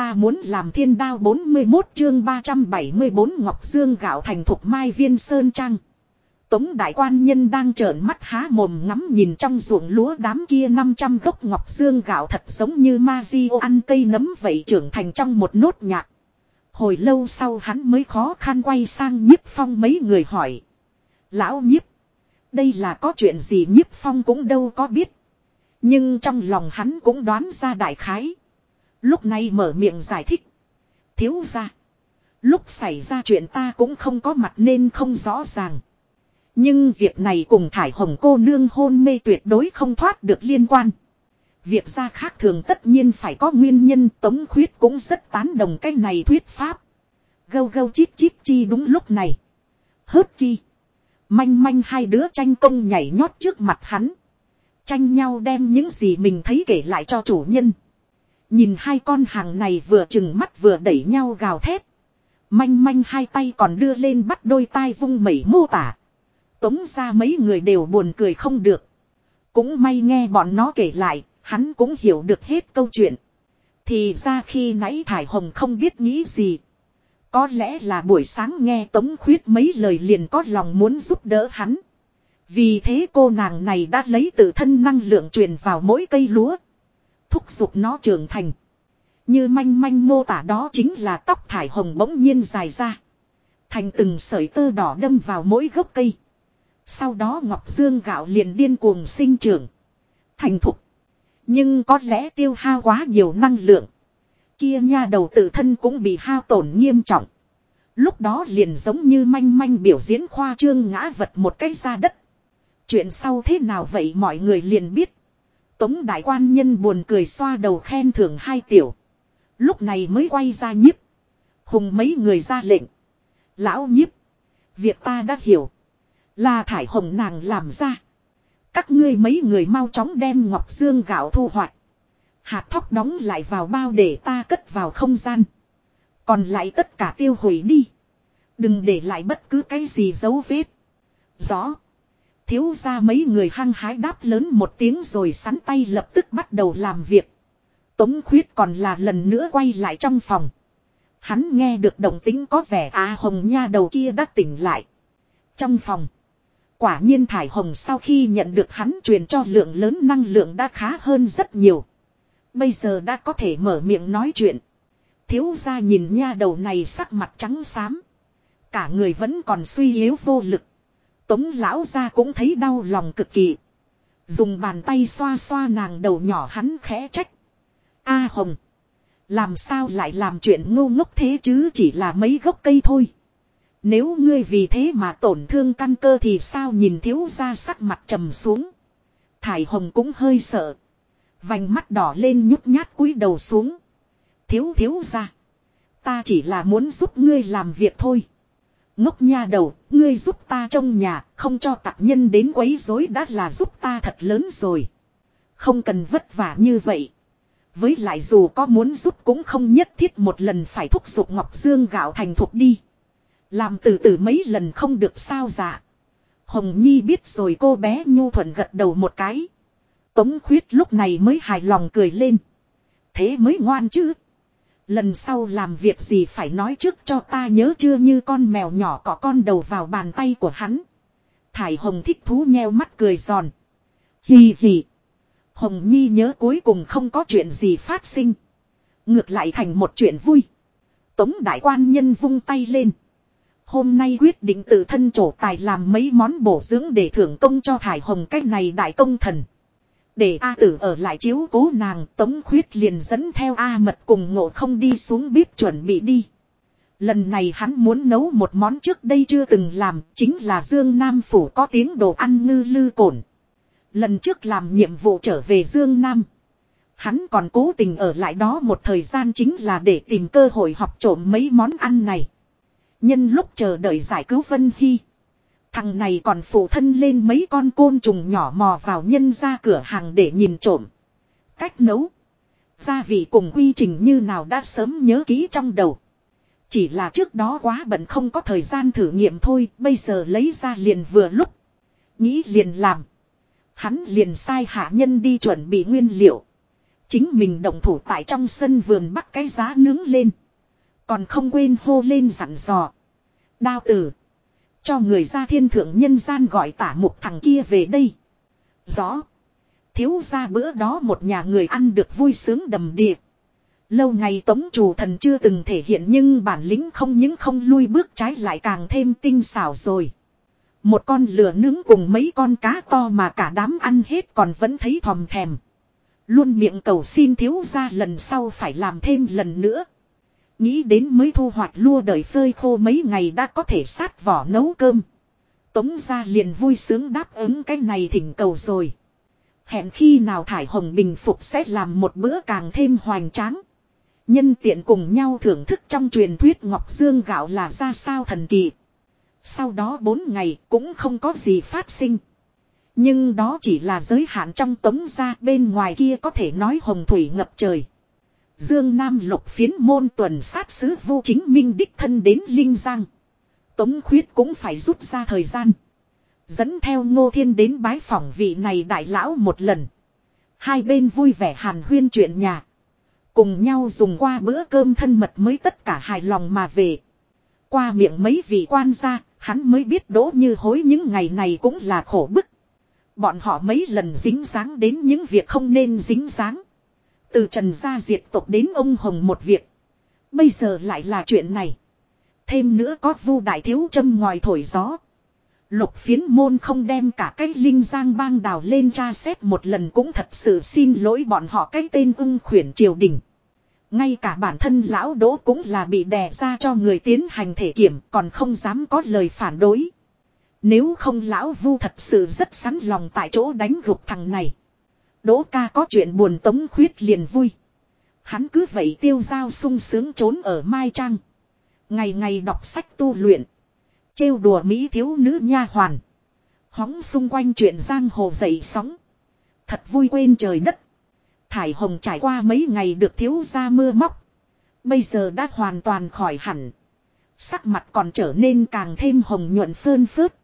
ta muốn làm thiên đao 41 chương 374 Ngọc Dương gạo thành thục mai viên sơn trang. Tống đại quan nhân đang trợn mắt há mồm ngắm nhìn trong ruộng lúa đám kia 500 gốc Ngọc Dương gạo thật giống như ma di ăn cây nấm vậy trưởng thành trong một nốt nhạc. Hồi lâu sau hắn mới khó khăn quay sang nhiếp phong mấy người hỏi. Lão nhiếp. Đây là có chuyện gì nhiếp phong cũng đâu có biết. Nhưng trong lòng hắn cũng đoán ra đại khái. Lúc này mở miệng giải thích. Thiếu ra. Lúc xảy ra chuyện ta cũng không có mặt nên không rõ ràng. Nhưng việc này cùng thải hồng cô nương hôn mê tuyệt đối không thoát được liên quan. Việc ra khác thường tất nhiên phải có nguyên nhân, tống khuyết cũng rất tán đồng cái này thuyết pháp. Gâu gâu chít chít chi đúng lúc này. Hớt chi. Manh manh hai đứa tranh công nhảy nhót trước mặt hắn. Tranh nhau đem những gì mình thấy kể lại cho chủ nhân. Nhìn hai con hàng này vừa chừng mắt vừa đẩy nhau gào thét. Manh manh hai tay còn đưa lên bắt đôi tai vung mẩy mô tả. Tống ra mấy người đều buồn cười không được. Cũng may nghe bọn nó kể lại, hắn cũng hiểu được hết câu chuyện. Thì ra khi nãy Thải Hồng không biết nghĩ gì. Có lẽ là buổi sáng nghe Tống Khuyết mấy lời liền có lòng muốn giúp đỡ hắn. Vì thế cô nàng này đã lấy tự thân năng lượng truyền vào mỗi cây lúa. Thúc giục nó trưởng thành. Như manh manh mô tả đó chính là tóc thải hồng bỗng nhiên dài ra. Thành từng sợi tơ đỏ đâm vào mỗi gốc cây. Sau đó Ngọc Dương gạo liền điên cuồng sinh trưởng. Thành thục. Nhưng có lẽ tiêu hao quá nhiều năng lượng. Kia nha đầu tự thân cũng bị hao tổn nghiêm trọng. Lúc đó liền giống như manh manh biểu diễn khoa trương ngã vật một cái ra đất. Chuyện sau thế nào vậy mọi người liền biết. Tống đại quan nhân buồn cười xoa đầu khen thưởng hai tiểu. Lúc này mới quay ra nhiếp. Hùng mấy người ra lệnh. Lão nhiếp. Việc ta đã hiểu. Là thải hồng nàng làm ra. Các ngươi mấy người mau chóng đem ngọc dương gạo thu hoạch. Hạt thóc đóng lại vào bao để ta cất vào không gian. Còn lại tất cả tiêu hủy đi. Đừng để lại bất cứ cái gì dấu vết. Rõ. Thiếu ra mấy người hăng hái đáp lớn một tiếng rồi sắn tay lập tức bắt đầu làm việc. Tống khuyết còn là lần nữa quay lại trong phòng. Hắn nghe được động tính có vẻ à hồng nha đầu kia đã tỉnh lại. Trong phòng. Quả nhiên thải hồng sau khi nhận được hắn truyền cho lượng lớn năng lượng đã khá hơn rất nhiều. Bây giờ đã có thể mở miệng nói chuyện. Thiếu ra nhìn nha đầu này sắc mặt trắng xám. Cả người vẫn còn suy yếu vô lực. Tống lão ra cũng thấy đau lòng cực kỳ. Dùng bàn tay xoa xoa nàng đầu nhỏ hắn khẽ trách. A Hồng. Làm sao lại làm chuyện ngu ngốc thế chứ chỉ là mấy gốc cây thôi. Nếu ngươi vì thế mà tổn thương căn cơ thì sao nhìn thiếu ra sắc mặt trầm xuống. Thải Hồng cũng hơi sợ. Vành mắt đỏ lên nhút nhát cúi đầu xuống. Thiếu thiếu ra. Ta chỉ là muốn giúp ngươi làm việc thôi. Ngốc nha đầu, ngươi giúp ta trong nhà, không cho tặc nhân đến quấy rối đã là giúp ta thật lớn rồi. Không cần vất vả như vậy. Với lại dù có muốn giúp cũng không nhất thiết một lần phải thúc giục Ngọc Dương gạo thành thục đi. Làm từ từ mấy lần không được sao dạ. Hồng Nhi biết rồi cô bé nhu thuận gật đầu một cái. Tống khuyết lúc này mới hài lòng cười lên. Thế mới ngoan chứ. Lần sau làm việc gì phải nói trước cho ta nhớ chưa như con mèo nhỏ có con đầu vào bàn tay của hắn. Thải Hồng thích thú nheo mắt cười giòn. Hì hì. Hồng Nhi nhớ cuối cùng không có chuyện gì phát sinh. Ngược lại thành một chuyện vui. Tống đại quan nhân vung tay lên. Hôm nay quyết định tự thân trổ tài làm mấy món bổ dưỡng để thưởng công cho Thải Hồng cách này đại công thần. Để A tử ở lại chiếu cố nàng, Tống khuyết liền dẫn theo A mật cùng ngộ không đi xuống bếp chuẩn bị đi. Lần này hắn muốn nấu một món trước đây chưa từng làm, chính là Dương Nam Phủ có tiếng đồ ăn ngư lư cổn. Lần trước làm nhiệm vụ trở về Dương Nam. Hắn còn cố tình ở lại đó một thời gian chính là để tìm cơ hội học trộm mấy món ăn này. Nhân lúc chờ đợi giải cứu Vân Hy. Thằng này còn phụ thân lên mấy con côn trùng nhỏ mò vào nhân ra cửa hàng để nhìn trộm. Cách nấu. Gia vị cùng quy trình như nào đã sớm nhớ kỹ trong đầu. Chỉ là trước đó quá bận không có thời gian thử nghiệm thôi, bây giờ lấy ra liền vừa lúc. Nghĩ liền làm. Hắn liền sai hạ nhân đi chuẩn bị nguyên liệu. Chính mình động thủ tại trong sân vườn bắt cái giá nướng lên. Còn không quên hô lên dặn dò. Đao tử. Cho người ra thiên thượng nhân gian gọi tả một thằng kia về đây. Rõ. Thiếu ra bữa đó một nhà người ăn được vui sướng đầm điệp. Lâu ngày tống chủ thần chưa từng thể hiện nhưng bản lĩnh không những không lui bước trái lại càng thêm tinh xảo rồi. Một con lửa nướng cùng mấy con cá to mà cả đám ăn hết còn vẫn thấy thòm thèm. Luôn miệng cầu xin thiếu ra lần sau phải làm thêm lần nữa. Nghĩ đến mới thu hoạch lua đời phơi khô mấy ngày đã có thể sát vỏ nấu cơm. Tống ra liền vui sướng đáp ứng cái này thỉnh cầu rồi. Hẹn khi nào thải hồng bình phục sẽ làm một bữa càng thêm hoành tráng. Nhân tiện cùng nhau thưởng thức trong truyền thuyết Ngọc Dương gạo là ra sao thần kỳ. Sau đó bốn ngày cũng không có gì phát sinh. Nhưng đó chỉ là giới hạn trong tống ra bên ngoài kia có thể nói hồng thủy ngập trời. Dương Nam lục phiến môn tuần sát sứ vu chính minh đích thân đến Linh Giang. Tống khuyết cũng phải rút ra thời gian. Dẫn theo ngô thiên đến bái phỏng vị này đại lão một lần. Hai bên vui vẻ hàn huyên chuyện nhà. Cùng nhau dùng qua bữa cơm thân mật mới tất cả hài lòng mà về. Qua miệng mấy vị quan gia, hắn mới biết đỗ như hối những ngày này cũng là khổ bức. Bọn họ mấy lần dính dáng đến những việc không nên dính dáng. Từ trần gia diệt tộc đến ông Hồng một việc. Bây giờ lại là chuyện này. Thêm nữa có vu đại thiếu châm ngoài thổi gió. Lục phiến môn không đem cả cái linh giang bang đào lên tra xét một lần cũng thật sự xin lỗi bọn họ cái tên ưng khuyển triều đình. Ngay cả bản thân lão đỗ cũng là bị đè ra cho người tiến hành thể kiểm còn không dám có lời phản đối. Nếu không lão vu thật sự rất sẵn lòng tại chỗ đánh gục thằng này. Đỗ ca có chuyện buồn tống khuyết liền vui. Hắn cứ vậy tiêu dao sung sướng trốn ở Mai Trang. Ngày ngày đọc sách tu luyện. Trêu đùa Mỹ thiếu nữ nha hoàn. Hóng xung quanh chuyện giang hồ dậy sóng. Thật vui quên trời đất. Thải Hồng trải qua mấy ngày được thiếu ra mưa móc. Bây giờ đã hoàn toàn khỏi hẳn. Sắc mặt còn trở nên càng thêm hồng nhuận phơn phớt.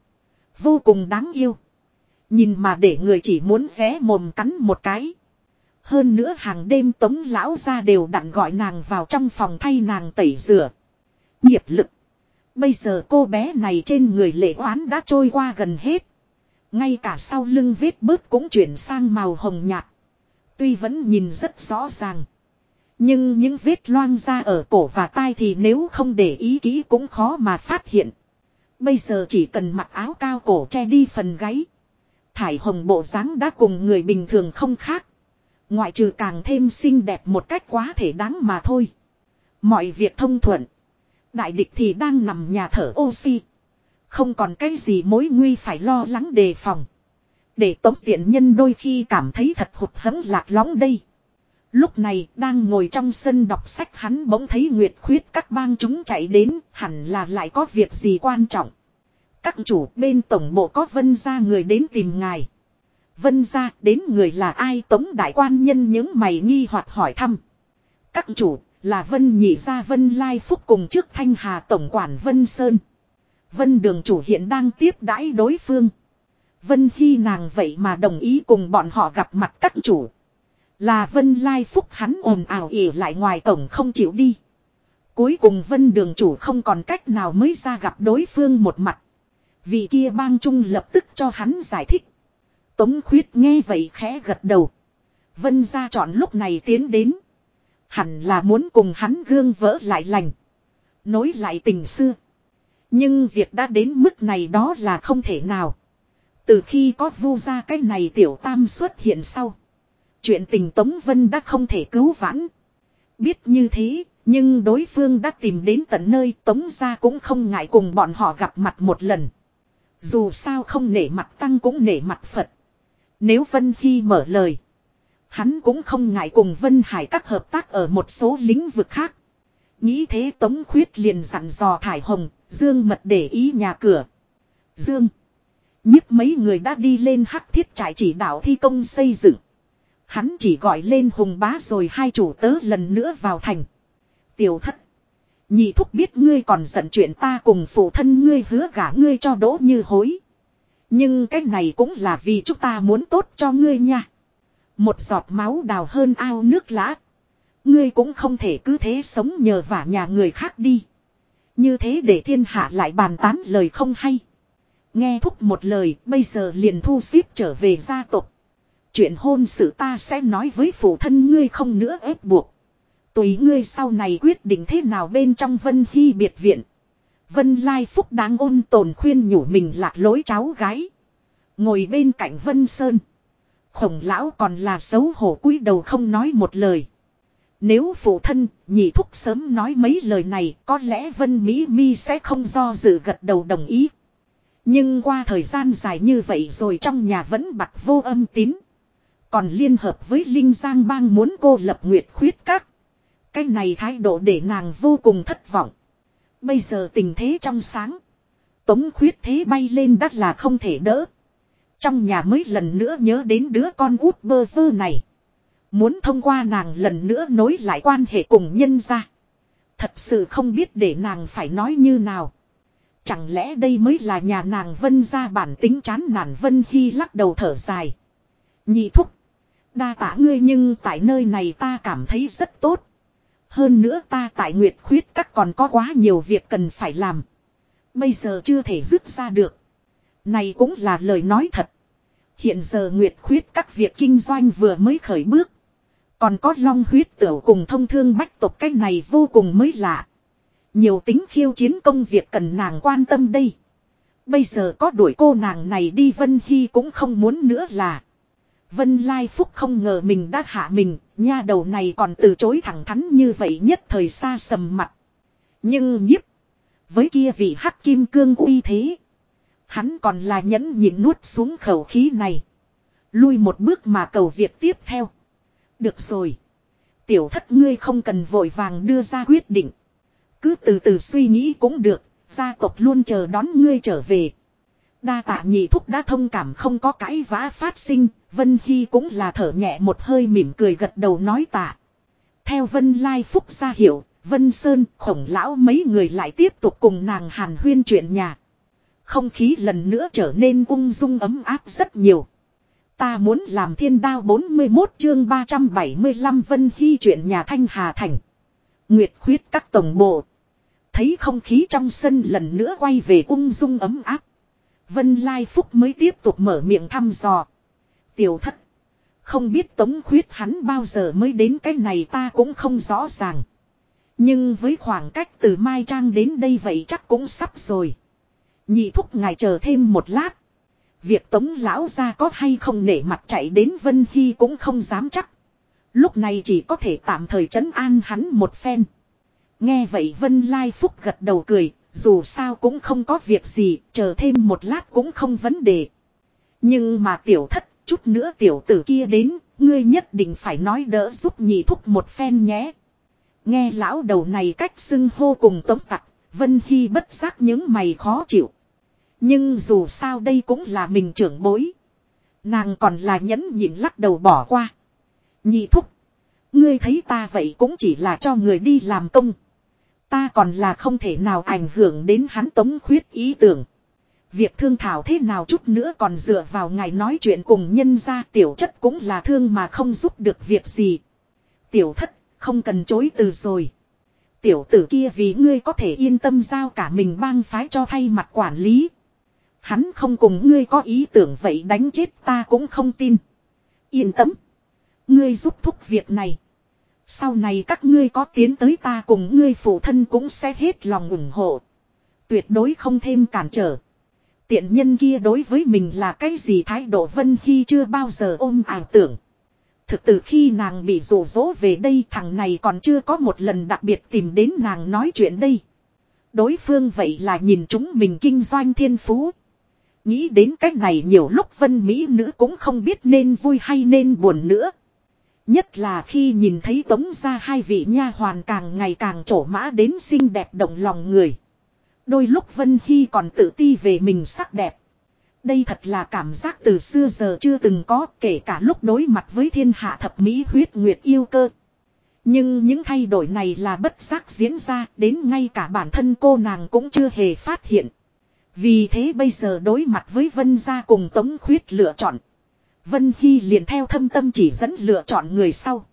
Vô cùng đáng yêu. Nhìn mà để người chỉ muốn ré mồm cắn một cái. Hơn nữa hàng đêm tống lão ra đều đặn gọi nàng vào trong phòng thay nàng tẩy rửa. Nghiệp lực. Bây giờ cô bé này trên người lệ oán đã trôi qua gần hết. Ngay cả sau lưng vết bớt cũng chuyển sang màu hồng nhạt. Tuy vẫn nhìn rất rõ ràng. Nhưng những vết loang ra ở cổ và tai thì nếu không để ý kỹ cũng khó mà phát hiện. Bây giờ chỉ cần mặc áo cao cổ che đi phần gáy. Thải hồng bộ dáng đã cùng người bình thường không khác. Ngoại trừ càng thêm xinh đẹp một cách quá thể đáng mà thôi. Mọi việc thông thuận. Đại địch thì đang nằm nhà thở oxy. Không còn cái gì mối nguy phải lo lắng đề phòng. Để tống tiện nhân đôi khi cảm thấy thật hụt hẫng lạc lõng đây. Lúc này đang ngồi trong sân đọc sách hắn bỗng thấy Nguyệt Khuyết các bang chúng chạy đến, hẳn là lại có việc gì quan trọng. Các chủ bên tổng bộ có vân ra người đến tìm ngài. Vân ra đến người là ai tống đại quan nhân những mày nghi hoặc hỏi thăm. Các chủ là vân nhị gia vân lai phúc cùng trước thanh hà tổng quản vân sơn. Vân đường chủ hiện đang tiếp đãi đối phương. Vân Hy nàng vậy mà đồng ý cùng bọn họ gặp mặt các chủ. Là Vân Lai Phúc hắn ồn ào ỉ lại ngoài cổng không chịu đi. Cuối cùng Vân đường chủ không còn cách nào mới ra gặp đối phương một mặt. Vị kia bang trung lập tức cho hắn giải thích. Tống khuyết nghe vậy khẽ gật đầu. Vân ra chọn lúc này tiến đến. Hẳn là muốn cùng hắn gương vỡ lại lành. Nối lại tình xưa. Nhưng việc đã đến mức này đó là không thể nào. Từ khi có vu ra cái này tiểu tam xuất hiện sau. Chuyện tình Tống Vân đã không thể cứu vãn. Biết như thế, nhưng đối phương đã tìm đến tận nơi Tống ra cũng không ngại cùng bọn họ gặp mặt một lần. Dù sao không nể mặt tăng cũng nể mặt Phật. Nếu Vân Hy mở lời. Hắn cũng không ngại cùng Vân Hải các hợp tác ở một số lĩnh vực khác. Nghĩ thế Tống Khuyết liền dặn dò Thải Hồng, Dương Mật để ý nhà cửa. Dương. nhiếp mấy người đã đi lên hắc thiết trại chỉ đạo thi công xây dựng. Hắn chỉ gọi lên hùng bá rồi hai chủ tớ lần nữa vào thành. Tiểu thất. Nhị thúc biết ngươi còn giận chuyện ta cùng phụ thân ngươi hứa gả ngươi cho đỗ như hối. Nhưng cái này cũng là vì chúng ta muốn tốt cho ngươi nha. Một giọt máu đào hơn ao nước lã. Ngươi cũng không thể cứ thế sống nhờ vả nhà người khác đi. Như thế để thiên hạ lại bàn tán lời không hay. Nghe thúc một lời, bây giờ liền thu xếp trở về gia tộc. Chuyện hôn sự ta sẽ nói với phụ thân ngươi không nữa ép buộc. Tùy ngươi sau này quyết định thế nào bên trong Vân Hy biệt viện. Vân Lai Phúc đáng ôn tồn khuyên nhủ mình lạc lối cháu gái. Ngồi bên cạnh Vân Sơn. Khổng lão còn là xấu hổ cúi đầu không nói một lời. Nếu phụ thân, nhị thúc sớm nói mấy lời này, có lẽ Vân Mỹ Mi sẽ không do dự gật đầu đồng ý. Nhưng qua thời gian dài như vậy rồi trong nhà vẫn bặt vô âm tín. Còn liên hợp với Linh Giang bang muốn cô lập nguyệt khuyết các. Cái này thái độ để nàng vô cùng thất vọng. Bây giờ tình thế trong sáng. Tống khuyết thế bay lên đắt là không thể đỡ. Trong nhà mới lần nữa nhớ đến đứa con út bơ vơ này. Muốn thông qua nàng lần nữa nối lại quan hệ cùng nhân ra. Thật sự không biết để nàng phải nói như nào. Chẳng lẽ đây mới là nhà nàng vân ra bản tính chán nản vân khi lắc đầu thở dài. Nhị thúc. Đa tả ngươi nhưng tại nơi này ta cảm thấy rất tốt. Hơn nữa ta tại Nguyệt Khuyết các còn có quá nhiều việc cần phải làm. Bây giờ chưa thể dứt ra được. Này cũng là lời nói thật. Hiện giờ Nguyệt Khuyết các việc kinh doanh vừa mới khởi bước. Còn có long huyết tửu cùng thông thương bách tộc cách này vô cùng mới lạ. Nhiều tính khiêu chiến công việc cần nàng quan tâm đây. Bây giờ có đuổi cô nàng này đi Vân Hy cũng không muốn nữa là. Vân Lai Phúc không ngờ mình đã hạ mình, nha đầu này còn từ chối thẳng thắn như vậy nhất thời xa sầm mặt. Nhưng nhiếp, với kia vị hắc kim cương uy thế. Hắn còn là nhẫn nhịn nuốt xuống khẩu khí này. Lui một bước mà cầu việc tiếp theo. Được rồi. Tiểu thất ngươi không cần vội vàng đưa ra quyết định. Cứ từ từ suy nghĩ cũng được, gia tộc luôn chờ đón ngươi trở về. Đa tạ nhị thúc đã thông cảm không có cãi vã phát sinh, Vân Hy cũng là thở nhẹ một hơi mỉm cười gật đầu nói tạ. Theo Vân Lai Phúc ra hiểu, Vân Sơn, khổng lão mấy người lại tiếp tục cùng nàng hàn huyên chuyện nhà. Không khí lần nữa trở nên ung dung ấm áp rất nhiều. Ta muốn làm thiên đao 41 chương 375 Vân Hy chuyện nhà Thanh Hà Thành. Nguyệt khuyết các tổng bộ. Thấy không khí trong sân lần nữa quay về ung dung ấm áp. Vân Lai Phúc mới tiếp tục mở miệng thăm dò. Tiểu thất. Không biết tống khuyết hắn bao giờ mới đến cái này ta cũng không rõ ràng. Nhưng với khoảng cách từ Mai Trang đến đây vậy chắc cũng sắp rồi. Nhị thúc ngài chờ thêm một lát. Việc tống lão ra có hay không nể mặt chạy đến Vân Hy cũng không dám chắc. Lúc này chỉ có thể tạm thời trấn an hắn một phen. Nghe vậy Vân Lai Phúc gật đầu cười, dù sao cũng không có việc gì, chờ thêm một lát cũng không vấn đề. Nhưng mà tiểu thất, chút nữa tiểu tử kia đến, ngươi nhất định phải nói đỡ giúp nhị thúc một phen nhé. Nghe lão đầu này cách xưng hô cùng tống tặc, Vân Hy bất giác những mày khó chịu. Nhưng dù sao đây cũng là mình trưởng bối. Nàng còn là nhẫn nhịn lắc đầu bỏ qua. Nhị thúc. Ngươi thấy ta vậy cũng chỉ là cho người đi làm công. Ta còn là không thể nào ảnh hưởng đến hắn tống khuyết ý tưởng. Việc thương thảo thế nào chút nữa còn dựa vào ngài nói chuyện cùng nhân gia tiểu chất cũng là thương mà không giúp được việc gì. Tiểu thất, không cần chối từ rồi. Tiểu tử kia vì ngươi có thể yên tâm giao cả mình bang phái cho thay mặt quản lý. Hắn không cùng ngươi có ý tưởng vậy đánh chết ta cũng không tin. Yên tâm. Ngươi giúp thúc việc này. Sau này các ngươi có tiến tới ta cùng ngươi phụ thân cũng sẽ hết lòng ủng hộ. Tuyệt đối không thêm cản trở. Tiện nhân kia đối với mình là cái gì thái độ Vân Hy chưa bao giờ ôm ảo tưởng. Thực từ khi nàng bị rủ rỗ về đây thằng này còn chưa có một lần đặc biệt tìm đến nàng nói chuyện đây. Đối phương vậy là nhìn chúng mình kinh doanh thiên phú. Nghĩ đến cách này nhiều lúc vân mỹ nữ cũng không biết nên vui hay nên buồn nữa. Nhất là khi nhìn thấy tống ra hai vị nha hoàn càng ngày càng trổ mã đến xinh đẹp động lòng người. Đôi lúc Vân Hy còn tự ti về mình sắc đẹp. Đây thật là cảm giác từ xưa giờ chưa từng có, kể cả lúc đối mặt với thiên hạ thập mỹ huyết nguyệt yêu cơ. Nhưng những thay đổi này là bất giác diễn ra, đến ngay cả bản thân cô nàng cũng chưa hề phát hiện. Vì thế bây giờ đối mặt với Vân gia cùng Tống Khuyết lựa chọn. Vân Hy liền theo thâm tâm chỉ dẫn lựa chọn người sau.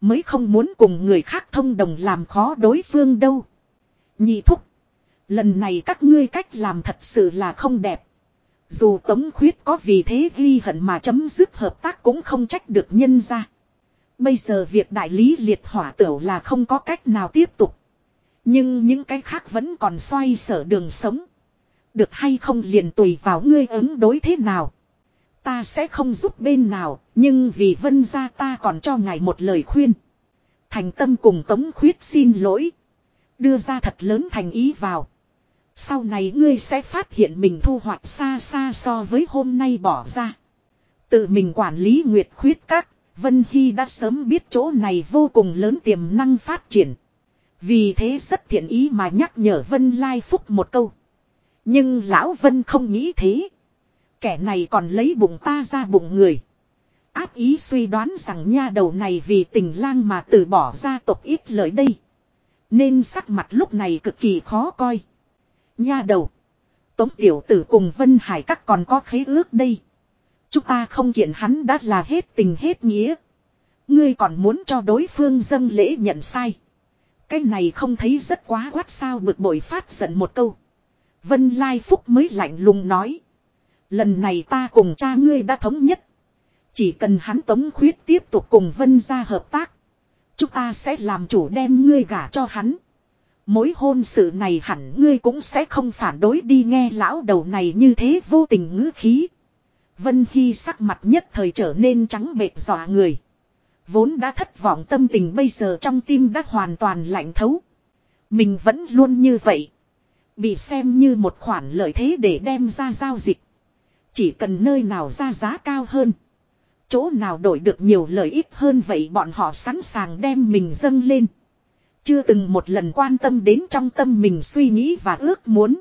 Mới không muốn cùng người khác thông đồng làm khó đối phương đâu. Nhị thúc. Lần này các ngươi cách làm thật sự là không đẹp. Dù Tống Khuyết có vì thế ghi hận mà chấm dứt hợp tác cũng không trách được nhân ra. Bây giờ việc đại lý liệt hỏa tửu là không có cách nào tiếp tục. Nhưng những cái khác vẫn còn xoay sở đường sống. Được hay không liền tùy vào ngươi ứng đối thế nào. Ta sẽ không giúp bên nào, nhưng vì vân gia ta còn cho ngài một lời khuyên. Thành tâm cùng Tống Khuyết xin lỗi. Đưa ra thật lớn thành ý vào. Sau này ngươi sẽ phát hiện mình thu hoạch xa xa so với hôm nay bỏ ra. Tự mình quản lý Nguyệt Khuyết Các, Vân Hy đã sớm biết chỗ này vô cùng lớn tiềm năng phát triển. Vì thế rất thiện ý mà nhắc nhở Vân Lai Phúc một câu. Nhưng Lão Vân không nghĩ thế. Kẻ này còn lấy bụng ta ra bụng người. Áp ý suy đoán rằng nha đầu này vì tình lang mà từ bỏ gia tộc ít lợi đây. Nên sắc mặt lúc này cực kỳ khó coi. Nha đầu. Tống tiểu tử cùng Vân Hải các còn có khế ước đây. Chúng ta không kiện hắn đã là hết tình hết nghĩa. Ngươi còn muốn cho đối phương dâng lễ nhận sai. Cái này không thấy rất quá quát sao bực bội phát giận một câu. Vân Lai Phúc mới lạnh lùng nói. Lần này ta cùng cha ngươi đã thống nhất. Chỉ cần hắn tống khuyết tiếp tục cùng Vân ra hợp tác. Chúng ta sẽ làm chủ đem ngươi gả cho hắn. Mối hôn sự này hẳn ngươi cũng sẽ không phản đối đi nghe lão đầu này như thế vô tình ngữ khí. Vân Hy sắc mặt nhất thời trở nên trắng bệch dọa người. Vốn đã thất vọng tâm tình bây giờ trong tim đã hoàn toàn lạnh thấu. Mình vẫn luôn như vậy. Bị xem như một khoản lợi thế để đem ra giao dịch. Chỉ cần nơi nào ra giá cao hơn. Chỗ nào đổi được nhiều lợi ích hơn vậy bọn họ sẵn sàng đem mình dâng lên. Chưa từng một lần quan tâm đến trong tâm mình suy nghĩ và ước muốn.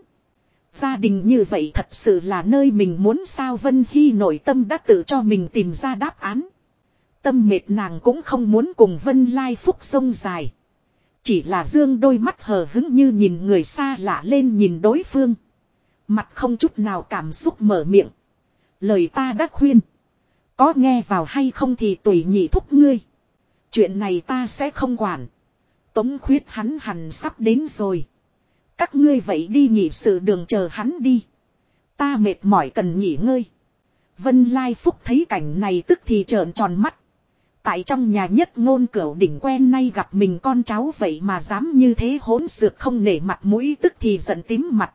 Gia đình như vậy thật sự là nơi mình muốn sao Vân Hy nội tâm đã tự cho mình tìm ra đáp án. Tâm mệt nàng cũng không muốn cùng Vân Lai Phúc sông dài. Chỉ là dương đôi mắt hờ hứng như nhìn người xa lạ lên nhìn đối phương. Mặt không chút nào cảm xúc mở miệng. Lời ta đã khuyên. Có nghe vào hay không thì tùy nhị thúc ngươi. Chuyện này ta sẽ không quản. Tống khuyết hắn hẳn sắp đến rồi. Các ngươi vậy đi nhị sự đường chờ hắn đi. Ta mệt mỏi cần nghỉ ngơi. Vân Lai Phúc thấy cảnh này tức thì trợn tròn mắt. Tại trong nhà nhất ngôn cửu đỉnh quen nay gặp mình con cháu vậy mà dám như thế hỗn xược không nể mặt mũi tức thì giận tím mặt.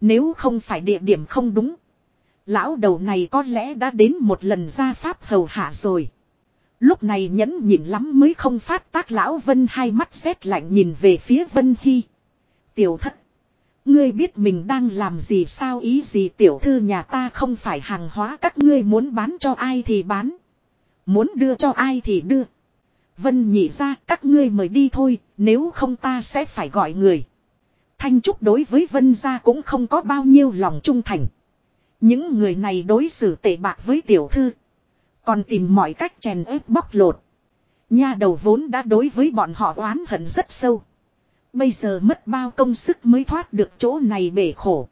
Nếu không phải địa điểm không đúng. Lão đầu này có lẽ đã đến một lần ra pháp hầu hạ rồi. Lúc này nhẫn nhịn lắm mới không phát tác lão Vân hai mắt xét lạnh nhìn về phía Vân Hy. Tiểu thất. Ngươi biết mình đang làm gì sao ý gì tiểu thư nhà ta không phải hàng hóa các ngươi muốn bán cho ai thì bán. Muốn đưa cho ai thì đưa. Vân nhị ra, các ngươi mời đi thôi, nếu không ta sẽ phải gọi người. Thanh Trúc đối với Vân gia cũng không có bao nhiêu lòng trung thành. Những người này đối xử tệ bạc với tiểu thư. Còn tìm mọi cách chèn ép bóc lột. Nha đầu vốn đã đối với bọn họ oán hận rất sâu. Bây giờ mất bao công sức mới thoát được chỗ này bể khổ.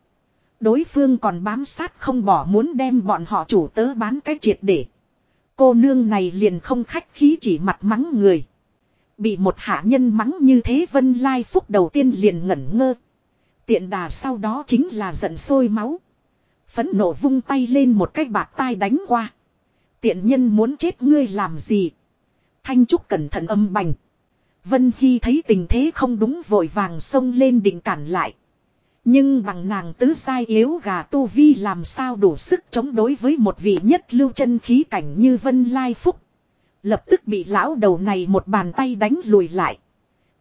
Đối phương còn bám sát không bỏ muốn đem bọn họ chủ tớ bán cái triệt để. Cô nương này liền không khách khí chỉ mặt mắng người. Bị một hạ nhân mắng như thế Vân Lai Phúc đầu tiên liền ngẩn ngơ. Tiện đà sau đó chính là giận sôi máu. Phấn nộ vung tay lên một cái bạc tai đánh qua. Tiện nhân muốn chết ngươi làm gì? Thanh Trúc cẩn thận âm bành. Vân Hy thấy tình thế không đúng vội vàng xông lên định cản lại. Nhưng bằng nàng tứ sai yếu gà tu vi làm sao đủ sức chống đối với một vị nhất lưu chân khí cảnh như Vân Lai Phúc. Lập tức bị lão đầu này một bàn tay đánh lùi lại.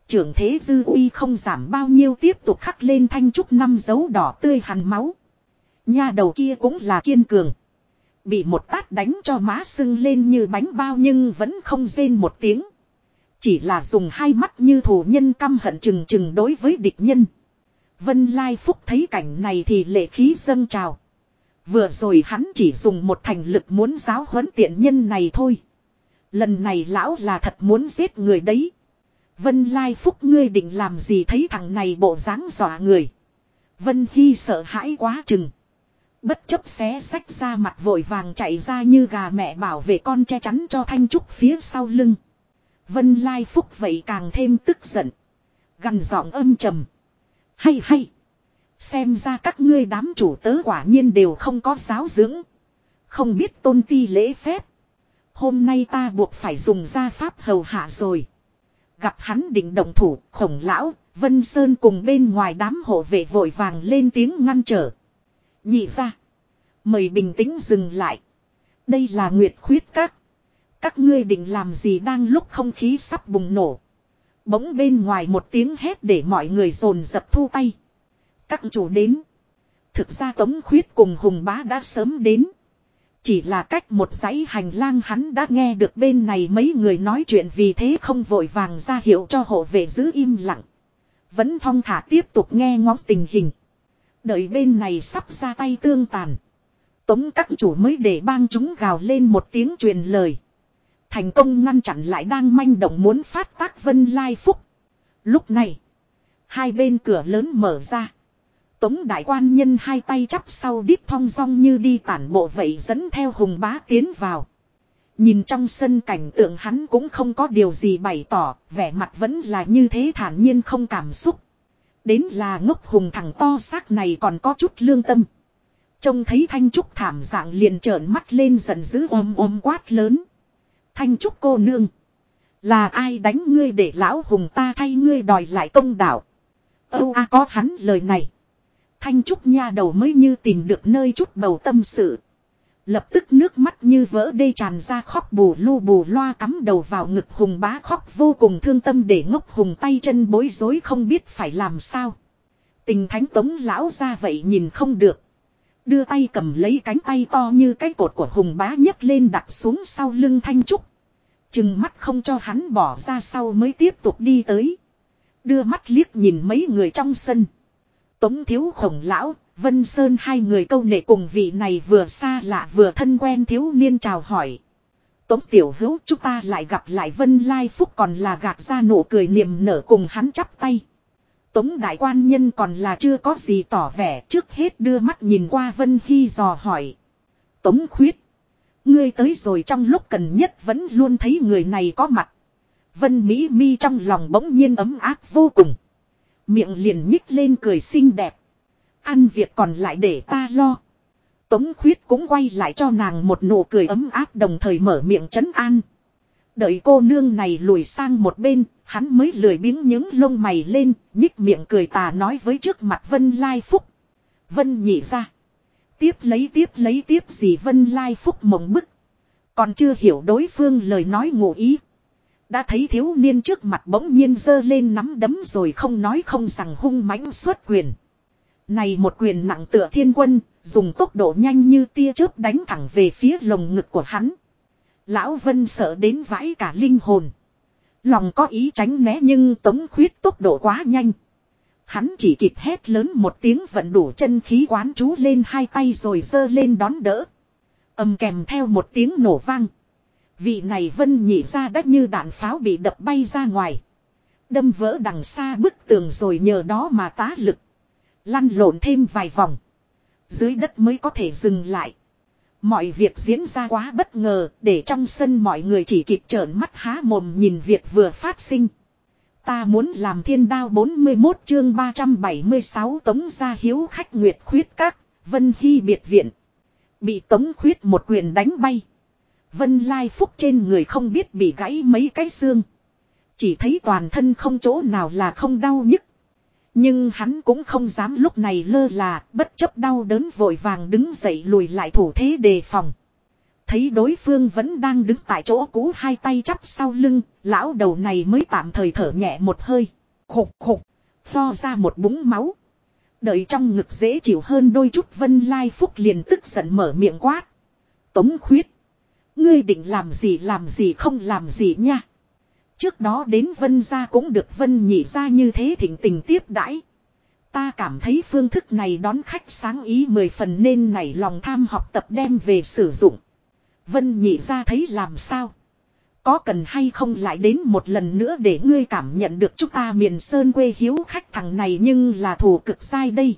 Trưởng thế dư uy không giảm bao nhiêu tiếp tục khắc lên thanh trúc năm dấu đỏ tươi hằn máu. Nha đầu kia cũng là kiên cường. Bị một tát đánh cho má sưng lên như bánh bao nhưng vẫn không rên một tiếng. Chỉ là dùng hai mắt như thù nhân căm hận chừng chừng đối với địch nhân. Vân Lai Phúc thấy cảnh này thì lệ khí dâng trào. Vừa rồi hắn chỉ dùng một thành lực muốn giáo huấn tiện nhân này thôi. Lần này lão là thật muốn giết người đấy. Vân Lai Phúc ngươi định làm gì thấy thằng này bộ dáng dọa người. Vân Hy sợ hãi quá chừng. Bất chấp xé sách ra mặt vội vàng chạy ra như gà mẹ bảo vệ con che chắn cho Thanh Trúc phía sau lưng. Vân Lai Phúc vậy càng thêm tức giận. Gần giọng âm trầm. Hay hay. Xem ra các ngươi đám chủ tớ quả nhiên đều không có giáo dưỡng. Không biết tôn ti lễ phép. Hôm nay ta buộc phải dùng gia pháp hầu hạ rồi. Gặp hắn định động thủ, khổng lão, Vân Sơn cùng bên ngoài đám hộ vệ vội vàng lên tiếng ngăn trở. Nhị ra. Mời bình tĩnh dừng lại. Đây là Nguyệt Khuyết Các. Các ngươi định làm gì đang lúc không khí sắp bùng nổ. Bỗng bên ngoài một tiếng hét để mọi người dồn dập thu tay. Các chủ đến. Thực ra Tống Khuyết cùng Hùng Bá đã sớm đến. Chỉ là cách một dãy hành lang hắn đã nghe được bên này mấy người nói chuyện vì thế không vội vàng ra hiệu cho hộ vệ giữ im lặng. Vẫn thong thả tiếp tục nghe ngóng tình hình. Đợi bên này sắp ra tay tương tàn. Tống các chủ mới để bang chúng gào lên một tiếng truyền lời. Thành công ngăn chặn lại đang manh động muốn phát tác vân lai phúc. Lúc này. Hai bên cửa lớn mở ra. Tống đại quan nhân hai tay chắp sau đít thong dong như đi tản bộ vậy dẫn theo hùng bá tiến vào. Nhìn trong sân cảnh tượng hắn cũng không có điều gì bày tỏ, vẻ mặt vẫn là như thế thản nhiên không cảm xúc. Đến là ngốc hùng thằng to xác này còn có chút lương tâm. Trông thấy Thanh Trúc thảm dạng liền trợn mắt lên giận dữ ôm ôm quát lớn. Thanh Trúc cô nương. Là ai đánh ngươi để lão hùng ta thay ngươi đòi lại công đạo. Âu a, có hắn lời này. Thanh Trúc nha đầu mới như tìm được nơi chút bầu tâm sự. Lập tức nước mắt như vỡ đê tràn ra khóc bù lu bù loa cắm đầu vào ngực hùng bá khóc vô cùng thương tâm để ngốc hùng tay chân bối rối không biết phải làm sao. Tình thánh tống lão ra vậy nhìn không được. Đưa tay cầm lấy cánh tay to như cái cột của hùng bá nhấc lên đặt xuống sau lưng thanh trúc. Chừng mắt không cho hắn bỏ ra sau mới tiếp tục đi tới. Đưa mắt liếc nhìn mấy người trong sân. Tống thiếu khổng lão, Vân Sơn hai người câu nệ cùng vị này vừa xa lạ vừa thân quen thiếu niên chào hỏi. Tống tiểu hữu chúng ta lại gặp lại Vân Lai Phúc còn là gạt ra nụ cười niềm nở cùng hắn chắp tay. Tống đại quan nhân còn là chưa có gì tỏ vẻ trước hết đưa mắt nhìn qua Vân Hy dò hỏi. Tống khuyết. Ngươi tới rồi trong lúc cần nhất vẫn luôn thấy người này có mặt. Vân Mỹ mi trong lòng bỗng nhiên ấm áp vô cùng. Miệng liền nhích lên cười xinh đẹp. Ăn việc còn lại để ta lo. Tống khuyết cũng quay lại cho nàng một nụ cười ấm áp đồng thời mở miệng chấn an. Đợi cô nương này lùi sang một bên, hắn mới lười biếng những lông mày lên, nhích miệng cười tà nói với trước mặt Vân Lai Phúc. Vân nhị ra. Tiếp lấy tiếp lấy tiếp gì Vân Lai Phúc mộng bức. Còn chưa hiểu đối phương lời nói ngụ ý. Đã thấy thiếu niên trước mặt bỗng nhiên giơ lên nắm đấm rồi không nói không rằng hung mãnh xuất quyền. Này một quyền nặng tựa thiên quân, dùng tốc độ nhanh như tia chớp đánh thẳng về phía lồng ngực của hắn. Lão Vân sợ đến vãi cả linh hồn. Lòng có ý tránh né nhưng tống khuyết tốc độ quá nhanh. Hắn chỉ kịp hét lớn một tiếng vận đủ chân khí quán chú lên hai tay rồi dơ lên đón đỡ. âm kèm theo một tiếng nổ vang. Vị này vân nhị ra đất như đạn pháo bị đập bay ra ngoài. Đâm vỡ đằng xa bức tường rồi nhờ đó mà tá lực. Lăn lộn thêm vài vòng. Dưới đất mới có thể dừng lại. Mọi việc diễn ra quá bất ngờ để trong sân mọi người chỉ kịp trợn mắt há mồm nhìn việc vừa phát sinh. Ta muốn làm thiên đao 41 chương 376 tống gia hiếu khách nguyệt khuyết các, vân hy biệt viện. Bị tống khuyết một quyền đánh bay. Vân lai phúc trên người không biết bị gãy mấy cái xương. Chỉ thấy toàn thân không chỗ nào là không đau nhức. Nhưng hắn cũng không dám lúc này lơ là, bất chấp đau đớn vội vàng đứng dậy lùi lại thủ thế đề phòng. Thấy đối phương vẫn đang đứng tại chỗ cũ hai tay chắp sau lưng, lão đầu này mới tạm thời thở nhẹ một hơi. Khục khục, lo ra một búng máu. Đợi trong ngực dễ chịu hơn đôi chút vân lai phúc liền tức giận mở miệng quát. Tống khuyết. Ngươi định làm gì làm gì không làm gì nha. Trước đó đến vân gia cũng được vân nhị ra như thế thỉnh tình tiếp đãi. Ta cảm thấy phương thức này đón khách sáng ý mười phần nên nảy lòng tham học tập đem về sử dụng. Vân nhị ra thấy làm sao? Có cần hay không lại đến một lần nữa để ngươi cảm nhận được chúng ta miền sơn quê hiếu khách thằng này nhưng là thù cực sai đây.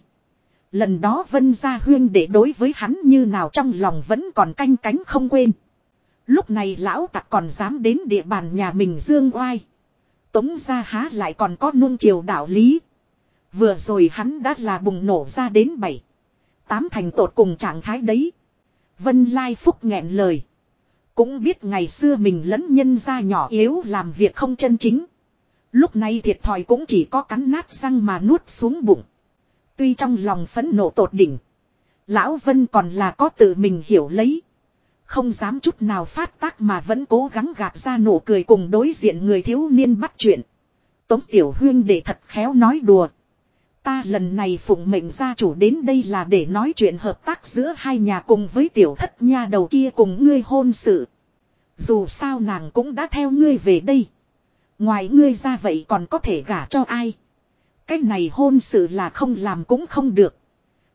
Lần đó vân gia huyên để đối với hắn như nào trong lòng vẫn còn canh cánh không quên. Lúc này lão tặc còn dám đến địa bàn nhà mình dương oai. Tống gia há lại còn có nuông chiều đạo lý. Vừa rồi hắn đã là bùng nổ ra đến bảy. Tám thành tột cùng trạng thái đấy. Vân Lai Phúc nghẹn lời. Cũng biết ngày xưa mình lẫn nhân ra nhỏ yếu làm việc không chân chính. Lúc này thiệt thòi cũng chỉ có cắn nát răng mà nuốt xuống bụng. Tuy trong lòng phẫn nộ tột đỉnh. Lão Vân còn là có tự mình hiểu lấy. Không dám chút nào phát tác mà vẫn cố gắng gạt ra nụ cười cùng đối diện người thiếu niên bắt chuyện. Tống Tiểu Huyên để thật khéo nói đùa. Ta lần này phụng mệnh gia chủ đến đây là để nói chuyện hợp tác giữa hai nhà cùng với tiểu thất nha đầu kia cùng ngươi hôn sự. Dù sao nàng cũng đã theo ngươi về đây. Ngoài ngươi ra vậy còn có thể gả cho ai. Cái này hôn sự là không làm cũng không được.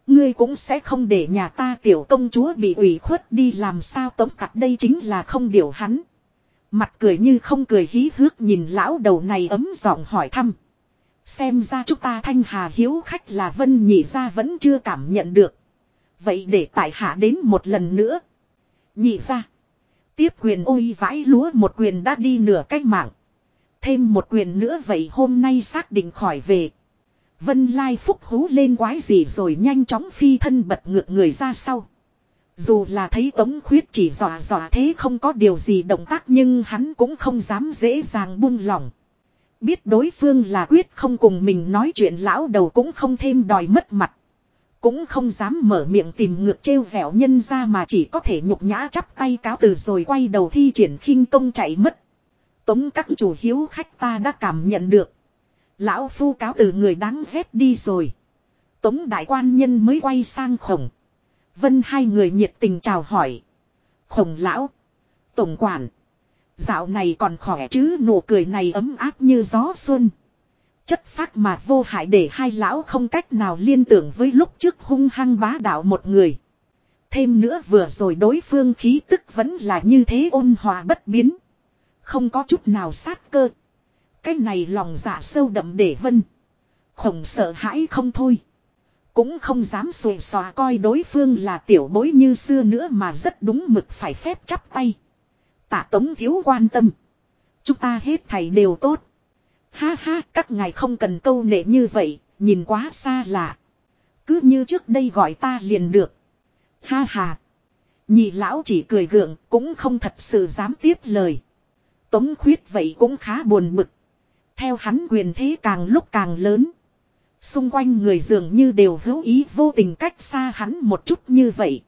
Ngươi cũng sẽ không để nhà ta tiểu công chúa bị ủy khuất đi làm sao tống tặc đây chính là không điều hắn. Mặt cười như không cười hí hước nhìn lão đầu này ấm giọng hỏi thăm. Xem ra chúng ta thanh hà hiếu khách là vân nhị ra vẫn chưa cảm nhận được. Vậy để tại hạ đến một lần nữa. Nhị ra. Tiếp quyền ôi vãi lúa một quyền đã đi nửa cách mạng. Thêm một quyền nữa vậy hôm nay xác định khỏi về. Vân Lai Phúc hú lên quái gì rồi nhanh chóng phi thân bật ngược người ra sau. Dù là thấy Tống Khuyết chỉ dọa dọa thế không có điều gì động tác nhưng hắn cũng không dám dễ dàng buông lỏng. Biết đối phương là quyết không cùng mình nói chuyện lão đầu cũng không thêm đòi mất mặt. Cũng không dám mở miệng tìm ngược trêu vẻo nhân ra mà chỉ có thể nhục nhã chắp tay cáo từ rồi quay đầu thi triển khinh công chạy mất. Tống các chủ hiếu khách ta đã cảm nhận được. Lão phu cáo từ người đáng ghét đi rồi. Tống đại quan nhân mới quay sang khổng. Vân hai người nhiệt tình chào hỏi. Khổng lão. Tổng quản. Dạo này còn khỏe chứ nụ cười này ấm áp như gió xuân. Chất phác mà vô hại để hai lão không cách nào liên tưởng với lúc trước hung hăng bá đạo một người. Thêm nữa vừa rồi đối phương khí tức vẫn là như thế ôn hòa bất biến. Không có chút nào sát cơ. Cái này lòng dạ sâu đậm để vân. Khổng sợ hãi không thôi. Cũng không dám xuề xòa coi đối phương là tiểu bối như xưa nữa mà rất đúng mực phải phép chắp tay. Tạ tống thiếu quan tâm. Chúng ta hết thầy đều tốt. Ha ha, các ngài không cần câu nệ như vậy, nhìn quá xa lạ. Cứ như trước đây gọi ta liền được. Ha ha. Nhị lão chỉ cười gượng, cũng không thật sự dám tiếp lời. Tống khuyết vậy cũng khá buồn bực. Theo hắn quyền thế càng lúc càng lớn. Xung quanh người dường như đều hữu ý vô tình cách xa hắn một chút như vậy.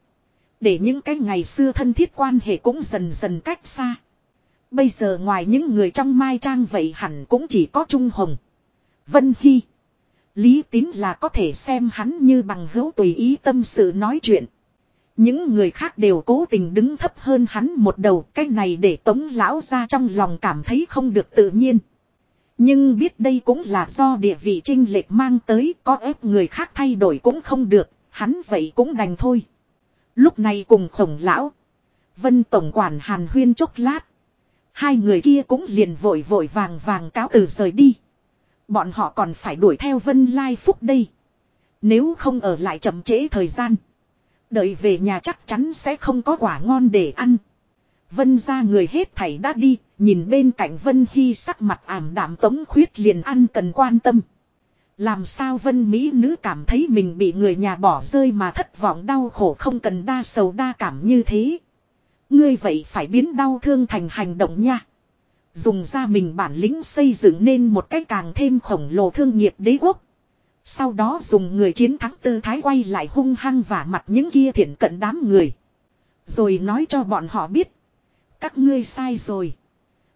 Để những cái ngày xưa thân thiết quan hệ cũng dần dần cách xa. Bây giờ ngoài những người trong mai trang vậy hẳn cũng chỉ có Trung Hồng. Vân Hy. Lý tín là có thể xem hắn như bằng hữu tùy ý tâm sự nói chuyện. Những người khác đều cố tình đứng thấp hơn hắn một đầu. Cái này để tống lão ra trong lòng cảm thấy không được tự nhiên. Nhưng biết đây cũng là do địa vị trinh lệch mang tới có ép người khác thay đổi cũng không được, hắn vậy cũng đành thôi. Lúc này cùng khổng lão. Vân Tổng quản Hàn Huyên chốc lát. Hai người kia cũng liền vội vội vàng vàng cáo từ rời đi. Bọn họ còn phải đuổi theo Vân Lai Phúc đây. Nếu không ở lại chậm trễ thời gian. Đợi về nhà chắc chắn sẽ không có quả ngon để ăn. Vân ra người hết thảy đã đi, nhìn bên cạnh Vân Hy sắc mặt ảm đạm tống khuyết liền ăn cần quan tâm. Làm sao Vân Mỹ nữ cảm thấy mình bị người nhà bỏ rơi mà thất vọng đau khổ không cần đa sầu đa cảm như thế. Ngươi vậy phải biến đau thương thành hành động nha. Dùng ra mình bản lĩnh xây dựng nên một cách càng thêm khổng lồ thương nghiệp đế quốc. Sau đó dùng người chiến thắng tư thái quay lại hung hăng và mặt những kia thiện cận đám người. Rồi nói cho bọn họ biết. Các ngươi sai rồi.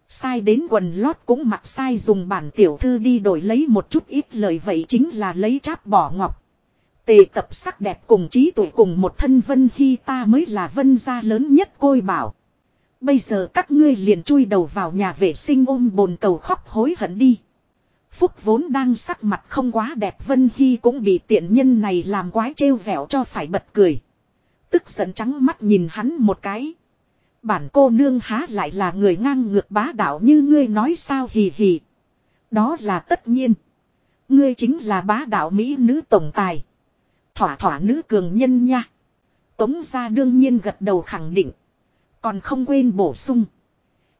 Sai đến quần lót cũng mặc sai dùng bản tiểu thư đi đổi lấy một chút ít lời vậy chính là lấy cháp bỏ ngọc. Tề tập sắc đẹp cùng trí tuổi cùng một thân vân khi ta mới là vân gia lớn nhất côi bảo. Bây giờ các ngươi liền chui đầu vào nhà vệ sinh ôm bồn cầu khóc hối hận đi. Phúc vốn đang sắc mặt không quá đẹp Vân Hy cũng bị tiện nhân này làm quái trêu vẻo cho phải bật cười. Tức giận trắng mắt nhìn hắn một cái. Bản cô nương há lại là người ngang ngược bá đạo như ngươi nói sao hì hì. Đó là tất nhiên. Ngươi chính là bá đạo Mỹ nữ tổng tài. thỏa thỏa nữ cường nhân nha. Tống gia đương nhiên gật đầu khẳng định. Còn không quên bổ sung.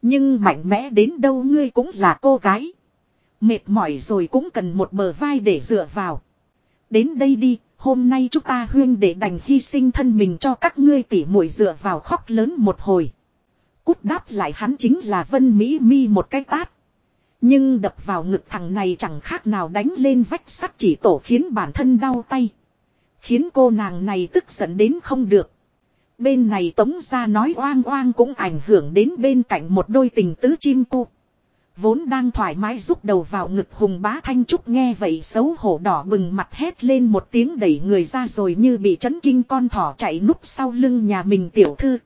Nhưng mạnh mẽ đến đâu ngươi cũng là cô gái. Mệt mỏi rồi cũng cần một bờ vai để dựa vào. Đến đây đi, hôm nay chúng ta huyên để đành hy sinh thân mình cho các ngươi tỉ muội dựa vào khóc lớn một hồi. Cút đáp lại hắn chính là Vân Mỹ Mi một cái tát. Nhưng đập vào ngực thằng này chẳng khác nào đánh lên vách sắt chỉ tổ khiến bản thân đau tay. Khiến cô nàng này tức giận đến không được. Bên này tống ra nói oang oang cũng ảnh hưởng đến bên cạnh một đôi tình tứ chim cu. Vốn đang thoải mái rút đầu vào ngực hùng bá thanh trúc nghe vậy xấu hổ đỏ bừng mặt hét lên một tiếng đẩy người ra rồi như bị chấn kinh con thỏ chạy núp sau lưng nhà mình tiểu thư.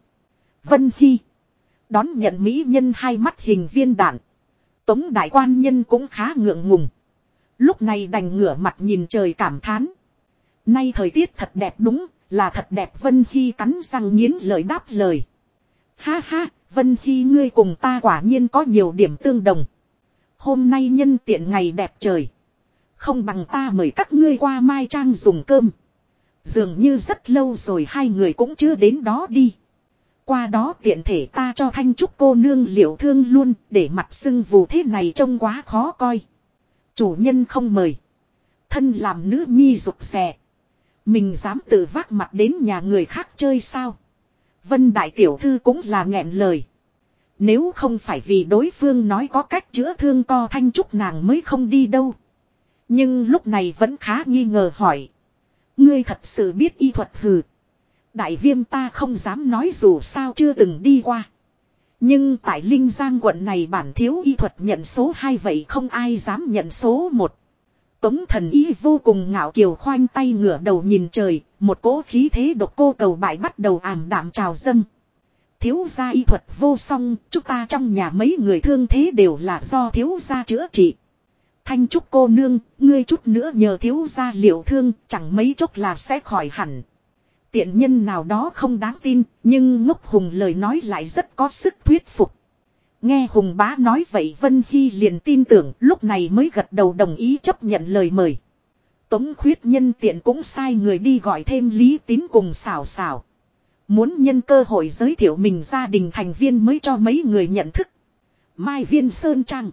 Vân Hy. Đón nhận mỹ nhân hai mắt hình viên đạn. Tống đại quan nhân cũng khá ngượng ngùng. Lúc này đành ngửa mặt nhìn trời cảm thán. Nay thời tiết thật đẹp đúng, là thật đẹp Vân Hy cắn răng nghiến lời đáp lời. Ha ha, Vân Hy ngươi cùng ta quả nhiên có nhiều điểm tương đồng. Hôm nay nhân tiện ngày đẹp trời. Không bằng ta mời các ngươi qua Mai Trang dùng cơm. Dường như rất lâu rồi hai người cũng chưa đến đó đi. Qua đó tiện thể ta cho thanh trúc cô nương liệu thương luôn, để mặt sưng vù thế này trông quá khó coi. Chủ nhân không mời. Thân làm nữ nhi rục rè. Mình dám tự vác mặt đến nhà người khác chơi sao. Vân Đại Tiểu Thư cũng là nghẹn lời. Nếu không phải vì đối phương nói có cách chữa thương co thanh trúc nàng mới không đi đâu. Nhưng lúc này vẫn khá nghi ngờ hỏi. Ngươi thật sự biết y thuật hừ. Đại viêm ta không dám nói dù sao chưa từng đi qua. Nhưng tại Linh Giang quận này bản thiếu y thuật nhận số 2 vậy không ai dám nhận số 1. Tống thần y vô cùng ngạo kiều khoanh tay ngửa đầu nhìn trời, một cỗ khí thế độc cô cầu bại bắt đầu ảm đạm trào dâng. Thiếu gia y thuật vô song, chúng ta trong nhà mấy người thương thế đều là do thiếu gia chữa trị. Thanh trúc cô nương, ngươi chút nữa nhờ thiếu gia liệu thương, chẳng mấy chốc là sẽ khỏi hẳn. Tiện nhân nào đó không đáng tin, nhưng ngốc hùng lời nói lại rất có sức thuyết phục. Nghe Hùng bá nói vậy Vân Hy liền tin tưởng, lúc này mới gật đầu đồng ý chấp nhận lời mời. Tống khuyết nhân tiện cũng sai người đi gọi thêm lý tín cùng xảo xảo. Muốn nhân cơ hội giới thiệu mình gia đình thành viên mới cho mấy người nhận thức. Mai Viên Sơn Trăng.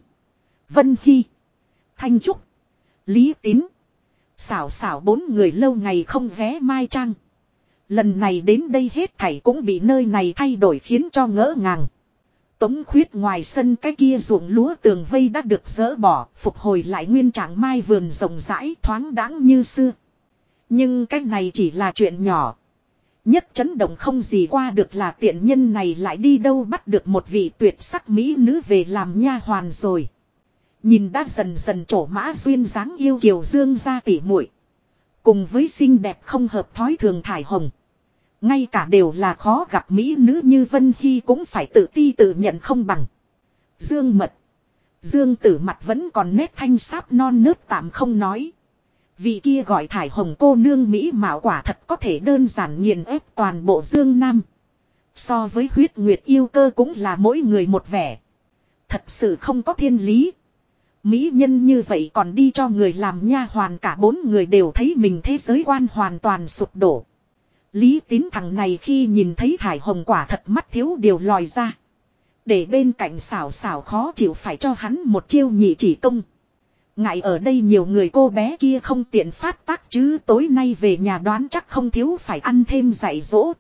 Vân Hy. Thanh Trúc. Lý Tín. Xảo xảo bốn người lâu ngày không ghé Mai Trăng. Lần này đến đây hết thảy cũng bị nơi này thay đổi khiến cho ngỡ ngàng. Tống khuyết ngoài sân cái kia ruộng lúa tường vây đã được dỡ bỏ, phục hồi lại nguyên trạng mai vườn rộng rãi thoáng đáng như xưa. Nhưng cái này chỉ là chuyện nhỏ. Nhất chấn động không gì qua được là tiện nhân này lại đi đâu bắt được một vị tuyệt sắc mỹ nữ về làm nha hoàn rồi. Nhìn đã dần dần trổ mã duyên dáng yêu kiều dương ra tỉ muội Cùng với xinh đẹp không hợp thói thường thải hồng. Ngay cả đều là khó gặp mỹ nữ như Vân Hy cũng phải tự ti tự nhận không bằng. Dương mật. Dương tử mặt vẫn còn nét thanh sáp non nớt tạm không nói. Vị kia gọi thải hồng cô nương Mỹ mạo quả thật có thể đơn giản nghiền ép toàn bộ Dương Nam. So với huyết nguyệt yêu cơ cũng là mỗi người một vẻ. Thật sự không có thiên lý. Mỹ nhân như vậy còn đi cho người làm nha hoàn cả bốn người đều thấy mình thế giới quan hoàn toàn sụp đổ. Lý tín thằng này khi nhìn thấy thải hồng quả thật mắt thiếu điều lòi ra. Để bên cạnh xảo xảo khó chịu phải cho hắn một chiêu nhị chỉ công. Ngại ở đây nhiều người cô bé kia không tiện phát tác chứ tối nay về nhà đoán chắc không thiếu phải ăn thêm dạy dỗ.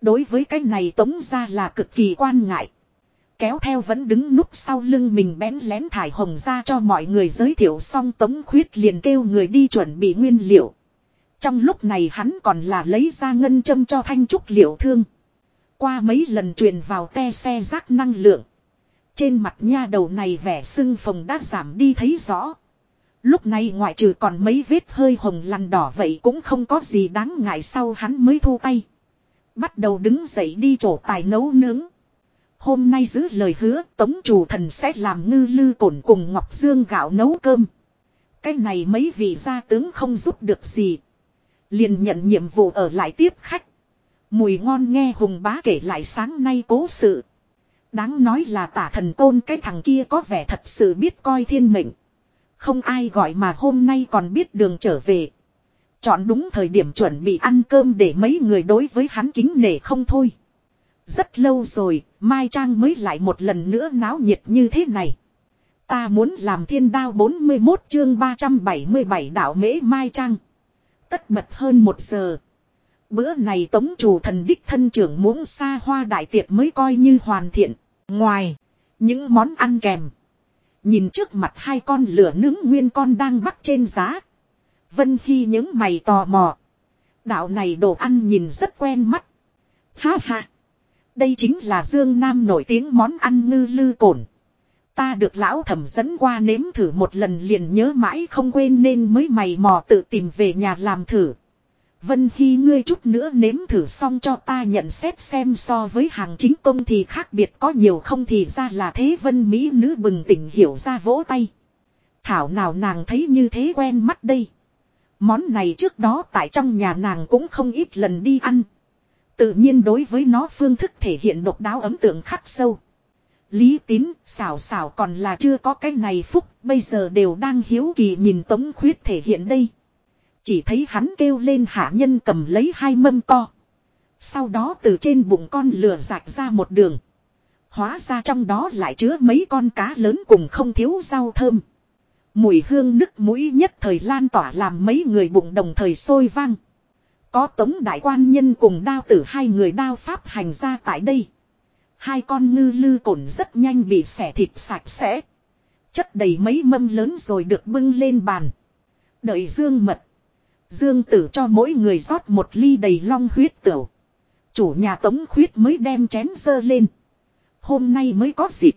Đối với cái này tống ra là cực kỳ quan ngại. Kéo theo vẫn đứng núp sau lưng mình bén lén thải hồng ra cho mọi người giới thiệu xong tống khuyết liền kêu người đi chuẩn bị nguyên liệu. Trong lúc này hắn còn là lấy ra ngân châm cho thanh trúc liệu thương. Qua mấy lần truyền vào te xe rác năng lượng. Trên mặt nha đầu này vẻ sưng phồng đã giảm đi thấy rõ. Lúc này ngoại trừ còn mấy vết hơi hồng lằn đỏ vậy cũng không có gì đáng ngại sau hắn mới thu tay. Bắt đầu đứng dậy đi chỗ tài nấu nướng. Hôm nay giữ lời hứa tống chủ thần sẽ làm ngư lư cổn cùng Ngọc Dương gạo nấu cơm. Cái này mấy vị gia tướng không giúp được gì. Liền nhận nhiệm vụ ở lại tiếp khách. Mùi ngon nghe hùng bá kể lại sáng nay cố sự. Đáng nói là tả thần côn cái thằng kia có vẻ thật sự biết coi thiên mệnh. Không ai gọi mà hôm nay còn biết đường trở về. Chọn đúng thời điểm chuẩn bị ăn cơm để mấy người đối với hắn kính nể không thôi. Rất lâu rồi, Mai Trang mới lại một lần nữa náo nhiệt như thế này. Ta muốn làm thiên đao 41 chương 377 đạo mễ Mai Trang. Tất bật hơn một giờ. Bữa này tống chủ thần đích thân trưởng muỗng xa hoa đại tiệc mới coi như hoàn thiện. Ngoài, những món ăn kèm. Nhìn trước mặt hai con lửa nướng nguyên con đang bắt trên giá. Vân Hy những mày tò mò. Đạo này đồ ăn nhìn rất quen mắt. Ha ha. Đây chính là Dương Nam nổi tiếng món ăn ngư lư cồn. Ta được lão thẩm dẫn qua nếm thử một lần liền nhớ mãi không quên nên mới mày mò tự tìm về nhà làm thử. Vân Hy, ngươi chút nữa nếm thử xong cho ta nhận xét xem so với hàng chính công thì khác biệt có nhiều không thì ra là thế Vân Mỹ nữ bừng tỉnh hiểu ra vỗ tay. Thảo nào nàng thấy như thế quen mắt đây. Món này trước đó tại trong nhà nàng cũng không ít lần đi ăn. Tự nhiên đối với nó phương thức thể hiện độc đáo ấn tượng khắc sâu. Lý tín, xảo xảo còn là chưa có cái này phúc, bây giờ đều đang hiếu kỳ nhìn tống khuyết thể hiện đây. Chỉ thấy hắn kêu lên hạ nhân cầm lấy hai mâm to. Sau đó từ trên bụng con lừa rạch ra một đường. Hóa ra trong đó lại chứa mấy con cá lớn cùng không thiếu rau thơm. Mùi hương nức mũi nhất thời lan tỏa làm mấy người bụng đồng thời sôi vang. Có tống đại quan nhân cùng đao tử hai người đao pháp hành ra tại đây. Hai con ngư lư cổn rất nhanh bị xẻ thịt sạch sẽ. Chất đầy mấy mâm lớn rồi được bưng lên bàn. Đợi dương mật. Dương tử cho mỗi người rót một ly đầy long huyết tửu. Chủ nhà tống khuyết mới đem chén dơ lên. Hôm nay mới có dịp.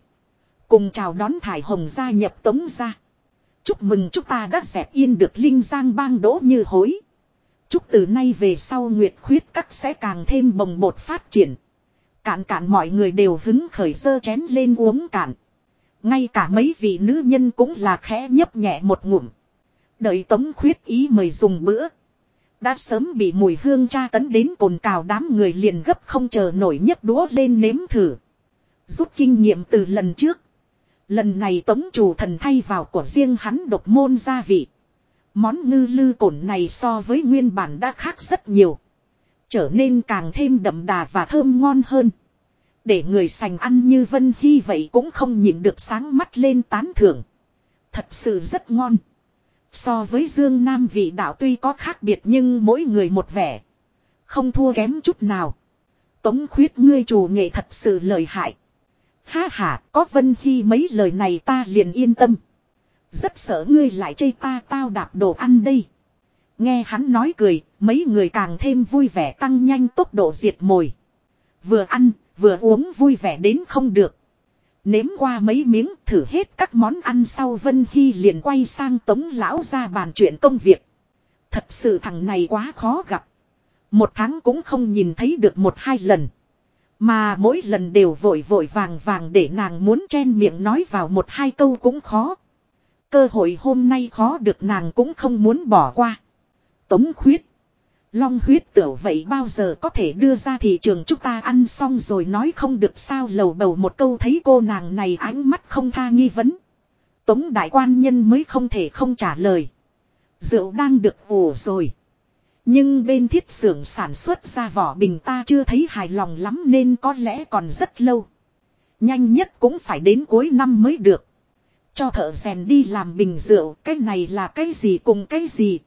Cùng chào đón thải hồng gia nhập tống gia. Chúc mừng chúng ta đã dẹp yên được linh giang bang đỗ như hối. Chúc từ nay về sau nguyệt khuyết các sẽ càng thêm bồng bột phát triển. Cạn cạn mọi người đều hứng khởi sơ chén lên uống cạn. Ngay cả mấy vị nữ nhân cũng là khẽ nhấp nhẹ một ngụm. Đợi tống khuyết ý mời dùng bữa. Đã sớm bị mùi hương tra tấn đến cồn cào đám người liền gấp không chờ nổi nhấc đũa lên nếm thử. Rút kinh nghiệm từ lần trước. Lần này tống chủ thần thay vào của riêng hắn độc môn gia vị. Món ngư lư cổn này so với nguyên bản đã khác rất nhiều. Trở nên càng thêm đậm đà và thơm ngon hơn. Để người sành ăn như Vân Hy vậy cũng không nhịn được sáng mắt lên tán thưởng. Thật sự rất ngon. So với Dương Nam vị đạo tuy có khác biệt nhưng mỗi người một vẻ. Không thua kém chút nào. Tống khuyết ngươi chủ nghệ thật sự lợi hại. Ha ha, có Vân Hy mấy lời này ta liền yên tâm. Rất sợ ngươi lại chây ta tao đạp đồ ăn đây. Nghe hắn nói cười, mấy người càng thêm vui vẻ tăng nhanh tốc độ diệt mồi. Vừa ăn, vừa uống vui vẻ đến không được. Nếm qua mấy miếng thử hết các món ăn sau Vân Hy liền quay sang tống lão ra bàn chuyện công việc. Thật sự thằng này quá khó gặp. Một tháng cũng không nhìn thấy được một hai lần. Mà mỗi lần đều vội vội vàng vàng để nàng muốn chen miệng nói vào một hai câu cũng khó. Cơ hội hôm nay khó được nàng cũng không muốn bỏ qua. Tống khuyết. Long huyết tửu vậy bao giờ có thể đưa ra thị trường chúng ta ăn xong rồi nói không được sao lầu bầu một câu thấy cô nàng này ánh mắt không tha nghi vấn. Tống đại quan nhân mới không thể không trả lời. Rượu đang được ủ rồi. Nhưng bên thiết xưởng sản xuất ra vỏ bình ta chưa thấy hài lòng lắm nên có lẽ còn rất lâu. Nhanh nhất cũng phải đến cuối năm mới được. Cho thợ rèn đi làm bình rượu, cái này là cái gì cùng cái gì.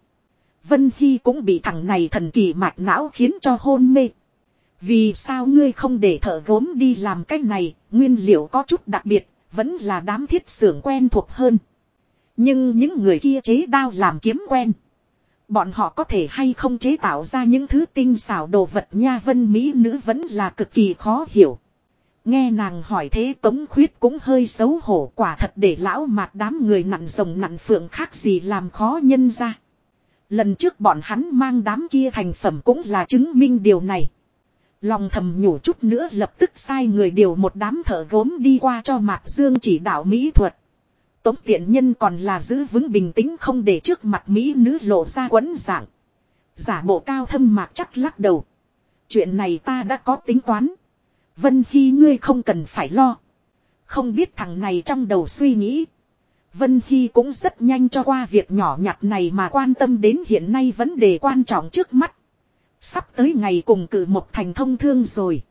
Vân Hy cũng bị thằng này thần kỳ mạch não khiến cho hôn mê. Vì sao ngươi không để thợ gốm đi làm cái này, nguyên liệu có chút đặc biệt, vẫn là đám thiết xưởng quen thuộc hơn. Nhưng những người kia chế đao làm kiếm quen. Bọn họ có thể hay không chế tạo ra những thứ tinh xảo đồ vật nha vân mỹ nữ vẫn là cực kỳ khó hiểu. Nghe nàng hỏi thế tống khuyết cũng hơi xấu hổ quả thật để lão mạt đám người nặn rồng nặn phượng khác gì làm khó nhân ra. Lần trước bọn hắn mang đám kia thành phẩm cũng là chứng minh điều này. Lòng thầm nhủ chút nữa lập tức sai người điều một đám thợ gốm đi qua cho Mạc Dương chỉ đạo mỹ thuật. Tống tiện nhân còn là giữ vững bình tĩnh không để trước mặt Mỹ nữ lộ ra quấn dạng. Giả bộ cao thâm mạc chắc lắc đầu. Chuyện này ta đã có tính toán. Vân Hy ngươi không cần phải lo. Không biết thằng này trong đầu suy nghĩ. Vân Hy cũng rất nhanh cho qua việc nhỏ nhặt này mà quan tâm đến hiện nay vấn đề quan trọng trước mắt. Sắp tới ngày cùng cử một thành thông thương rồi.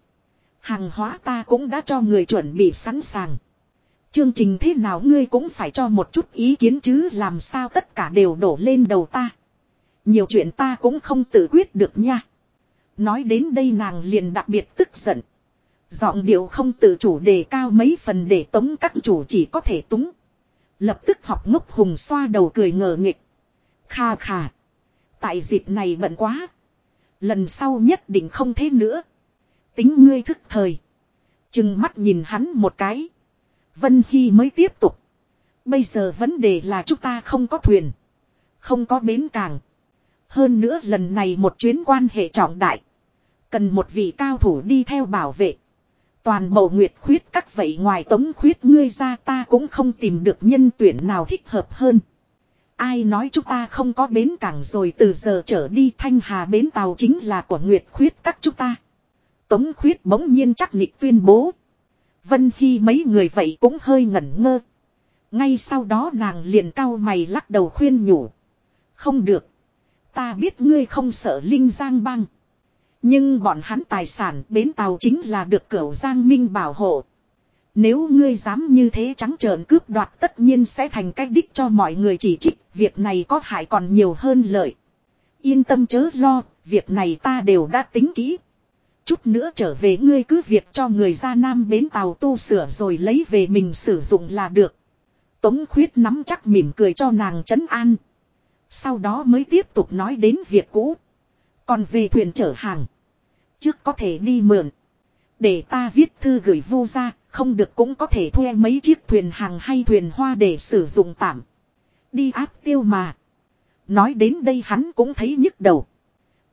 Hàng hóa ta cũng đã cho người chuẩn bị sẵn sàng. Chương trình thế nào ngươi cũng phải cho một chút ý kiến chứ làm sao tất cả đều đổ lên đầu ta. Nhiều chuyện ta cũng không tự quyết được nha. Nói đến đây nàng liền đặc biệt tức giận. Giọng điệu không tự chủ đề cao mấy phần để tống các chủ chỉ có thể túng. Lập tức học ngốc hùng xoa đầu cười ngờ nghịch. Kha kha. Tại dịp này bận quá. Lần sau nhất định không thế nữa. Tính ngươi thức thời. Chừng mắt nhìn hắn một cái. Vân Hy mới tiếp tục. Bây giờ vấn đề là chúng ta không có thuyền. Không có bến cảng. Hơn nữa lần này một chuyến quan hệ trọng đại. Cần một vị cao thủ đi theo bảo vệ. Toàn bộ nguyệt khuyết các vậy ngoài tống khuyết ngươi ra ta cũng không tìm được nhân tuyển nào thích hợp hơn. Ai nói chúng ta không có bến cảng rồi từ giờ trở đi thanh hà bến tàu chính là của nguyệt khuyết các chúng ta. Tống khuyết bỗng nhiên chắc nịch tuyên bố. Vân Hy mấy người vậy cũng hơi ngẩn ngơ. Ngay sau đó nàng liền cau mày lắc đầu khuyên nhủ. Không được. Ta biết ngươi không sợ Linh Giang băng. Nhưng bọn hắn tài sản bến tàu chính là được cửu Giang Minh bảo hộ. Nếu ngươi dám như thế trắng trợn cướp đoạt tất nhiên sẽ thành cách đích cho mọi người chỉ trích. Việc này có hại còn nhiều hơn lợi. Yên tâm chớ lo, việc này ta đều đã tính kỹ. Chút nữa trở về ngươi cứ việc cho người ra nam bến tàu tu sửa rồi lấy về mình sử dụng là được. Tống khuyết nắm chắc mỉm cười cho nàng trấn an. Sau đó mới tiếp tục nói đến việc cũ. Còn về thuyền chở hàng. Trước có thể đi mượn. Để ta viết thư gửi vô ra, không được cũng có thể thuê mấy chiếc thuyền hàng hay thuyền hoa để sử dụng tạm. Đi áp tiêu mà. Nói đến đây hắn cũng thấy nhức đầu.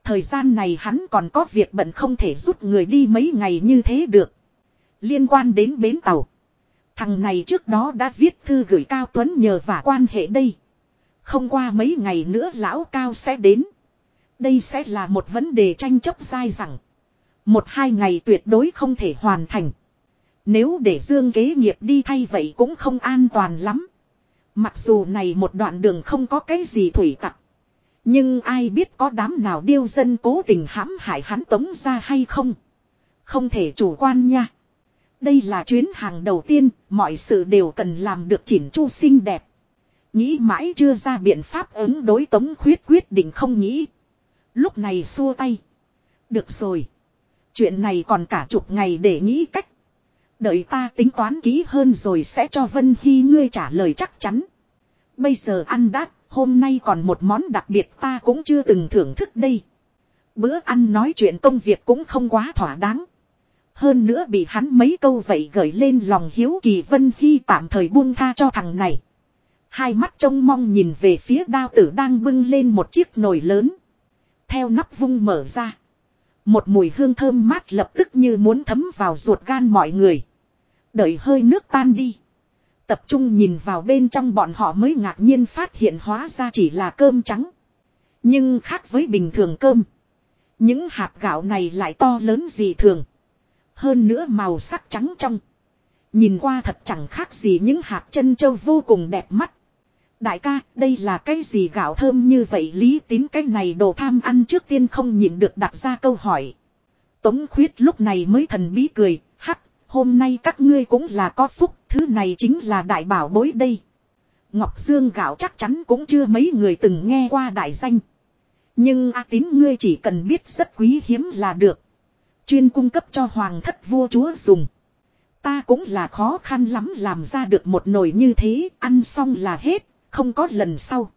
Thời gian này hắn còn có việc bận không thể rút người đi mấy ngày như thế được. Liên quan đến bến tàu. Thằng này trước đó đã viết thư gửi Cao Tuấn nhờ vả quan hệ đây. Không qua mấy ngày nữa lão Cao sẽ đến. Đây sẽ là một vấn đề tranh chấp dai dẳng. Một hai ngày tuyệt đối không thể hoàn thành. Nếu để dương kế nghiệp đi thay vậy cũng không an toàn lắm. Mặc dù này một đoạn đường không có cái gì thủy tặc. Nhưng ai biết có đám nào điêu dân cố tình hãm hại hắn tống ra hay không. Không thể chủ quan nha. Đây là chuyến hàng đầu tiên, mọi sự đều cần làm được chỉnh chu xinh đẹp. Nghĩ mãi chưa ra biện pháp ứng đối tống khuyết quyết định không nghĩ. Lúc này xua tay. Được rồi. Chuyện này còn cả chục ngày để nghĩ cách. Đợi ta tính toán kỹ hơn rồi sẽ cho Vân Hy ngươi trả lời chắc chắn. Bây giờ ăn đắt, hôm nay còn một món đặc biệt ta cũng chưa từng thưởng thức đây. Bữa ăn nói chuyện công việc cũng không quá thỏa đáng. Hơn nữa bị hắn mấy câu vậy gửi lên lòng hiếu kỳ Vân Hy tạm thời buông tha cho thằng này. Hai mắt trông mong nhìn về phía đao tử đang bưng lên một chiếc nồi lớn. Theo nắp vung mở ra. Một mùi hương thơm mát lập tức như muốn thấm vào ruột gan mọi người. Đợi hơi nước tan đi. Tập trung nhìn vào bên trong bọn họ mới ngạc nhiên phát hiện hóa ra chỉ là cơm trắng. Nhưng khác với bình thường cơm. Những hạt gạo này lại to lớn gì thường. Hơn nữa màu sắc trắng trong. Nhìn qua thật chẳng khác gì những hạt chân châu vô cùng đẹp mắt. Đại ca, đây là cái gì gạo thơm như vậy lý tín cái này đồ tham ăn trước tiên không nhịn được đặt ra câu hỏi. Tống khuyết lúc này mới thần bí cười, hắc, hôm nay các ngươi cũng là có phúc, thứ này chính là đại bảo bối đây. Ngọc Dương gạo chắc chắn cũng chưa mấy người từng nghe qua đại danh. Nhưng A tín ngươi chỉ cần biết rất quý hiếm là được. Chuyên cung cấp cho hoàng thất vua chúa dùng. Ta cũng là khó khăn lắm làm ra được một nồi như thế, ăn xong là hết, không có lần sau.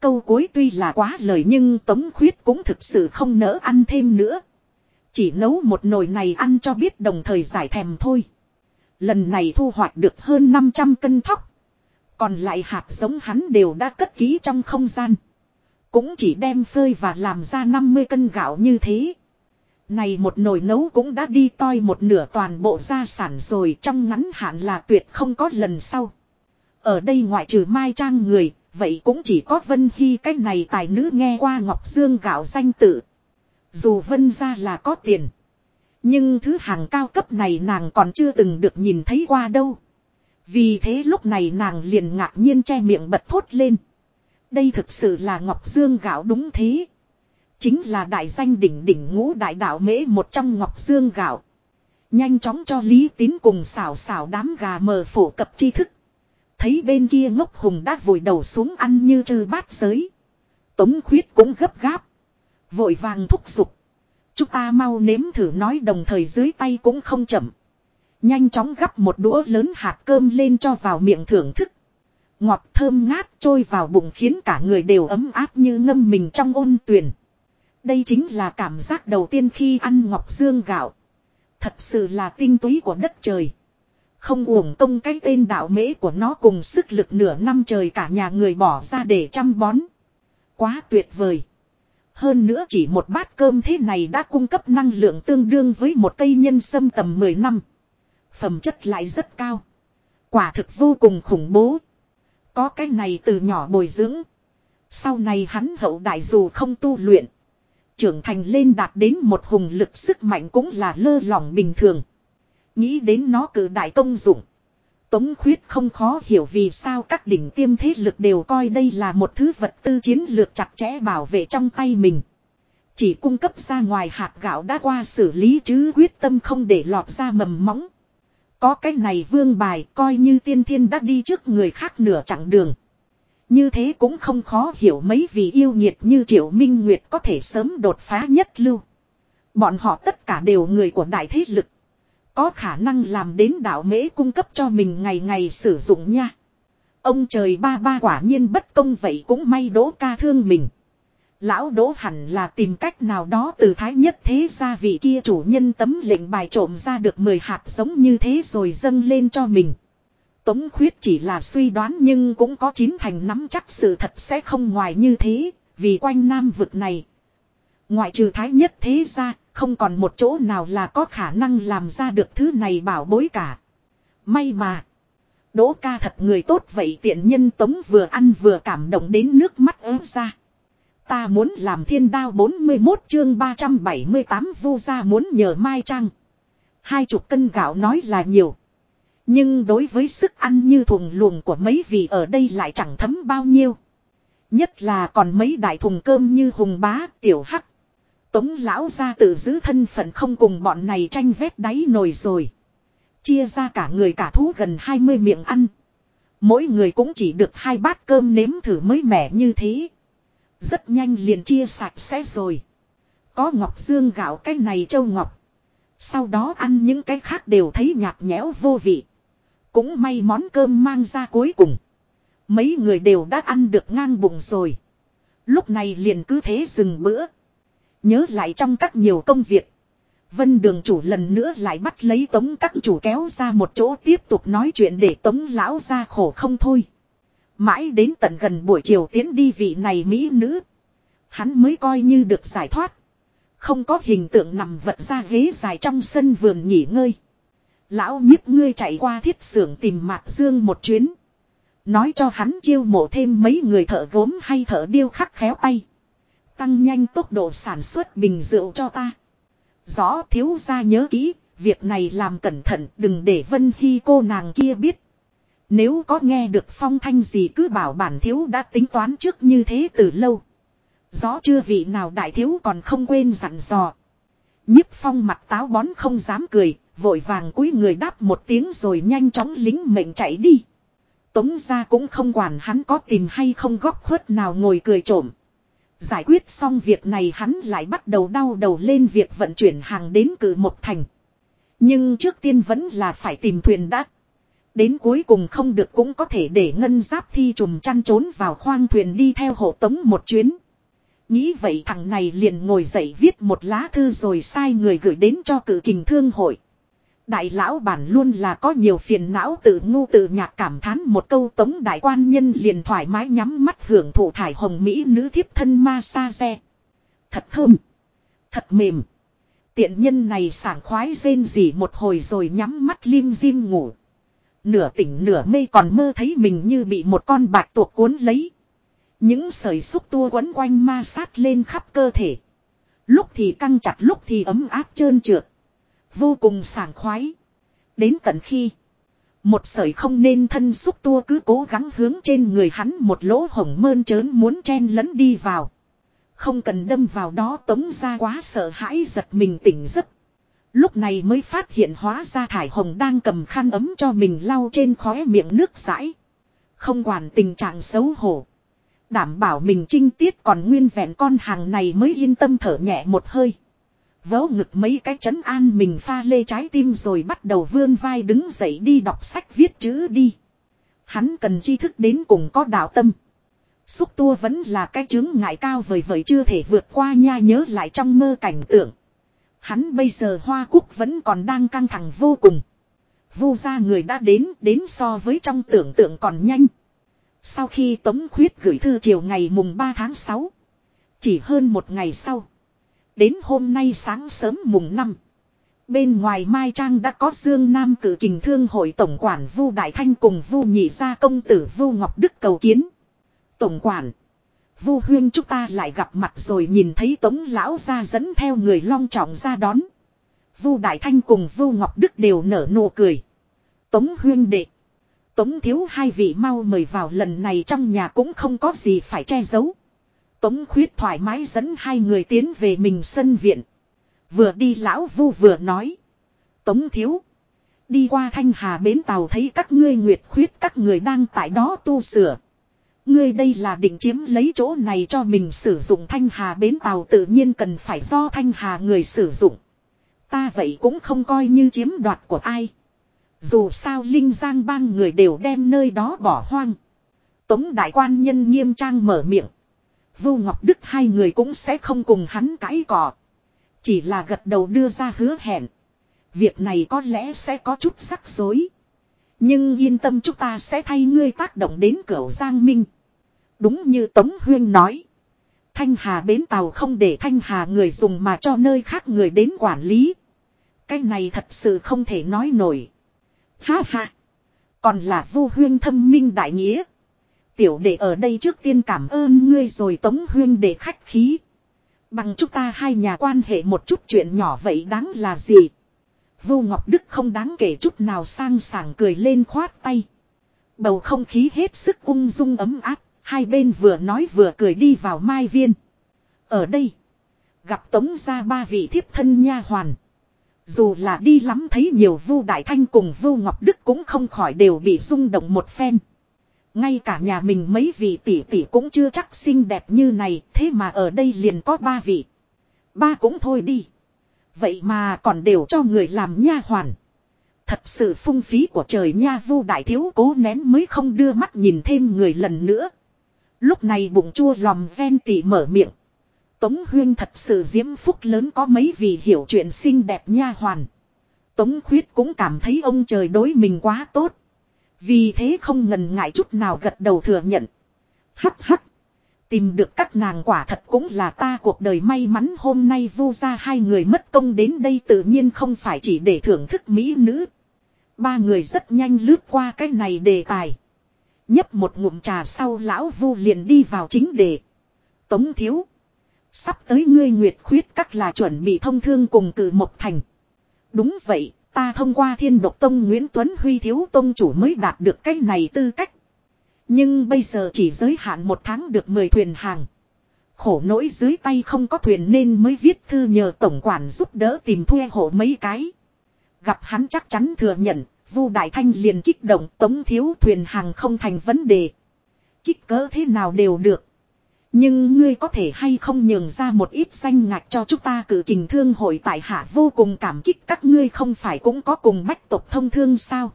Câu cuối tuy là quá lời nhưng Tống Khuyết cũng thực sự không nỡ ăn thêm nữa. Chỉ nấu một nồi này ăn cho biết đồng thời giải thèm thôi. Lần này thu hoạch được hơn 500 cân thóc. Còn lại hạt giống hắn đều đã cất kỹ trong không gian. Cũng chỉ đem phơi và làm ra 50 cân gạo như thế. Này một nồi nấu cũng đã đi toi một nửa toàn bộ gia sản rồi trong ngắn hạn là tuyệt không có lần sau. Ở đây ngoại trừ Mai Trang người, vậy cũng chỉ có Vân Hy cách này tài nữ nghe qua Ngọc Dương gạo danh tự. Dù Vân ra là có tiền. Nhưng thứ hàng cao cấp này nàng còn chưa từng được nhìn thấy qua đâu. Vì thế lúc này nàng liền ngạc nhiên che miệng bật thốt lên. Đây thực sự là Ngọc Dương gạo đúng thế. Chính là đại danh đỉnh đỉnh ngũ đại đạo mễ một trong Ngọc Dương gạo. Nhanh chóng cho Lý Tín cùng xảo xảo đám gà mờ phổ cập tri thức. Thấy bên kia ngốc hùng đã vội đầu xuống ăn như trừ bát giới. Tống khuyết cũng gấp gáp. Vội vàng thúc giục. Chúng ta mau nếm thử nói đồng thời dưới tay cũng không chậm. Nhanh chóng gắp một đũa lớn hạt cơm lên cho vào miệng thưởng thức. Ngọt thơm ngát trôi vào bụng khiến cả người đều ấm áp như ngâm mình trong ôn tuyền. Đây chính là cảm giác đầu tiên khi ăn ngọc dương gạo. Thật sự là tinh túy của đất trời. Không uổng công cái tên đạo mễ của nó cùng sức lực nửa năm trời cả nhà người bỏ ra để chăm bón. Quá tuyệt vời. Hơn nữa chỉ một bát cơm thế này đã cung cấp năng lượng tương đương với một cây nhân sâm tầm 10 năm. Phẩm chất lại rất cao. Quả thực vô cùng khủng bố. Có cái này từ nhỏ bồi dưỡng. Sau này hắn hậu đại dù không tu luyện. Trưởng thành lên đạt đến một hùng lực sức mạnh cũng là lơ lỏng bình thường. Nghĩ đến nó cử đại công dụng. Tống khuyết không khó hiểu vì sao các đỉnh tiêm thế lực đều coi đây là một thứ vật tư chiến lược chặt chẽ bảo vệ trong tay mình. Chỉ cung cấp ra ngoài hạt gạo đã qua xử lý chứ quyết tâm không để lọt ra mầm móng. Có cái này vương bài coi như tiên thiên đã đi trước người khác nửa chặng đường. Như thế cũng không khó hiểu mấy vị yêu nhiệt như Triệu Minh Nguyệt có thể sớm đột phá nhất lưu. Bọn họ tất cả đều người của đại thế lực. Có khả năng làm đến đạo mễ cung cấp cho mình ngày ngày sử dụng nha. Ông trời ba ba quả nhiên bất công vậy cũng may đỗ ca thương mình. Lão đỗ hẳn là tìm cách nào đó từ thái nhất thế ra vị kia chủ nhân tấm lệnh bài trộm ra được 10 hạt giống như thế rồi dâng lên cho mình. Tống khuyết chỉ là suy đoán nhưng cũng có chín thành nắm chắc sự thật sẽ không ngoài như thế, vì quanh nam vực này. Ngoại trừ thái nhất thế ra, không còn một chỗ nào là có khả năng làm ra được thứ này bảo bối cả. May mà. Đỗ ca thật người tốt vậy tiện nhân tống vừa ăn vừa cảm động đến nước mắt ớt ra. Ta muốn làm thiên đao 41 chương 378 vu ra muốn nhờ Mai Trăng. Hai chục cân gạo nói là nhiều. Nhưng đối với sức ăn như thùng luồng của mấy vị ở đây lại chẳng thấm bao nhiêu. Nhất là còn mấy đại thùng cơm như hùng bá, tiểu hắc. Tống lão ra tự giữ thân phận không cùng bọn này tranh vét đáy nồi rồi. Chia ra cả người cả thú gần 20 miệng ăn. Mỗi người cũng chỉ được hai bát cơm nếm thử mới mẻ như thế. Rất nhanh liền chia sạch sẽ rồi. Có ngọc dương gạo cái này châu ngọc. Sau đó ăn những cái khác đều thấy nhạt nhẽo vô vị. Cũng may món cơm mang ra cuối cùng. Mấy người đều đã ăn được ngang bụng rồi. Lúc này liền cứ thế dừng bữa. Nhớ lại trong các nhiều công việc. Vân đường chủ lần nữa lại bắt lấy tống các chủ kéo ra một chỗ tiếp tục nói chuyện để tống lão ra khổ không thôi. Mãi đến tận gần buổi chiều tiến đi vị này mỹ nữ. Hắn mới coi như được giải thoát. Không có hình tượng nằm vật ra ghế dài trong sân vườn nghỉ ngơi. Lão nhiếp ngươi chạy qua thiết xưởng tìm Mạc Dương một chuyến. Nói cho hắn chiêu mộ thêm mấy người thợ gốm hay thợ điêu khắc khéo tay. Tăng nhanh tốc độ sản xuất bình rượu cho ta. Rõ thiếu ra nhớ kỹ, việc này làm cẩn thận đừng để Vân Hy cô nàng kia biết. Nếu có nghe được phong thanh gì cứ bảo bản thiếu đã tính toán trước như thế từ lâu. Rõ chưa vị nào đại thiếu còn không quên dặn dò. nhiếp phong mặt táo bón không dám cười, vội vàng cúi người đáp một tiếng rồi nhanh chóng lính mệnh chạy đi. Tống ra cũng không quản hắn có tìm hay không góc khuất nào ngồi cười trộm. Giải quyết xong việc này hắn lại bắt đầu đau đầu lên việc vận chuyển hàng đến cử một thành. Nhưng trước tiên vẫn là phải tìm thuyền đã. Đến cuối cùng không được cũng có thể để ngân giáp thi trùm chăn trốn vào khoang thuyền đi theo hộ tống một chuyến. Nghĩ vậy thằng này liền ngồi dậy viết một lá thư rồi sai người gửi đến cho cử kình thương hội. Đại lão bản luôn là có nhiều phiền não tự ngu tự nhạc cảm thán một câu tống đại quan nhân liền thoải mái nhắm mắt hưởng thụ thải hồng mỹ nữ thiếp thân ma sa xe. Thật thơm. Thật mềm. Tiện nhân này sảng khoái rên rỉ một hồi rồi nhắm mắt lim dim ngủ. Nửa tỉnh nửa mê còn mơ thấy mình như bị một con bạc tuộc cuốn lấy. Những sợi xúc tua quấn quanh ma sát lên khắp cơ thể. Lúc thì căng chặt lúc thì ấm áp trơn trượt. Vô cùng sảng khoái. Đến tận khi. Một sợi không nên thân xúc tua cứ cố gắng hướng trên người hắn một lỗ hổng mơn trớn muốn chen lẫn đi vào. Không cần đâm vào đó tống ra quá sợ hãi giật mình tỉnh giấc. Lúc này mới phát hiện hóa ra thải hồng đang cầm khăn ấm cho mình lau trên khóe miệng nước rãi. Không quản tình trạng xấu hổ. Đảm bảo mình trinh tiết còn nguyên vẹn con hàng này mới yên tâm thở nhẹ một hơi. Vớ ngực mấy cái chấn an mình pha lê trái tim rồi bắt đầu vươn vai đứng dậy đi đọc sách viết chữ đi. Hắn cần tri thức đến cùng có đạo tâm. Xúc tua vẫn là cái chứng ngại cao vời vời chưa thể vượt qua nha nhớ lại trong mơ cảnh tượng. Hắn bây giờ hoa cúc vẫn còn đang căng thẳng vô cùng. Vu ra người đã đến, đến so với trong tưởng tượng còn nhanh. Sau khi Tống Khuyết gửi thư chiều ngày mùng 3 tháng 6. Chỉ hơn một ngày sau. Đến hôm nay sáng sớm mùng 5. Bên ngoài Mai Trang đã có Dương Nam cử kình thương hội tổng quản Vu Đại Thanh cùng Vu Nhị gia công tử Vu Ngọc Đức cầu kiến. Tổng quản. Vu huyên chúng ta lại gặp mặt rồi nhìn thấy Tống lão gia dẫn theo người long trọng ra đón. Vu Đại Thanh cùng Vu Ngọc Đức đều nở nụ cười. Tống huyên đệ. Tống thiếu hai vị mau mời vào lần này trong nhà cũng không có gì phải che giấu. Tống khuyết thoải mái dẫn hai người tiến về mình sân viện. Vừa đi lão vu vừa nói. Tống thiếu. Đi qua thanh hà bến tàu thấy các ngươi nguyệt khuyết, các người đang tại đó tu sửa. Ngươi đây là định chiếm lấy chỗ này cho mình sử dụng thanh hà bến tàu, tự nhiên cần phải do thanh hà người sử dụng. Ta vậy cũng không coi như chiếm đoạt của ai. Dù sao Linh Giang bang người đều đem nơi đó bỏ hoang. Tống đại quan nhân nghiêm trang mở miệng. Vu Ngọc Đức hai người cũng sẽ không cùng hắn cãi cọ. Chỉ là gật đầu đưa ra hứa hẹn. Việc này có lẽ sẽ có chút rắc rối. Nhưng yên tâm chúng ta sẽ thay ngươi tác động đến cửa Giang Minh. Đúng như Tống Huyên nói. Thanh Hà bến tàu không để Thanh Hà người dùng mà cho nơi khác người đến quản lý. Cái này thật sự không thể nói nổi. Ha ha. Còn là vu huyên thâm minh đại nghĩa. Tiểu đệ ở đây trước tiên cảm ơn ngươi rồi tống huyên để khách khí. Bằng chúng ta hai nhà quan hệ một chút chuyện nhỏ vậy đáng là gì. Vu Ngọc Đức không đáng kể chút nào sang sảng cười lên khoát tay. Bầu không khí hết sức ung dung ấm áp, hai bên vừa nói vừa cười đi vào mai viên. Ở đây, gặp tống ra ba vị thiếp thân nha hoàn. Dù là đi lắm thấy nhiều Vu Đại Thanh cùng Vu Ngọc Đức cũng không khỏi đều bị rung động một phen. Ngay cả nhà mình mấy vị tỷ tỷ cũng chưa chắc xinh đẹp như này, thế mà ở đây liền có ba vị. Ba cũng thôi đi. Vậy mà còn đều cho người làm nha hoàn. Thật sự phung phí của trời nha vu đại thiếu cố nén mới không đưa mắt nhìn thêm người lần nữa. Lúc này bụng chua lòm ven tỷ mở miệng. Tống Huyên thật sự diễm phúc lớn có mấy vị hiểu chuyện xinh đẹp nha hoàn. Tống Khuyết cũng cảm thấy ông trời đối mình quá tốt. Vì thế không ngần ngại chút nào gật đầu thừa nhận. Hắc hắc. Tìm được các nàng quả thật cũng là ta cuộc đời may mắn hôm nay vu ra hai người mất công đến đây tự nhiên không phải chỉ để thưởng thức mỹ nữ. Ba người rất nhanh lướt qua cái này đề tài. Nhấp một ngụm trà sau lão vu liền đi vào chính đề. Tống thiếu. Sắp tới ngươi nguyệt khuyết các là chuẩn bị thông thương cùng cử một thành. Đúng vậy, ta thông qua thiên độc tông Nguyễn Tuấn Huy thiếu tông chủ mới đạt được cái này tư cách. Nhưng bây giờ chỉ giới hạn một tháng được 10 thuyền hàng. Khổ nỗi dưới tay không có thuyền nên mới viết thư nhờ tổng quản giúp đỡ tìm thuê hộ mấy cái. Gặp hắn chắc chắn thừa nhận, Vu Đại Thanh liền kích động tống thiếu thuyền hàng không thành vấn đề. Kích cỡ thế nào đều được. Nhưng ngươi có thể hay không nhường ra một ít danh ngạch cho chúng ta cử kình thương hội tại hạ vô cùng cảm kích các ngươi không phải cũng có cùng bách tộc thông thương sao.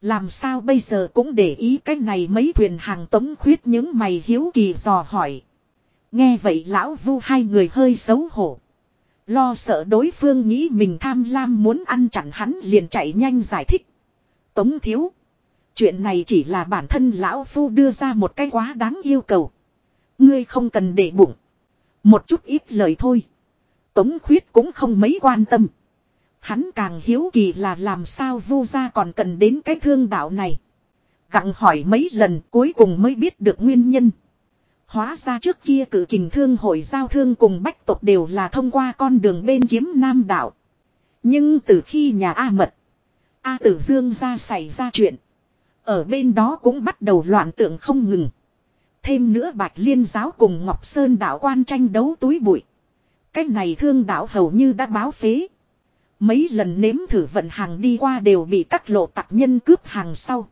Làm sao bây giờ cũng để ý cái này mấy thuyền hàng tống khuyết những mày hiếu kỳ dò hỏi. Nghe vậy lão vu hai người hơi xấu hổ. Lo sợ đối phương nghĩ mình tham lam muốn ăn chặn hắn liền chạy nhanh giải thích. Tống thiếu. Chuyện này chỉ là bản thân lão phu đưa ra một cái quá đáng yêu cầu. Ngươi không cần để bụng. Một chút ít lời thôi. Tống khuyết cũng không mấy quan tâm. Hắn càng hiếu kỳ là làm sao vu gia còn cần đến cái thương đạo này. Gặng hỏi mấy lần cuối cùng mới biết được nguyên nhân. Hóa ra trước kia cử kình thương hội giao thương cùng bách tộc đều là thông qua con đường bên kiếm nam đạo. Nhưng từ khi nhà A Mật, A Tử Dương ra xảy ra chuyện. Ở bên đó cũng bắt đầu loạn tượng không ngừng. Thêm nữa Bạch Liên giáo cùng Ngọc Sơn đạo quan tranh đấu túi bụi. Cách này thương đạo hầu như đã báo phế. Mấy lần nếm thử vận hàng đi qua đều bị các lộ tặc nhân cướp hàng sau.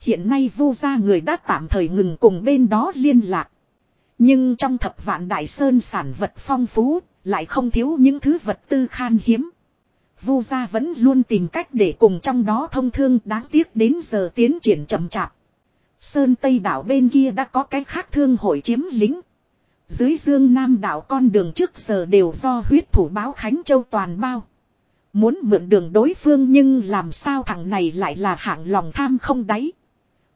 Hiện nay vu gia người đã tạm thời ngừng cùng bên đó liên lạc. Nhưng trong thập vạn đại sơn sản vật phong phú, lại không thiếu những thứ vật tư khan hiếm. Vu gia vẫn luôn tìm cách để cùng trong đó thông thương đáng tiếc đến giờ tiến triển chậm chạp. Sơn Tây đảo bên kia đã có cái khác thương hội chiếm lính. Dưới dương Nam đảo con đường trước giờ đều do huyết thủ báo Khánh Châu toàn bao. Muốn mượn đường đối phương nhưng làm sao thằng này lại là hạng lòng tham không đáy.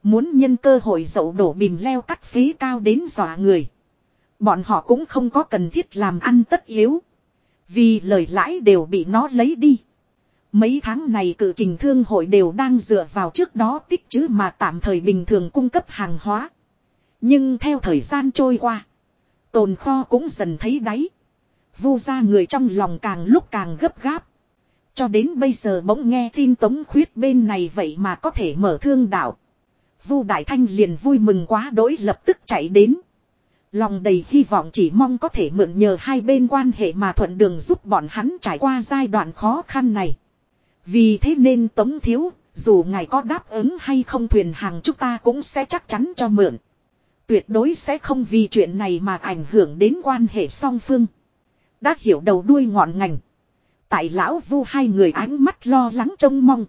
Muốn nhân cơ hội dậu đổ bìm leo cắt phí cao đến dọa người. Bọn họ cũng không có cần thiết làm ăn tất yếu. Vì lời lãi đều bị nó lấy đi. Mấy tháng này cử kình thương hội đều đang dựa vào trước đó tích chứ mà tạm thời bình thường cung cấp hàng hóa. Nhưng theo thời gian trôi qua. Tồn kho cũng dần thấy đáy. Vu ra người trong lòng càng lúc càng gấp gáp. Cho đến bây giờ bỗng nghe tin tống khuyết bên này vậy mà có thể mở thương đạo. Vu Đại Thanh liền vui mừng quá đỗi lập tức chạy đến. Lòng đầy hy vọng chỉ mong có thể mượn nhờ hai bên quan hệ mà thuận đường giúp bọn hắn trải qua giai đoạn khó khăn này. Vì thế nên Tống Thiếu, dù ngài có đáp ứng hay không thuyền hàng chúng ta cũng sẽ chắc chắn cho mượn. Tuyệt đối sẽ không vì chuyện này mà ảnh hưởng đến quan hệ song phương. Đã hiểu đầu đuôi ngọn ngành. Tại lão vu hai người ánh mắt lo lắng trông mong.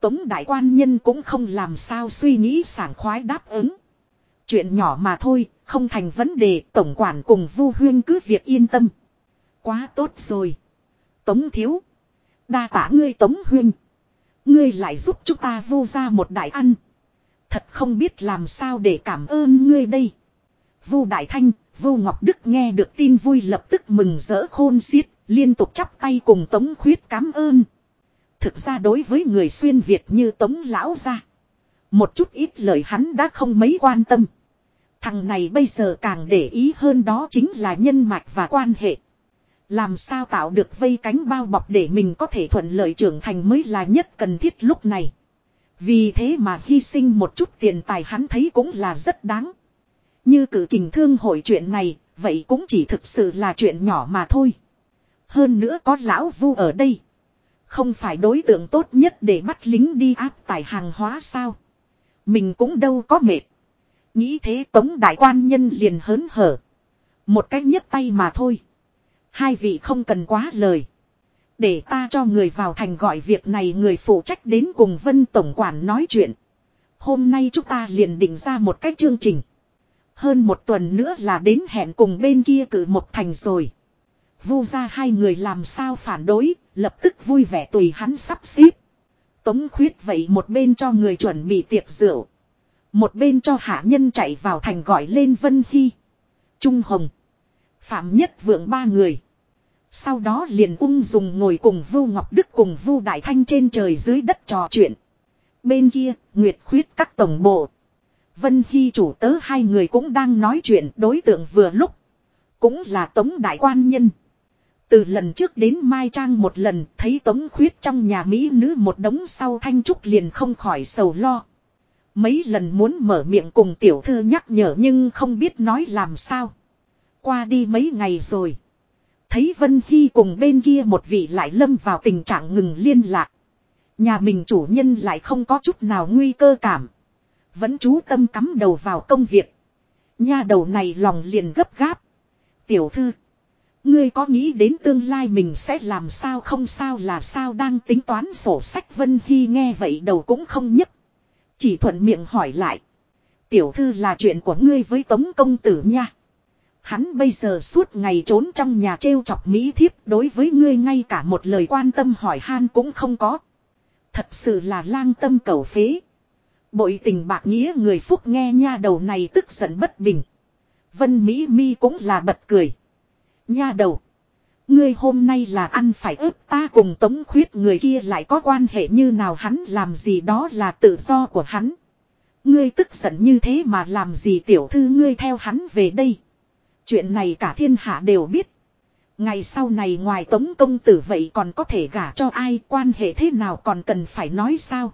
Tống đại quan nhân cũng không làm sao suy nghĩ sảng khoái đáp ứng. Chuyện nhỏ mà thôi, không thành vấn đề, tổng quản cùng Vu Huyên cứ việc yên tâm. Quá tốt rồi. Tống thiếu. Đa tả ngươi Tống Huyên. Ngươi lại giúp chúng ta vô ra một đại ăn. Thật không biết làm sao để cảm ơn ngươi đây. Vu Đại Thanh, Vu Ngọc Đức nghe được tin vui lập tức mừng rỡ khôn xiết, liên tục chắp tay cùng Tống Khuyết cảm ơn. Thực ra đối với người xuyên Việt như Tống Lão ra. Một chút ít lời hắn đã không mấy quan tâm. Thằng này bây giờ càng để ý hơn đó chính là nhân mạch và quan hệ. Làm sao tạo được vây cánh bao bọc để mình có thể thuận lợi trưởng thành mới là nhất cần thiết lúc này. Vì thế mà hy sinh một chút tiền tài hắn thấy cũng là rất đáng. Như cử kình thương hội chuyện này, vậy cũng chỉ thực sự là chuyện nhỏ mà thôi. Hơn nữa có lão vu ở đây. Không phải đối tượng tốt nhất để bắt lính đi áp tải hàng hóa sao. Mình cũng đâu có mệt. Nghĩ thế tống đại quan nhân liền hớn hở. Một cách nhấp tay mà thôi. Hai vị không cần quá lời. Để ta cho người vào thành gọi việc này người phụ trách đến cùng Vân Tổng Quản nói chuyện. Hôm nay chúng ta liền định ra một cách chương trình. Hơn một tuần nữa là đến hẹn cùng bên kia cử một thành rồi. Vu ra hai người làm sao phản đối, lập tức vui vẻ tùy hắn sắp xếp. Tống khuyết vậy một bên cho người chuẩn bị tiệc rượu. Một bên cho hạ nhân chạy vào thành gọi lên Vân Hy. Trung Hồng. Phạm Nhất Vượng ba người. Sau đó liền ung dùng ngồi cùng Vu Ngọc Đức cùng Vu Đại Thanh trên trời dưới đất trò chuyện. Bên kia, Nguyệt khuyết các tổng bộ. Vân Hy chủ tớ hai người cũng đang nói chuyện đối tượng vừa lúc. Cũng là Tống Đại Quan Nhân. Từ lần trước đến Mai Trang một lần thấy Tống Khuyết trong nhà Mỹ nữ một đống sau Thanh Trúc liền không khỏi sầu lo. Mấy lần muốn mở miệng cùng tiểu thư nhắc nhở nhưng không biết nói làm sao. Qua đi mấy ngày rồi. Thấy Vân Hy cùng bên kia một vị lại lâm vào tình trạng ngừng liên lạc. Nhà mình chủ nhân lại không có chút nào nguy cơ cảm. Vẫn chú tâm cắm đầu vào công việc. Nhà đầu này lòng liền gấp gáp. Tiểu thư. Ngươi có nghĩ đến tương lai mình sẽ làm sao không sao là sao đang tính toán sổ sách Vân Hy nghe vậy đầu cũng không nhấc. Chỉ thuận miệng hỏi lại. Tiểu thư là chuyện của ngươi với tống công tử nha. Hắn bây giờ suốt ngày trốn trong nhà trêu chọc Mỹ thiếp, đối với ngươi ngay cả một lời quan tâm hỏi han cũng không có. Thật sự là lang tâm cầu phế. Bội tình bạc nghĩa người phúc nghe nha đầu này tức giận bất bình. Vân Mỹ mi cũng là bật cười. Nha đầu. Ngươi hôm nay là ăn phải ướp ta cùng tống khuyết người kia lại có quan hệ như nào hắn làm gì đó là tự do của hắn. Ngươi tức giận như thế mà làm gì tiểu thư ngươi theo hắn về đây. Chuyện này cả thiên hạ đều biết. Ngày sau này ngoài tống công tử vậy còn có thể gả cho ai quan hệ thế nào còn cần phải nói sao.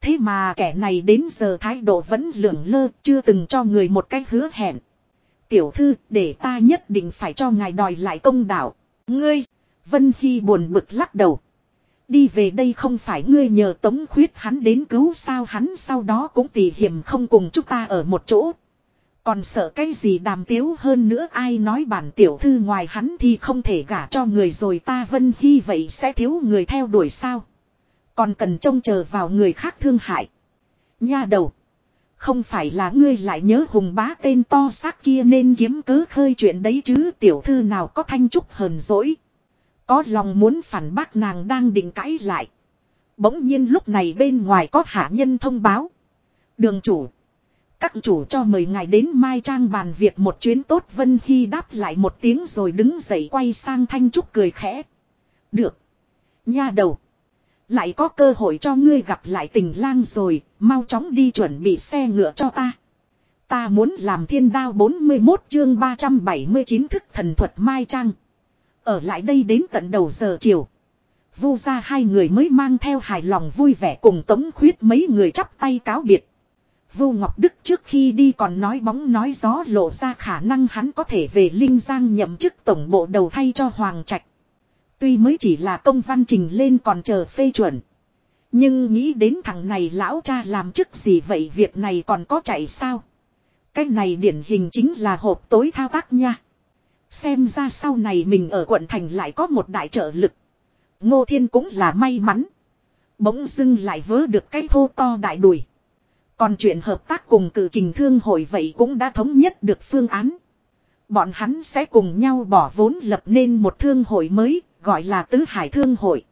Thế mà kẻ này đến giờ thái độ vẫn lưỡng lơ chưa từng cho người một cách hứa hẹn. Tiểu thư để ta nhất định phải cho ngài đòi lại công đạo. Ngươi, Vân Hy buồn bực lắc đầu. Đi về đây không phải ngươi nhờ tống khuyết hắn đến cứu sao hắn sau đó cũng tỉ hiểm không cùng chúng ta ở một chỗ. Còn sợ cái gì đàm tiếu hơn nữa ai nói bản tiểu thư ngoài hắn thì không thể gả cho người rồi ta vân hy vậy sẽ thiếu người theo đuổi sao. Còn cần trông chờ vào người khác thương hại. Nha đầu. Không phải là ngươi lại nhớ hùng bá tên to xác kia nên kiếm cớ khơi chuyện đấy chứ, tiểu thư nào có thanh trúc hờn dỗi. Có lòng muốn phản bác nàng đang định cãi lại. Bỗng nhiên lúc này bên ngoài có hạ nhân thông báo. Đường chủ. Các chủ cho mời ngài đến Mai Trang bàn việc một chuyến tốt Vân Hy đáp lại một tiếng rồi đứng dậy quay sang Thanh Trúc cười khẽ. Được. Nha đầu. Lại có cơ hội cho ngươi gặp lại tình lang rồi, mau chóng đi chuẩn bị xe ngựa cho ta. Ta muốn làm thiên đao 41 chương 379 thức thần thuật Mai Trang. Ở lại đây đến tận đầu giờ chiều. Vu ra hai người mới mang theo hài lòng vui vẻ cùng tống khuyết mấy người chắp tay cáo biệt. Vu Ngọc Đức trước khi đi còn nói bóng nói gió lộ ra khả năng hắn có thể về Linh Giang nhậm chức tổng bộ đầu thay cho Hoàng Trạch. Tuy mới chỉ là công văn trình lên còn chờ phê chuẩn. Nhưng nghĩ đến thằng này lão cha làm chức gì vậy việc này còn có chạy sao? Cái này điển hình chính là hộp tối thao tác nha. Xem ra sau này mình ở quận thành lại có một đại trợ lực. Ngô Thiên cũng là may mắn. Bỗng dưng lại vớ được cái thô to đại đùi. Còn chuyện hợp tác cùng cử kình thương hội vậy cũng đã thống nhất được phương án. Bọn hắn sẽ cùng nhau bỏ vốn lập nên một thương hội mới, gọi là Tứ Hải Thương Hội.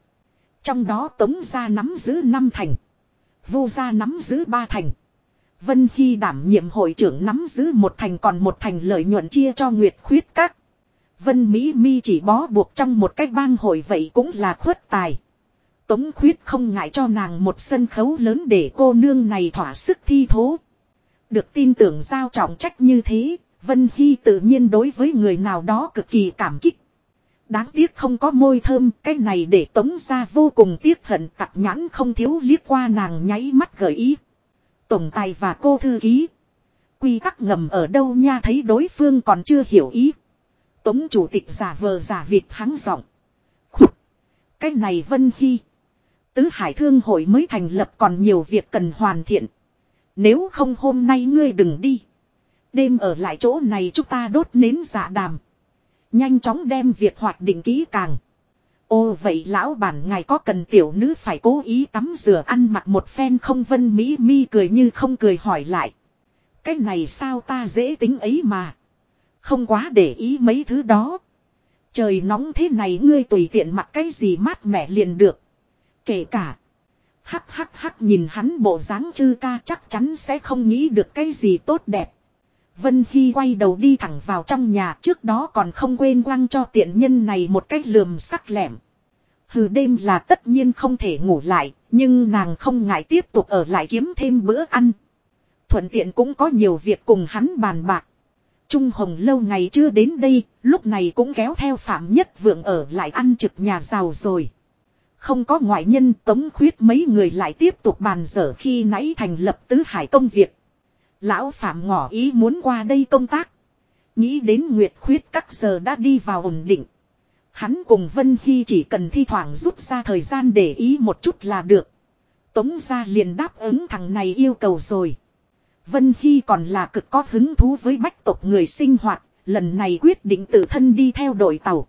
Trong đó Tống Gia nắm giữ năm thành. Vu Gia nắm giữ ba thành. Vân Hy đảm nhiệm hội trưởng nắm giữ một thành còn một thành lợi nhuận chia cho Nguyệt Khuyết Các. Vân Mỹ Mi chỉ bó buộc trong một cách bang hội vậy cũng là khuất tài. Tống khuyết không ngại cho nàng một sân khấu lớn để cô nương này thỏa sức thi thố. Được tin tưởng giao trọng trách như thế, Vân Hy tự nhiên đối với người nào đó cực kỳ cảm kích. Đáng tiếc không có môi thơm, cái này để tống ra vô cùng tiếc hận tặc nhãn không thiếu liếc qua nàng nháy mắt gợi ý. Tổng tài và cô thư ký. Quy tắc ngầm ở đâu nha thấy đối phương còn chưa hiểu ý. Tống chủ tịch giả vờ giả vịt hắng giọng. Cái này Vân Hy. Tứ Hải Thương hội mới thành lập còn nhiều việc cần hoàn thiện. Nếu không hôm nay ngươi đừng đi. Đêm ở lại chỗ này chúng ta đốt nến dạ đàm. Nhanh chóng đem việc hoạt định kỹ càng. Ô, vậy lão bản ngài có cần tiểu nữ phải cố ý tắm rửa ăn mặc một phen không vân mỹ mi cười như không cười hỏi lại. Cái này sao ta dễ tính ấy mà. Không quá để ý mấy thứ đó. Trời nóng thế này ngươi tùy tiện mặc cái gì mát mẻ liền được. Kể cả. Hắc hắc hắc nhìn hắn bộ dáng chư ca chắc chắn sẽ không nghĩ được cái gì tốt đẹp. Vân Hy quay đầu đi thẳng vào trong nhà trước đó còn không quên quăng cho tiện nhân này một cái lườm sắc lẻm. Hừ đêm là tất nhiên không thể ngủ lại, nhưng nàng không ngại tiếp tục ở lại kiếm thêm bữa ăn. Thuận tiện cũng có nhiều việc cùng hắn bàn bạc. Trung Hồng lâu ngày chưa đến đây, lúc này cũng kéo theo Phạm Nhất Vượng ở lại ăn trực nhà giàu rồi. Không có ngoại nhân tống khuyết mấy người lại tiếp tục bàn dở khi nãy thành lập tứ hải công việc. Lão Phạm ngỏ ý muốn qua đây công tác. Nghĩ đến Nguyệt khuyết các giờ đã đi vào ổn định. Hắn cùng Vân Hy chỉ cần thi thoảng rút ra thời gian để ý một chút là được. Tống ra liền đáp ứng thằng này yêu cầu rồi. Vân Hy còn là cực có hứng thú với bách tộc người sinh hoạt, lần này quyết định tự thân đi theo đội tàu.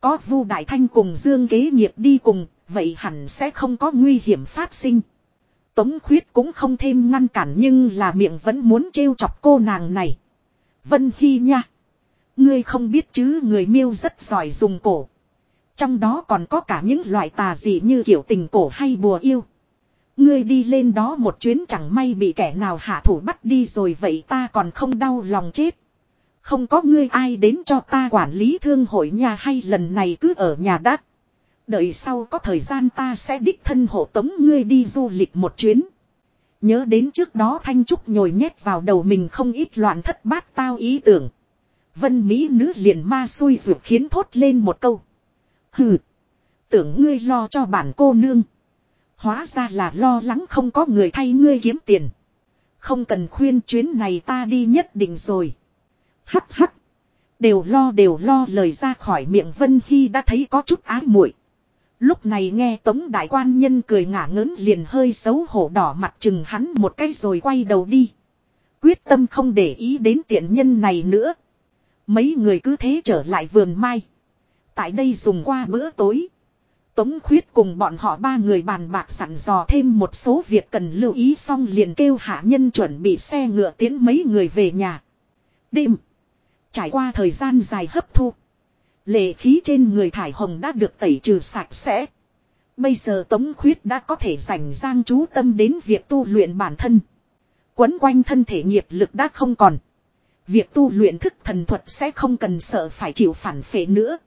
Có Vu Đại Thanh cùng Dương kế nghiệp đi cùng, vậy hẳn sẽ không có nguy hiểm phát sinh. Tống khuyết cũng không thêm ngăn cản nhưng là miệng vẫn muốn trêu chọc cô nàng này. Vân Hy nha. Ngươi không biết chứ, người miêu rất giỏi dùng cổ. Trong đó còn có cả những loại tà dị như kiểu tình cổ hay bùa yêu. Ngươi đi lên đó một chuyến chẳng may bị kẻ nào hạ thủ bắt đi rồi vậy ta còn không đau lòng chết. Không có ngươi ai đến cho ta quản lý thương hội nhà hay lần này cứ ở nhà đắt. Đợi sau có thời gian ta sẽ đích thân hộ tống ngươi đi du lịch một chuyến. Nhớ đến trước đó Thanh Trúc nhồi nhét vào đầu mình không ít loạn thất bát tao ý tưởng. Vân Mỹ nữ liền ma xui ruột khiến thốt lên một câu. Hừ. Tưởng ngươi lo cho bản cô nương. Hóa ra là lo lắng không có người thay ngươi kiếm tiền. Không cần khuyên chuyến này ta đi nhất định rồi. Hắc hắc. Đều lo đều lo lời ra khỏi miệng Vân Hy đã thấy có chút ái muội. Lúc này nghe Tống Đại Quan Nhân cười ngả ngớn liền hơi xấu hổ đỏ mặt chừng hắn một cái rồi quay đầu đi. Quyết tâm không để ý đến tiện nhân này nữa. Mấy người cứ thế trở lại vườn mai. Tại đây dùng qua bữa tối. Tống khuyết cùng bọn họ ba người bàn bạc sẵn dò thêm một số việc cần lưu ý xong liền kêu hạ nhân chuẩn bị xe ngựa tiến mấy người về nhà. Đêm. Trải qua thời gian dài hấp thu. Lệ khí trên người thải hồng đã được tẩy trừ sạch sẽ. Bây giờ Tống Khuyết đã có thể dành giang chú tâm đến việc tu luyện bản thân. Quấn quanh thân thể nghiệp lực đã không còn. Việc tu luyện thức thần thuật sẽ không cần sợ phải chịu phản phệ nữa.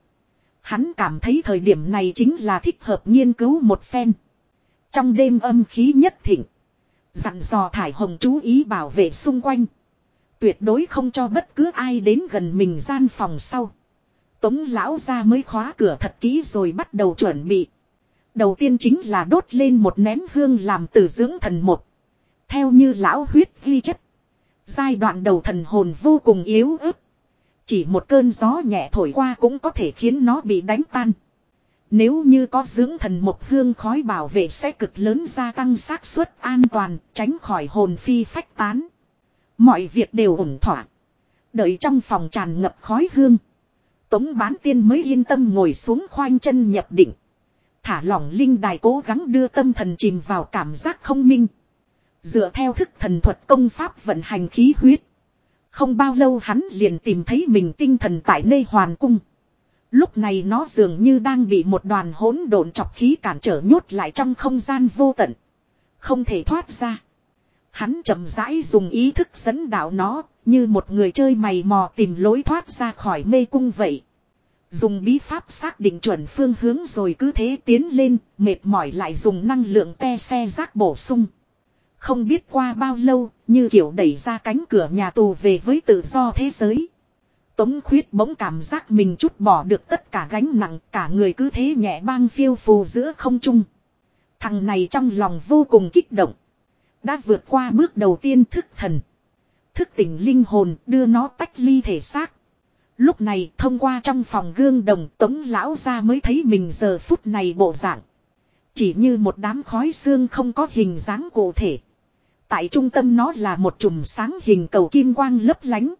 Hắn cảm thấy thời điểm này chính là thích hợp nghiên cứu một phen. Trong đêm âm khí nhất thịnh. Dặn dò thải hồng chú ý bảo vệ xung quanh. Tuyệt đối không cho bất cứ ai đến gần mình gian phòng sau. Tống lão ra mới khóa cửa thật kỹ rồi bắt đầu chuẩn bị. Đầu tiên chính là đốt lên một nén hương làm từ dưỡng thần một. Theo như lão huyết ghi chất. Giai đoạn đầu thần hồn vô cùng yếu ớt. Chỉ một cơn gió nhẹ thổi qua cũng có thể khiến nó bị đánh tan. Nếu như có dưỡng thần một hương khói bảo vệ sẽ cực lớn gia tăng xác suất an toàn, tránh khỏi hồn phi phách tán. Mọi việc đều ổn thỏa. Đợi trong phòng tràn ngập khói hương. Tống bán tiên mới yên tâm ngồi xuống khoanh chân nhập định. Thả lỏng linh đài cố gắng đưa tâm thần chìm vào cảm giác không minh. Dựa theo thức thần thuật công pháp vận hành khí huyết. Không bao lâu hắn liền tìm thấy mình tinh thần tại nơi hoàn cung. Lúc này nó dường như đang bị một đoàn hỗn độn chọc khí cản trở nhốt lại trong không gian vô tận. Không thể thoát ra. Hắn chậm rãi dùng ý thức dẫn đạo nó, như một người chơi mày mò tìm lối thoát ra khỏi mê cung vậy. Dùng bí pháp xác định chuẩn phương hướng rồi cứ thế tiến lên, mệt mỏi lại dùng năng lượng te xe rác bổ sung. Không biết qua bao lâu, như kiểu đẩy ra cánh cửa nhà tù về với tự do thế giới. Tống khuyết bỗng cảm giác mình chút bỏ được tất cả gánh nặng, cả người cứ thế nhẹ bang phiêu phù giữa không trung. Thằng này trong lòng vô cùng kích động. Đã vượt qua bước đầu tiên thức thần. Thức tỉnh linh hồn đưa nó tách ly thể xác. Lúc này thông qua trong phòng gương đồng tống lão ra mới thấy mình giờ phút này bộ dạng. Chỉ như một đám khói xương không có hình dáng cụ thể. Tại trung tâm nó là một chùm sáng hình cầu kim quang lấp lánh.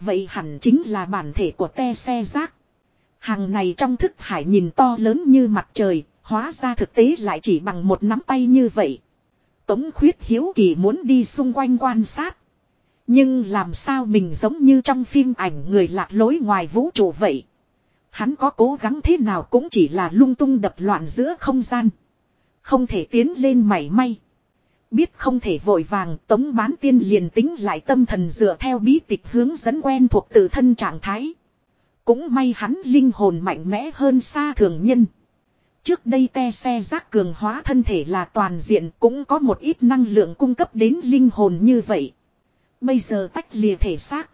Vậy hẳn chính là bản thể của te xe rác. Hàng này trong thức hải nhìn to lớn như mặt trời, hóa ra thực tế lại chỉ bằng một nắm tay như vậy. Tống khuyết hiếu kỳ muốn đi xung quanh quan sát. Nhưng làm sao mình giống như trong phim ảnh người lạc lối ngoài vũ trụ vậy. Hắn có cố gắng thế nào cũng chỉ là lung tung đập loạn giữa không gian. Không thể tiến lên mảy may. Biết không thể vội vàng tống bán tiên liền tính lại tâm thần dựa theo bí tịch hướng dẫn quen thuộc tự thân trạng thái. Cũng may hắn linh hồn mạnh mẽ hơn xa thường nhân. Trước đây te xe rác cường hóa thân thể là toàn diện cũng có một ít năng lượng cung cấp đến linh hồn như vậy. Bây giờ tách lìa thể xác.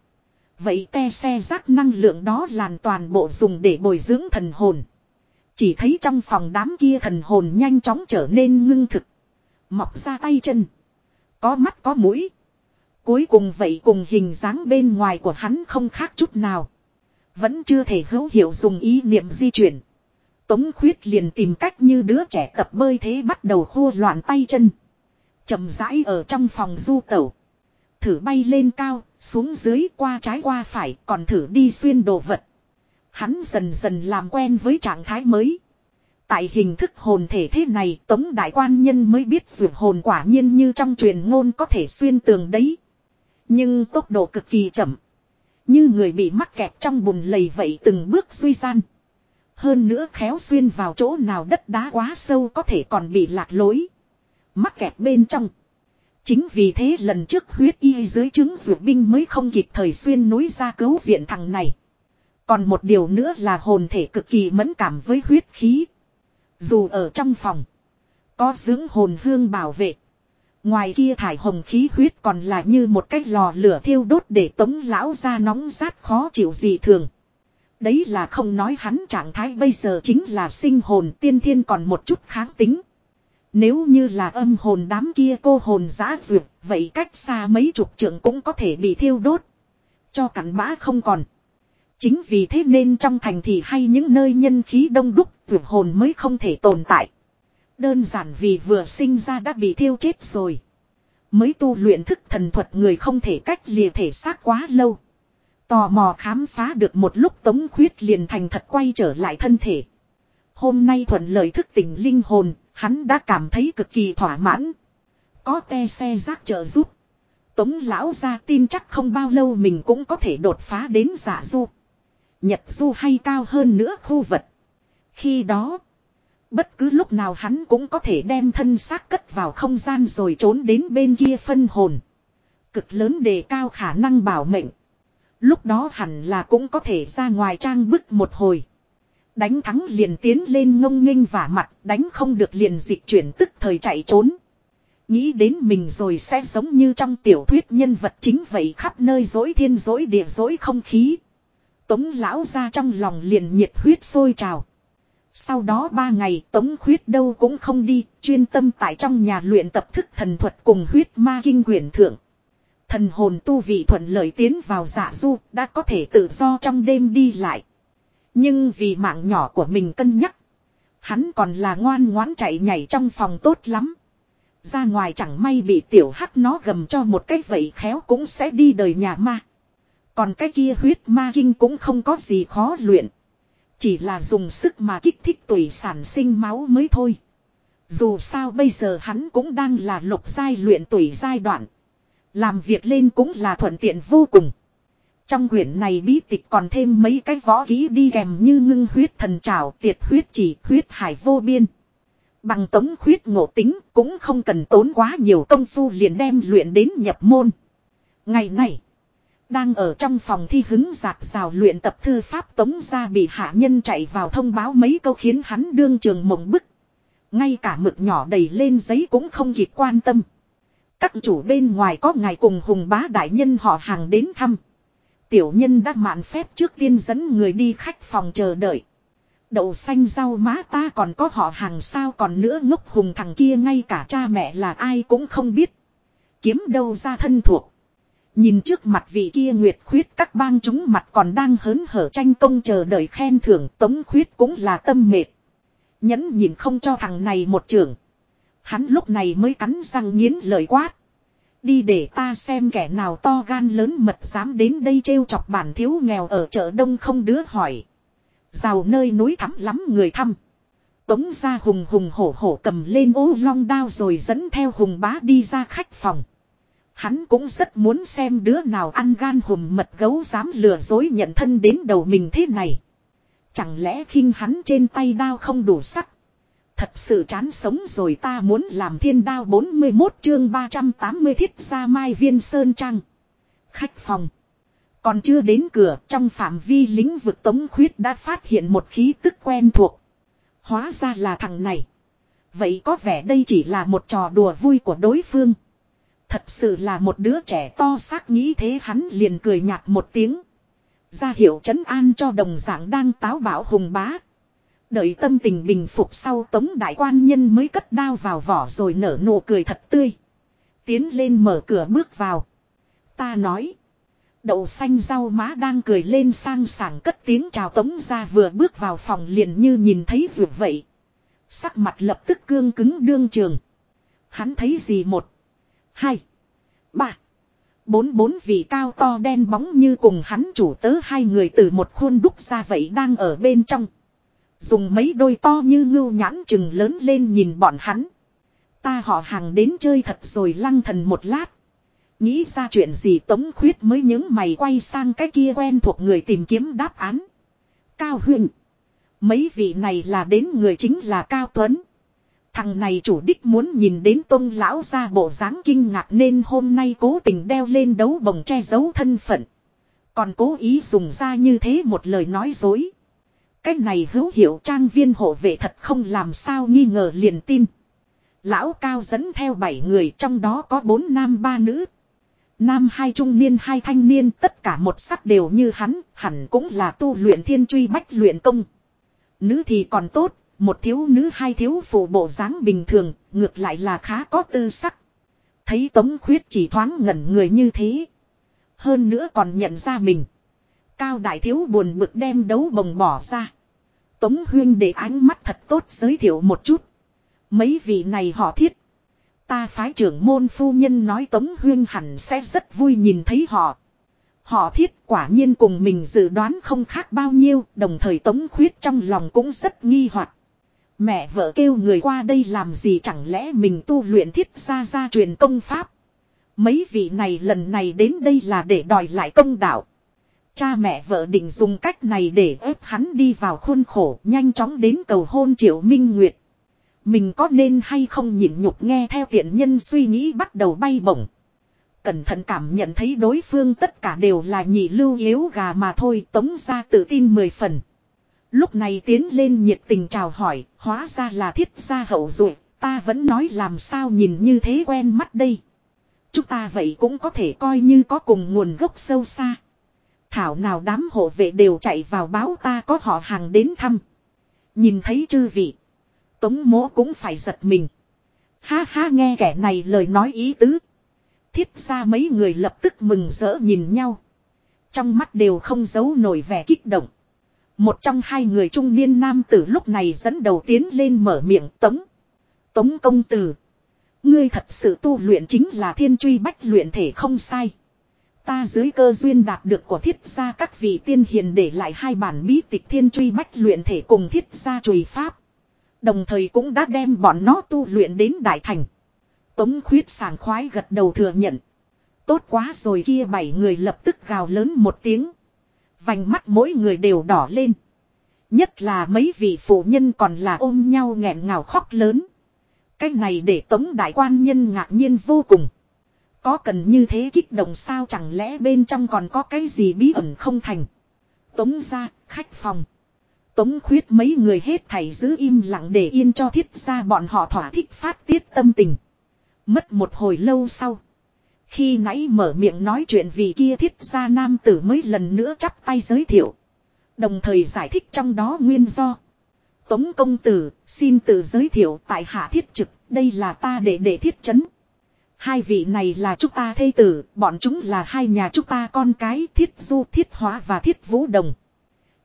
Vậy te xe rác năng lượng đó làn toàn bộ dùng để bồi dưỡng thần hồn. Chỉ thấy trong phòng đám kia thần hồn nhanh chóng trở nên ngưng thực. Mọc ra tay chân. Có mắt có mũi. Cuối cùng vậy cùng hình dáng bên ngoài của hắn không khác chút nào. Vẫn chưa thể hữu hiệu dùng ý niệm di chuyển. Tống khuyết liền tìm cách như đứa trẻ tập bơi thế bắt đầu khô loạn tay chân. chậm rãi ở trong phòng du tẩu. Thử bay lên cao, xuống dưới qua trái qua phải còn thử đi xuyên đồ vật. Hắn dần dần làm quen với trạng thái mới. Tại hình thức hồn thể thế này Tống Đại Quan Nhân mới biết dù hồn quả nhiên như trong truyền ngôn có thể xuyên tường đấy. Nhưng tốc độ cực kỳ chậm. Như người bị mắc kẹt trong bùn lầy vậy từng bước suy gian. Hơn nữa khéo xuyên vào chỗ nào đất đá quá sâu có thể còn bị lạc lối. Mắc kẹt bên trong. Chính vì thế lần trước huyết y dưới chứng dược binh mới không kịp thời xuyên núi ra cứu viện thằng này. Còn một điều nữa là hồn thể cực kỳ mẫn cảm với huyết khí. Dù ở trong phòng. Có dưỡng hồn hương bảo vệ. Ngoài kia thải hồng khí huyết còn là như một cái lò lửa thiêu đốt để tống lão ra nóng rát khó chịu gì thường. Đấy là không nói hắn trạng thái bây giờ chính là sinh hồn tiên thiên còn một chút kháng tính. Nếu như là âm hồn đám kia cô hồn giã duyệt, vậy cách xa mấy chục trượng cũng có thể bị thiêu đốt. Cho cắn bã không còn. Chính vì thế nên trong thành thị hay những nơi nhân khí đông đúc, vượt hồn mới không thể tồn tại. Đơn giản vì vừa sinh ra đã bị thiêu chết rồi. Mới tu luyện thức thần thuật người không thể cách lìa thể xác quá lâu. Tò mò khám phá được một lúc tống khuyết liền thành thật quay trở lại thân thể. Hôm nay thuận lợi thức tỉnh linh hồn, hắn đã cảm thấy cực kỳ thỏa mãn. Có te xe rác trợ giúp. Tống lão ra tin chắc không bao lâu mình cũng có thể đột phá đến giả du. Nhật du hay cao hơn nữa khu vật. Khi đó, bất cứ lúc nào hắn cũng có thể đem thân xác cất vào không gian rồi trốn đến bên kia phân hồn. Cực lớn đề cao khả năng bảo mệnh. Lúc đó hẳn là cũng có thể ra ngoài trang bức một hồi. Đánh thắng liền tiến lên ngông nghênh vả mặt, đánh không được liền dịch chuyển tức thời chạy trốn. Nghĩ đến mình rồi sẽ giống như trong tiểu thuyết nhân vật chính vậy khắp nơi dối thiên dối địa dối không khí. Tống lão ra trong lòng liền nhiệt huyết sôi trào. Sau đó ba ngày tống huyết đâu cũng không đi, chuyên tâm tại trong nhà luyện tập thức thần thuật cùng huyết ma kinh quyển thượng. Thần hồn tu vị thuận lợi tiến vào giả du, đã có thể tự do trong đêm đi lại. Nhưng vì mạng nhỏ của mình cân nhắc. Hắn còn là ngoan ngoãn chạy nhảy trong phòng tốt lắm. Ra ngoài chẳng may bị tiểu hắc nó gầm cho một cái vậy khéo cũng sẽ đi đời nhà ma. Còn cái kia huyết ma kinh cũng không có gì khó luyện. Chỉ là dùng sức mà kích thích tùy sản sinh máu mới thôi. Dù sao bây giờ hắn cũng đang là lục giai luyện tùy giai đoạn. Làm việc lên cũng là thuận tiện vô cùng. Trong quyển này bí tịch còn thêm mấy cái võ ký đi kèm như ngưng huyết thần trào, tiệt huyết chỉ, huyết hải vô biên. Bằng tống huyết ngộ tính cũng không cần tốn quá nhiều công phu liền đem luyện đến nhập môn. Ngày này, đang ở trong phòng thi hứng giạc rào luyện tập thư pháp tống ra bị hạ nhân chạy vào thông báo mấy câu khiến hắn đương trường mộng bức. Ngay cả mực nhỏ đầy lên giấy cũng không kịp quan tâm. Các chủ bên ngoài có ngài cùng hùng bá đại nhân họ hàng đến thăm. Tiểu nhân đã mạn phép trước tiên dẫn người đi khách phòng chờ đợi. Đậu xanh rau má ta còn có họ hàng sao còn nữa ngốc hùng thằng kia ngay cả cha mẹ là ai cũng không biết. Kiếm đâu ra thân thuộc. Nhìn trước mặt vị kia nguyệt khuyết các bang chúng mặt còn đang hớn hở tranh công chờ đợi khen thưởng, tống khuyết cũng là tâm mệt. Nhẫn nhìn không cho thằng này một trường Hắn lúc này mới cắn răng nghiến lời quát. Đi để ta xem kẻ nào to gan lớn mật dám đến đây trêu chọc bản thiếu nghèo ở chợ đông không đứa hỏi. Rào nơi núi thắm lắm người thăm. Tống ra hùng hùng hổ hổ cầm lên ô long đao rồi dẫn theo hùng bá đi ra khách phòng. Hắn cũng rất muốn xem đứa nào ăn gan hùm mật gấu dám lừa dối nhận thân đến đầu mình thế này. Chẳng lẽ khinh hắn trên tay đao không đủ sắc. Thật sự chán sống rồi ta muốn làm thiên đao 41 chương 380 thiết ra mai viên sơn trăng. Khách phòng. Còn chưa đến cửa, trong phạm vi lĩnh vực tống khuyết đã phát hiện một khí tức quen thuộc. Hóa ra là thằng này. Vậy có vẻ đây chỉ là một trò đùa vui của đối phương. Thật sự là một đứa trẻ to xác nghĩ thế hắn liền cười nhạt một tiếng. Ra hiệu trấn an cho đồng dạng đang táo bạo hùng bá. Đợi tâm tình bình phục sau tống đại quan nhân mới cất đao vào vỏ rồi nở nụ cười thật tươi. Tiến lên mở cửa bước vào. Ta nói. Đậu xanh rau má đang cười lên sang sảng cất tiếng chào tống ra vừa bước vào phòng liền như nhìn thấy vượt vậy. Sắc mặt lập tức cương cứng đương trường. Hắn thấy gì một. Hai. Ba. Bốn bốn vị cao to đen bóng như cùng hắn chủ tớ hai người từ một khuôn đúc ra vậy đang ở bên trong. Dùng mấy đôi to như ngưu nhãn chừng lớn lên nhìn bọn hắn. Ta họ hàng đến chơi thật rồi lăng thần một lát. Nghĩ ra chuyện gì tống khuyết mới những mày quay sang cái kia quen thuộc người tìm kiếm đáp án. Cao huyện. Mấy vị này là đến người chính là Cao Tuấn. Thằng này chủ đích muốn nhìn đến tôn lão ra bộ dáng kinh ngạc nên hôm nay cố tình đeo lên đấu bồng che giấu thân phận. Còn cố ý dùng ra như thế một lời nói dối. Cái này hữu hiệu trang viên hộ vệ thật không làm sao nghi ngờ liền tin. Lão cao dẫn theo bảy người trong đó có bốn nam ba nữ. Nam hai trung niên hai thanh niên tất cả một sắc đều như hắn, hẳn cũng là tu luyện thiên truy bách luyện công. Nữ thì còn tốt, một thiếu nữ hai thiếu phụ bộ dáng bình thường, ngược lại là khá có tư sắc. Thấy Tống Khuyết chỉ thoáng ngẩn người như thế. Hơn nữa còn nhận ra mình. Cao đại thiếu buồn bực đem đấu bồng bỏ ra. Tống Huyên để ánh mắt thật tốt giới thiệu một chút. Mấy vị này họ thiết. Ta phái trưởng môn phu nhân nói Tống Huyên hẳn sẽ rất vui nhìn thấy họ. Họ thiết quả nhiên cùng mình dự đoán không khác bao nhiêu, đồng thời Tống Khuyết trong lòng cũng rất nghi hoặc. Mẹ vợ kêu người qua đây làm gì chẳng lẽ mình tu luyện thiết ra ra truyền công pháp. Mấy vị này lần này đến đây là để đòi lại công đạo. Cha mẹ vợ định dùng cách này để ép hắn đi vào khuôn khổ nhanh chóng đến cầu hôn triệu minh nguyệt. Mình có nên hay không nhịn nhục nghe theo tiện nhân suy nghĩ bắt đầu bay bổng. Cẩn thận cảm nhận thấy đối phương tất cả đều là nhị lưu yếu gà mà thôi tống ra tự tin mười phần. Lúc này tiến lên nhiệt tình chào hỏi, hóa ra là thiết gia hậu rồi ta vẫn nói làm sao nhìn như thế quen mắt đây. Chúng ta vậy cũng có thể coi như có cùng nguồn gốc sâu xa. Thảo nào đám hộ vệ đều chạy vào báo ta có họ hàng đến thăm. Nhìn thấy chư vị. Tống mố cũng phải giật mình. Ha ha, nghe kẻ này lời nói ý tứ. Thiết ra mấy người lập tức mừng rỡ nhìn nhau. Trong mắt đều không giấu nổi vẻ kích động. Một trong hai người trung niên nam tử lúc này dẫn đầu tiến lên mở miệng, tống. Tống công tử. Ngươi thật sự tu luyện chính là thiên truy bách luyện thể không sai. Ta dưới cơ duyên đạt được của thiết gia các vị tiên hiền để lại hai bản bí tịch thiên truy bách luyện thể cùng thiết gia trùy pháp. Đồng thời cũng đã đem bọn nó tu luyện đến đại thành. Tống khuyết sảng khoái gật đầu thừa nhận. Tốt quá rồi kia bảy người lập tức gào lớn một tiếng. Vành mắt mỗi người đều đỏ lên. Nhất là mấy vị phụ nhân còn là ôm nhau nghẹn ngào khóc lớn. Cái này để tống đại quan nhân ngạc nhiên vô cùng. Có cần như thế kích động sao chẳng lẽ bên trong còn có cái gì bí ẩn không thành. Tống ra, khách phòng. Tống khuyết mấy người hết thảy giữ im lặng để yên cho thiết ra bọn họ thỏa thích phát tiết tâm tình. Mất một hồi lâu sau. Khi nãy mở miệng nói chuyện vì kia thiết ra nam tử mới lần nữa chắp tay giới thiệu. Đồng thời giải thích trong đó nguyên do. Tống công tử, xin tự giới thiệu tại hạ thiết trực, đây là ta để để thiết chấn. Hai vị này là chúng ta thây tử, bọn chúng là hai nhà chúng ta con cái thiết du thiết hóa và thiết vũ đồng.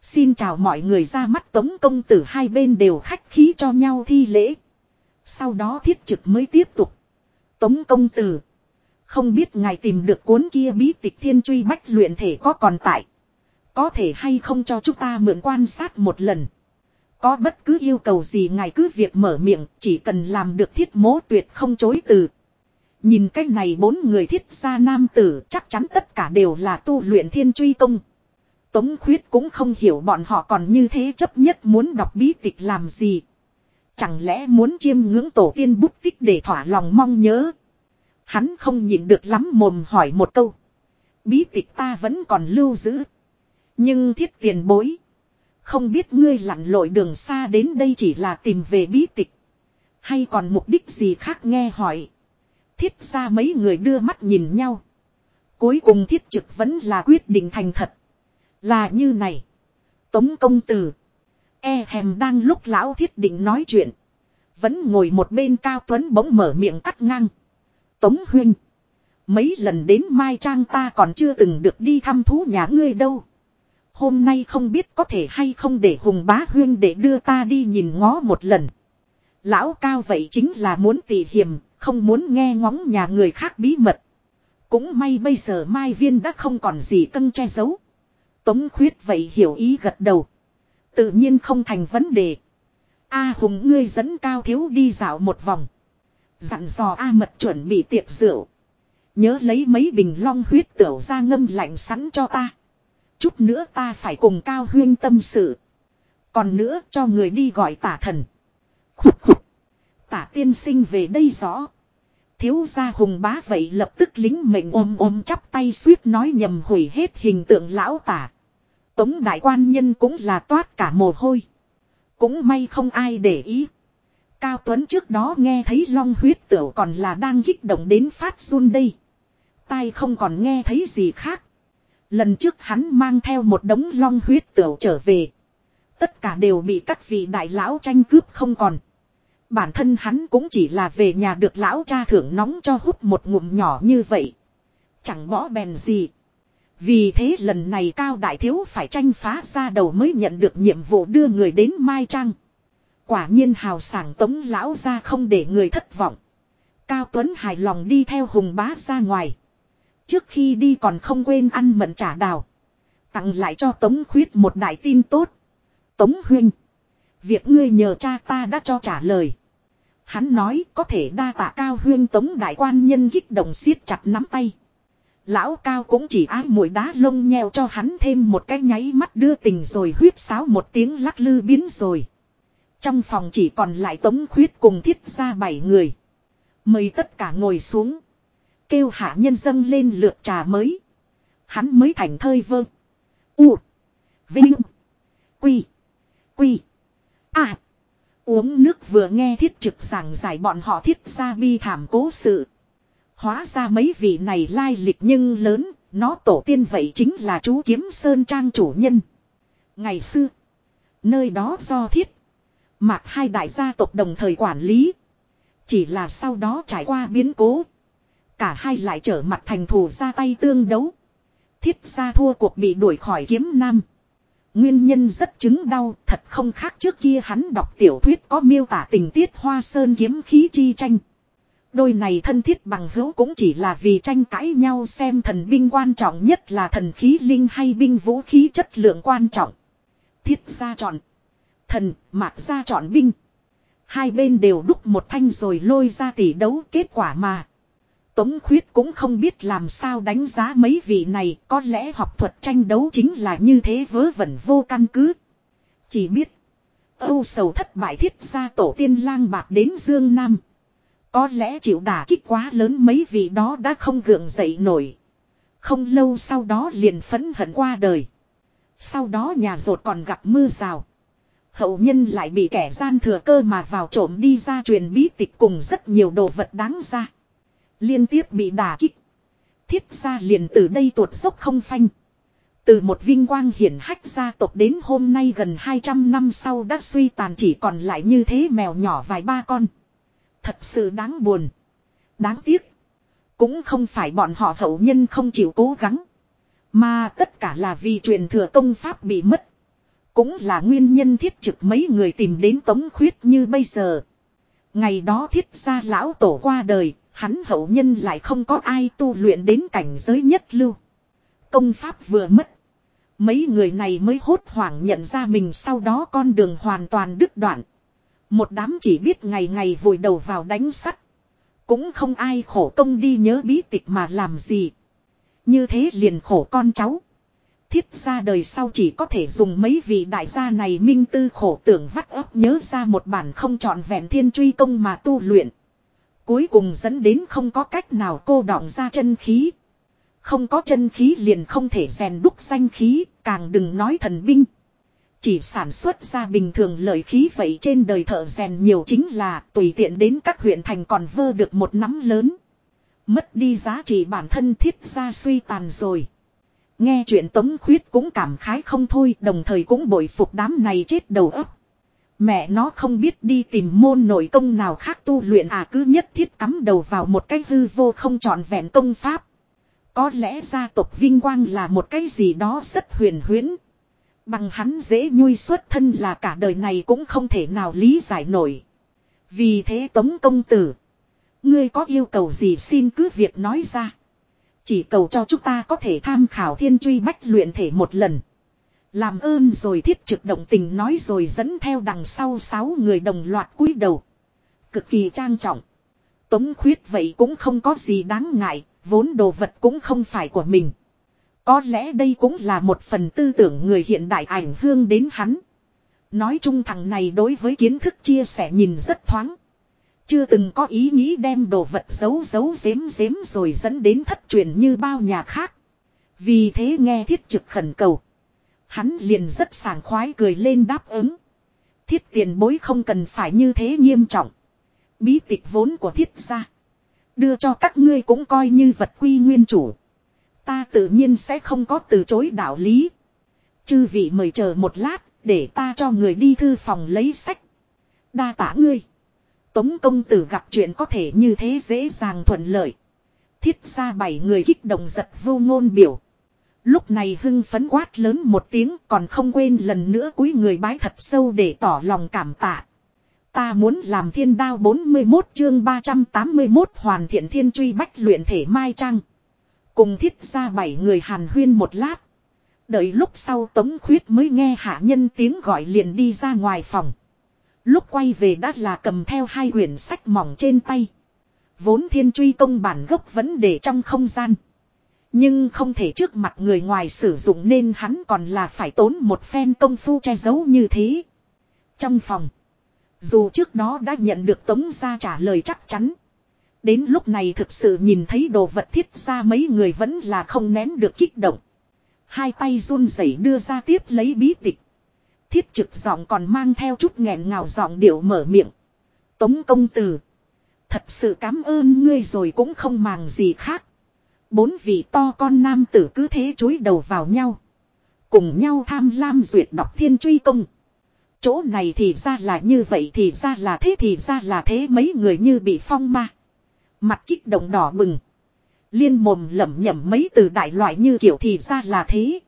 Xin chào mọi người ra mắt tống công tử hai bên đều khách khí cho nhau thi lễ. Sau đó thiết trực mới tiếp tục. Tống công tử. Không biết ngài tìm được cuốn kia bí tịch thiên truy bách luyện thể có còn tại. Có thể hay không cho chúng ta mượn quan sát một lần. Có bất cứ yêu cầu gì ngài cứ việc mở miệng, chỉ cần làm được thiết mố tuyệt không chối từ. Nhìn cách này bốn người thiết gia nam tử, chắc chắn tất cả đều là tu luyện thiên truy công. Tống khuyết cũng không hiểu bọn họ còn như thế chấp nhất muốn đọc bí tịch làm gì. Chẳng lẽ muốn chiêm ngưỡng tổ tiên bút tích để thỏa lòng mong nhớ. Hắn không nhịn được lắm mồm hỏi một câu. Bí tịch ta vẫn còn lưu giữ. Nhưng thiết tiền bối. Không biết ngươi lặn lội đường xa đến đây chỉ là tìm về bí tịch. Hay còn mục đích gì khác nghe hỏi. Thiết ra mấy người đưa mắt nhìn nhau. Cuối cùng thiết trực vẫn là quyết định thành thật. Là như này. Tống công tử. E hèm đang lúc lão thiết định nói chuyện. Vẫn ngồi một bên cao tuấn bỗng mở miệng cắt ngang. Tống huynh. Mấy lần đến Mai Trang ta còn chưa từng được đi thăm thú nhà ngươi đâu. Hôm nay không biết có thể hay không để hùng bá huyên để đưa ta đi nhìn ngó một lần. Lão cao vậy chính là muốn tỉ hiểm, không muốn nghe ngóng nhà người khác bí mật. Cũng may bây giờ Mai Viên đã không còn gì cân che giấu. Tống khuyết vậy hiểu ý gật đầu. Tự nhiên không thành vấn đề. A Hùng ngươi dẫn cao thiếu đi dạo một vòng. Dặn dò A Mật chuẩn bị tiệc rượu. Nhớ lấy mấy bình long huyết tửu ra ngâm lạnh sẵn cho ta. Chút nữa ta phải cùng cao huyên tâm sự. Còn nữa cho người đi gọi tả thần. Khục khục. Tả tiên sinh về đây rõ. Thiếu gia hùng bá vậy lập tức lính mệnh ôm ôm chắp tay suýt nói nhầm hủy hết hình tượng lão tả. Tống đại quan nhân cũng là toát cả mồ hôi. Cũng may không ai để ý. Cao Tuấn trước đó nghe thấy long huyết tửu còn là đang kích động đến phát run đây. Tai không còn nghe thấy gì khác. Lần trước hắn mang theo một đống long huyết tửu trở về. Tất cả đều bị các vị đại lão tranh cướp không còn. Bản thân hắn cũng chỉ là về nhà được lão cha thưởng nóng cho hút một ngụm nhỏ như vậy. Chẳng bỏ bèn gì. Vì thế lần này Cao Đại Thiếu phải tranh phá ra đầu mới nhận được nhiệm vụ đưa người đến Mai Trang. Quả nhiên hào sảng tống lão ra không để người thất vọng. Cao Tuấn hài lòng đi theo Hùng bá ra ngoài. Trước khi đi còn không quên ăn mận trả đào. Tặng lại cho Tống Khuyết một đại tin tốt. Tống Huynh. Việc ngươi nhờ cha ta đã cho trả lời. Hắn nói có thể đa tạ cao huyên tống đại quan nhân kích động siết chặt nắm tay. Lão cao cũng chỉ ái mũi đá lông nheo cho hắn thêm một cái nháy mắt đưa tình rồi huyết sáo một tiếng lắc lư biến rồi. Trong phòng chỉ còn lại tống khuyết cùng thiết ra bảy người. Mời tất cả ngồi xuống. Kêu hạ nhân dâng lên lượt trà mới. Hắn mới thành thơi vơ. U. Vinh. Quy. Quy. À. Uống nước vừa nghe thiết trực giảng giải bọn họ thiết ra bi thảm cố sự. Hóa ra mấy vị này lai lịch nhưng lớn, nó tổ tiên vậy chính là chú Kiếm Sơn Trang chủ nhân. Ngày xưa, nơi đó do thiết, mạc hai đại gia tộc đồng thời quản lý. Chỉ là sau đó trải qua biến cố. Cả hai lại trở mặt thành thù ra tay tương đấu. Thiết gia thua cuộc bị đuổi khỏi kiếm nam. Nguyên nhân rất chứng đau, thật không khác trước kia hắn đọc tiểu thuyết có miêu tả tình tiết hoa sơn kiếm khí chi tranh. Đôi này thân thiết bằng hữu cũng chỉ là vì tranh cãi nhau xem thần binh quan trọng nhất là thần khí linh hay binh vũ khí chất lượng quan trọng. Thiết gia chọn. Thần, mạc gia chọn binh. Hai bên đều đúc một thanh rồi lôi ra tỷ đấu kết quả mà. Tống khuyết cũng không biết làm sao đánh giá mấy vị này, có lẽ học thuật tranh đấu chính là như thế vớ vẩn vô căn cứ. Chỉ biết, Âu sầu thất bại thiết ra tổ tiên lang bạc đến Dương Nam. Có lẽ chịu đả kích quá lớn mấy vị đó đã không gượng dậy nổi. Không lâu sau đó liền phấn hận qua đời. Sau đó nhà rột còn gặp mưa rào. Hậu nhân lại bị kẻ gian thừa cơ mà vào trộm đi ra truyền bí tịch cùng rất nhiều đồ vật đáng ra. Liên tiếp bị đả kích. Thiết gia liền từ đây tuột dốc không phanh. Từ một vinh quang hiển hách gia tộc đến hôm nay gần 200 năm sau đã suy tàn chỉ còn lại như thế mèo nhỏ vài ba con. Thật sự đáng buồn. Đáng tiếc. Cũng không phải bọn họ hậu nhân không chịu cố gắng. Mà tất cả là vì truyền thừa công pháp bị mất. Cũng là nguyên nhân thiết trực mấy người tìm đến tống khuyết như bây giờ. Ngày đó thiết gia lão tổ qua đời, Hắn hậu nhân lại không có ai tu luyện đến cảnh giới nhất lưu. Công pháp vừa mất. Mấy người này mới hốt hoảng nhận ra mình sau đó con đường hoàn toàn đứt đoạn. Một đám chỉ biết ngày ngày vùi đầu vào đánh sắt. Cũng không ai khổ công đi nhớ bí tịch mà làm gì. Như thế liền khổ con cháu. Thiết ra đời sau chỉ có thể dùng mấy vị đại gia này minh tư khổ tưởng vắt ấp nhớ ra một bản không trọn vẹn thiên truy công mà tu luyện. Cuối cùng dẫn đến không có cách nào cô đọng ra chân khí. Không có chân khí liền không thể rèn đúc danh khí, càng đừng nói thần binh. Chỉ sản xuất ra bình thường lợi khí vậy trên đời thợ rèn nhiều chính là tùy tiện đến các huyện thành còn vơ được một nắm lớn. Mất đi giá trị bản thân thiết ra suy tàn rồi. Nghe chuyện Tống Khuyết cũng cảm khái không thôi đồng thời cũng bội phục đám này chết đầu óc. Mẹ nó không biết đi tìm môn nội công nào khác tu luyện à cứ nhất thiết cắm đầu vào một cái hư vô không trọn vẹn công pháp. Có lẽ gia tộc Vinh Quang là một cái gì đó rất huyền huyễn. Bằng hắn dễ nhui xuất thân là cả đời này cũng không thể nào lý giải nổi. Vì thế Tống Công Tử. Ngươi có yêu cầu gì xin cứ việc nói ra. Chỉ cầu cho chúng ta có thể tham khảo thiên truy bách luyện thể một lần. Làm ơn rồi thiết trực động tình nói rồi dẫn theo đằng sau sáu người đồng loạt cúi đầu. Cực kỳ trang trọng. Tống khuyết vậy cũng không có gì đáng ngại, vốn đồ vật cũng không phải của mình. Có lẽ đây cũng là một phần tư tưởng người hiện đại ảnh hương đến hắn. Nói chung thằng này đối với kiến thức chia sẻ nhìn rất thoáng. Chưa từng có ý nghĩ đem đồ vật giấu giấu giếm giếm rồi dẫn đến thất truyền như bao nhà khác. Vì thế nghe thiết trực khẩn cầu. Hắn liền rất sảng khoái cười lên đáp ứng. Thiết tiền bối không cần phải như thế nghiêm trọng. Bí tịch vốn của thiết gia. Đưa cho các ngươi cũng coi như vật quy nguyên chủ. Ta tự nhiên sẽ không có từ chối đạo lý. Chư vị mời chờ một lát, để ta cho người đi thư phòng lấy sách. Đa tả ngươi. Tống công tử gặp chuyện có thể như thế dễ dàng thuận lợi. Thiết ra bảy người kích động giật vô ngôn biểu. Lúc này hưng phấn quát lớn một tiếng còn không quên lần nữa cúi người bái thật sâu để tỏ lòng cảm tạ. Ta muốn làm thiên đao 41 chương 381 hoàn thiện thiên truy bách luyện thể mai trăng. Cùng thiết ra bảy người hàn huyên một lát. Đợi lúc sau tống khuyết mới nghe hạ nhân tiếng gọi liền đi ra ngoài phòng. Lúc quay về đã là cầm theo hai quyển sách mỏng trên tay. Vốn thiên truy công bản gốc vẫn để trong không gian. Nhưng không thể trước mặt người ngoài sử dụng nên hắn còn là phải tốn một phen công phu che giấu như thế. Trong phòng. Dù trước đó đã nhận được tống ra trả lời chắc chắn. Đến lúc này thực sự nhìn thấy đồ vật thiết ra mấy người vẫn là không nén được kích động. Hai tay run rẩy đưa ra tiếp lấy bí tịch. Thiết trực giọng còn mang theo chút nghẹn ngào giọng điệu mở miệng. Tống công tử. Thật sự cảm ơn ngươi rồi cũng không màng gì khác. Bốn vị to con nam tử cứ thế chối đầu vào nhau. Cùng nhau tham lam duyệt đọc thiên truy công. Chỗ này thì ra là như vậy, thì ra là thế, thì ra là thế mấy người như bị phong ma. Mặt kích động đỏ bừng. Liên mồm lẩm nhẩm mấy từ đại loại như kiểu thì ra là thế.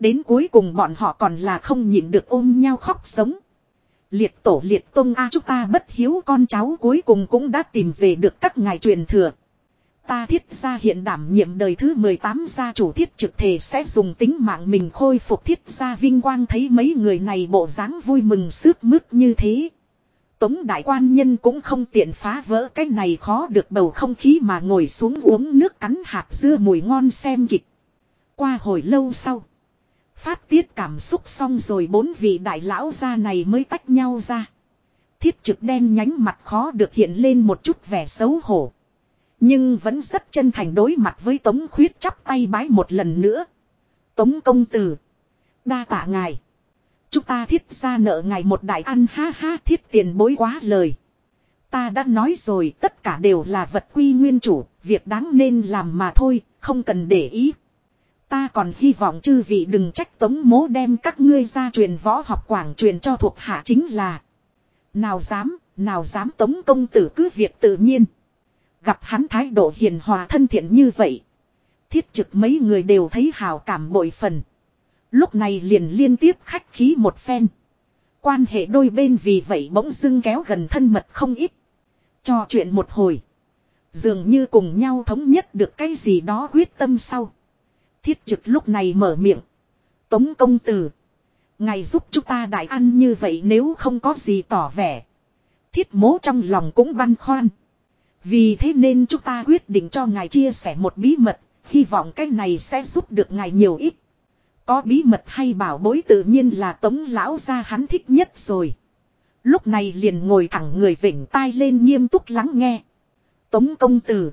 Đến cuối cùng bọn họ còn là không nhịn được ôm nhau khóc sống. Liệt tổ liệt tông A chúng ta bất hiếu con cháu cuối cùng cũng đã tìm về được các ngài truyền thừa. Ta thiết gia hiện đảm nhiệm đời thứ 18 gia chủ thiết trực thể sẽ dùng tính mạng mình khôi phục thiết gia vinh quang thấy mấy người này bộ dáng vui mừng sướt mướt như thế. Tống đại quan nhân cũng không tiện phá vỡ cái này khó được bầu không khí mà ngồi xuống uống nước cắn hạt dưa mùi ngon xem kịch. Qua hồi lâu sau. Phát tiết cảm xúc xong rồi bốn vị đại lão gia này mới tách nhau ra. Thiết trực đen nhánh mặt khó được hiện lên một chút vẻ xấu hổ. Nhưng vẫn rất chân thành đối mặt với Tống Khuyết chắp tay bái một lần nữa. Tống công tử. Đa tạ ngài. Chúng ta thiết ra nợ ngài một đại ăn ha ha thiết tiền bối quá lời. Ta đã nói rồi tất cả đều là vật quy nguyên chủ, việc đáng nên làm mà thôi, không cần để ý. Ta còn hy vọng chư vị đừng trách tống mố đem các ngươi ra truyền võ học quảng truyền cho thuộc hạ chính là. Nào dám, nào dám tống công tử cứ việc tự nhiên. Gặp hắn thái độ hiền hòa thân thiện như vậy. Thiết trực mấy người đều thấy hào cảm bội phần. Lúc này liền liên tiếp khách khí một phen. Quan hệ đôi bên vì vậy bỗng dưng kéo gần thân mật không ít. Cho chuyện một hồi. Dường như cùng nhau thống nhất được cái gì đó quyết tâm sau. Thiết trực lúc này mở miệng. Tống công tử. Ngày giúp chúng ta đại ăn như vậy nếu không có gì tỏ vẻ. Thiết mố trong lòng cũng băn khoăn. Vì thế nên chúng ta quyết định cho ngài chia sẻ một bí mật. Hy vọng cái này sẽ giúp được ngài nhiều ít. Có bí mật hay bảo bối tự nhiên là tống lão ra hắn thích nhất rồi. Lúc này liền ngồi thẳng người vỉnh tai lên nghiêm túc lắng nghe. Tống công tử.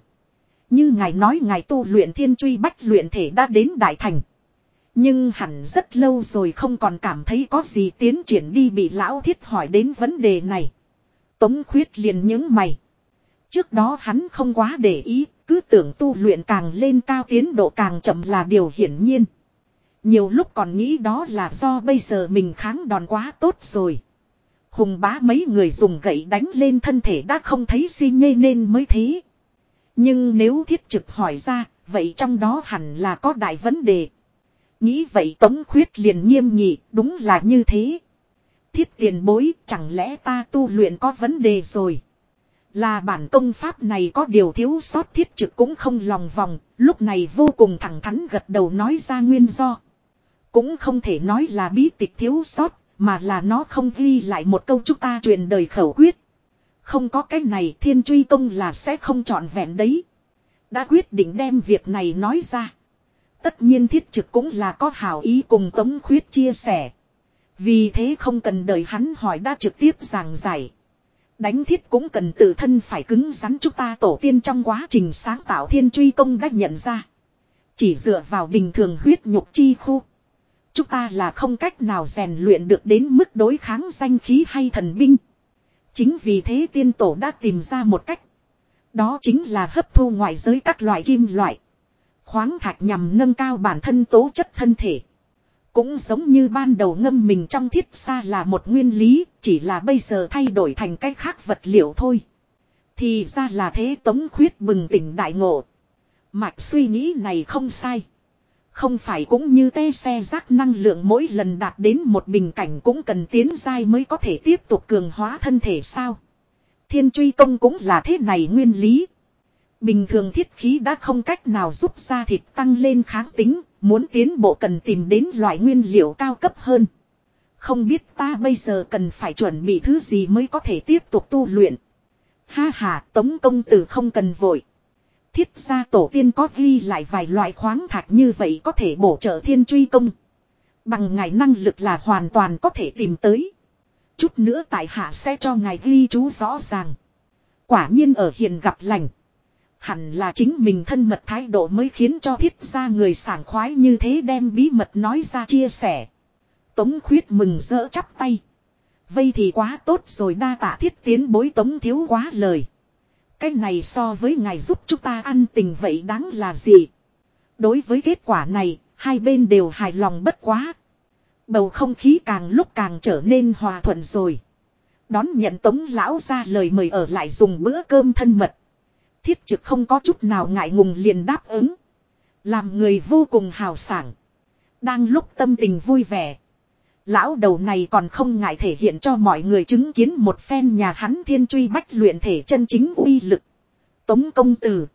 Như ngài nói ngài tu luyện thiên truy bách luyện thể đã đến đại thành. Nhưng hẳn rất lâu rồi không còn cảm thấy có gì tiến triển đi bị lão thiết hỏi đến vấn đề này. Tống khuyết liền những mày. Trước đó hắn không quá để ý, cứ tưởng tu luyện càng lên cao tiến độ càng chậm là điều hiển nhiên. Nhiều lúc còn nghĩ đó là do bây giờ mình kháng đòn quá tốt rồi. Hùng bá mấy người dùng gậy đánh lên thân thể đã không thấy si nhê nên mới thế. Nhưng nếu thiết trực hỏi ra, vậy trong đó hẳn là có đại vấn đề. Nghĩ vậy Tống Khuyết liền nghiêm nghị, đúng là như thế. Thiết tiền bối, chẳng lẽ ta tu luyện có vấn đề rồi. Là bản công pháp này có điều thiếu sót thiết trực cũng không lòng vòng, lúc này vô cùng thẳng thắn gật đầu nói ra nguyên do. Cũng không thể nói là bí tịch thiếu sót, mà là nó không ghi lại một câu chúng ta truyền đời khẩu quyết. Không có cái này thiên truy công là sẽ không trọn vẹn đấy. Đã quyết định đem việc này nói ra. Tất nhiên thiết trực cũng là có hảo ý cùng tống khuyết chia sẻ. Vì thế không cần đợi hắn hỏi đã trực tiếp giảng giải. Đánh thiết cũng cần tự thân phải cứng rắn chúng ta tổ tiên trong quá trình sáng tạo thiên truy công đã nhận ra. Chỉ dựa vào bình thường huyết nhục chi khu. Chúng ta là không cách nào rèn luyện được đến mức đối kháng danh khí hay thần binh. Chính vì thế tiên tổ đã tìm ra một cách. Đó chính là hấp thu ngoại giới các loại kim loại. Khoáng thạch nhằm nâng cao bản thân tố chất thân thể. Cũng giống như ban đầu ngâm mình trong thiết xa là một nguyên lý, chỉ là bây giờ thay đổi thành cách khác vật liệu thôi. Thì ra là thế tống khuyết bừng tỉnh đại ngộ. Mạch suy nghĩ này không sai. Không phải cũng như te xe rác năng lượng mỗi lần đạt đến một bình cảnh cũng cần tiến dai mới có thể tiếp tục cường hóa thân thể sao. Thiên truy công cũng là thế này nguyên lý. Bình thường thiết khí đã không cách nào giúp da thịt tăng lên kháng tính, muốn tiến bộ cần tìm đến loại nguyên liệu cao cấp hơn. Không biết ta bây giờ cần phải chuẩn bị thứ gì mới có thể tiếp tục tu luyện. Ha ha, tống công tử không cần vội. Thiết gia tổ tiên có ghi lại vài loại khoáng thạch như vậy có thể bổ trợ thiên truy công. Bằng ngài năng lực là hoàn toàn có thể tìm tới. Chút nữa tại hạ sẽ cho ngài ghi chú rõ ràng. Quả nhiên ở hiện gặp lành. Hẳn là chính mình thân mật thái độ mới khiến cho thiết gia người sảng khoái như thế đem bí mật nói ra chia sẻ. Tống khuyết mừng rỡ chắp tay. Vây thì quá tốt rồi đa tạ thiết tiến bối tống thiếu quá lời. Cái này so với ngài giúp chúng ta ăn tình vậy đáng là gì? Đối với kết quả này, hai bên đều hài lòng bất quá. Bầu không khí càng lúc càng trở nên hòa thuận rồi. Đón nhận tống lão ra lời mời ở lại dùng bữa cơm thân mật. Thiết trực không có chút nào ngại ngùng liền đáp ứng. Làm người vô cùng hào sảng. Đang lúc tâm tình vui vẻ. Lão đầu này còn không ngại thể hiện cho mọi người chứng kiến một phen nhà hắn thiên truy bách luyện thể chân chính uy lực. Tống công tử.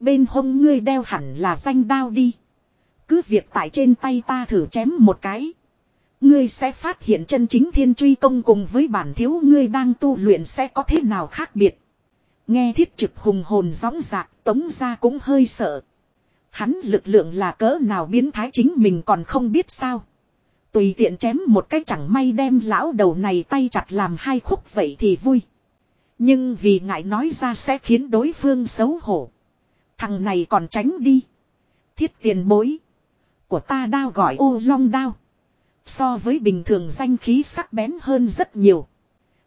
Bên hông ngươi đeo hẳn là danh đao đi. Cứ việc tại trên tay ta thử chém một cái. Ngươi sẽ phát hiện chân chính thiên truy công cùng với bản thiếu ngươi đang tu luyện sẽ có thế nào khác biệt. Nghe thiết trực hùng hồn gióng dạc tống ra cũng hơi sợ. Hắn lực lượng là cỡ nào biến thái chính mình còn không biết sao. Tùy tiện chém một cái chẳng may đem lão đầu này tay chặt làm hai khúc vậy thì vui. Nhưng vì ngại nói ra sẽ khiến đối phương xấu hổ. Thằng này còn tránh đi. Thiết tiền bối. Của ta đao gọi ô long đao. So với bình thường danh khí sắc bén hơn rất nhiều.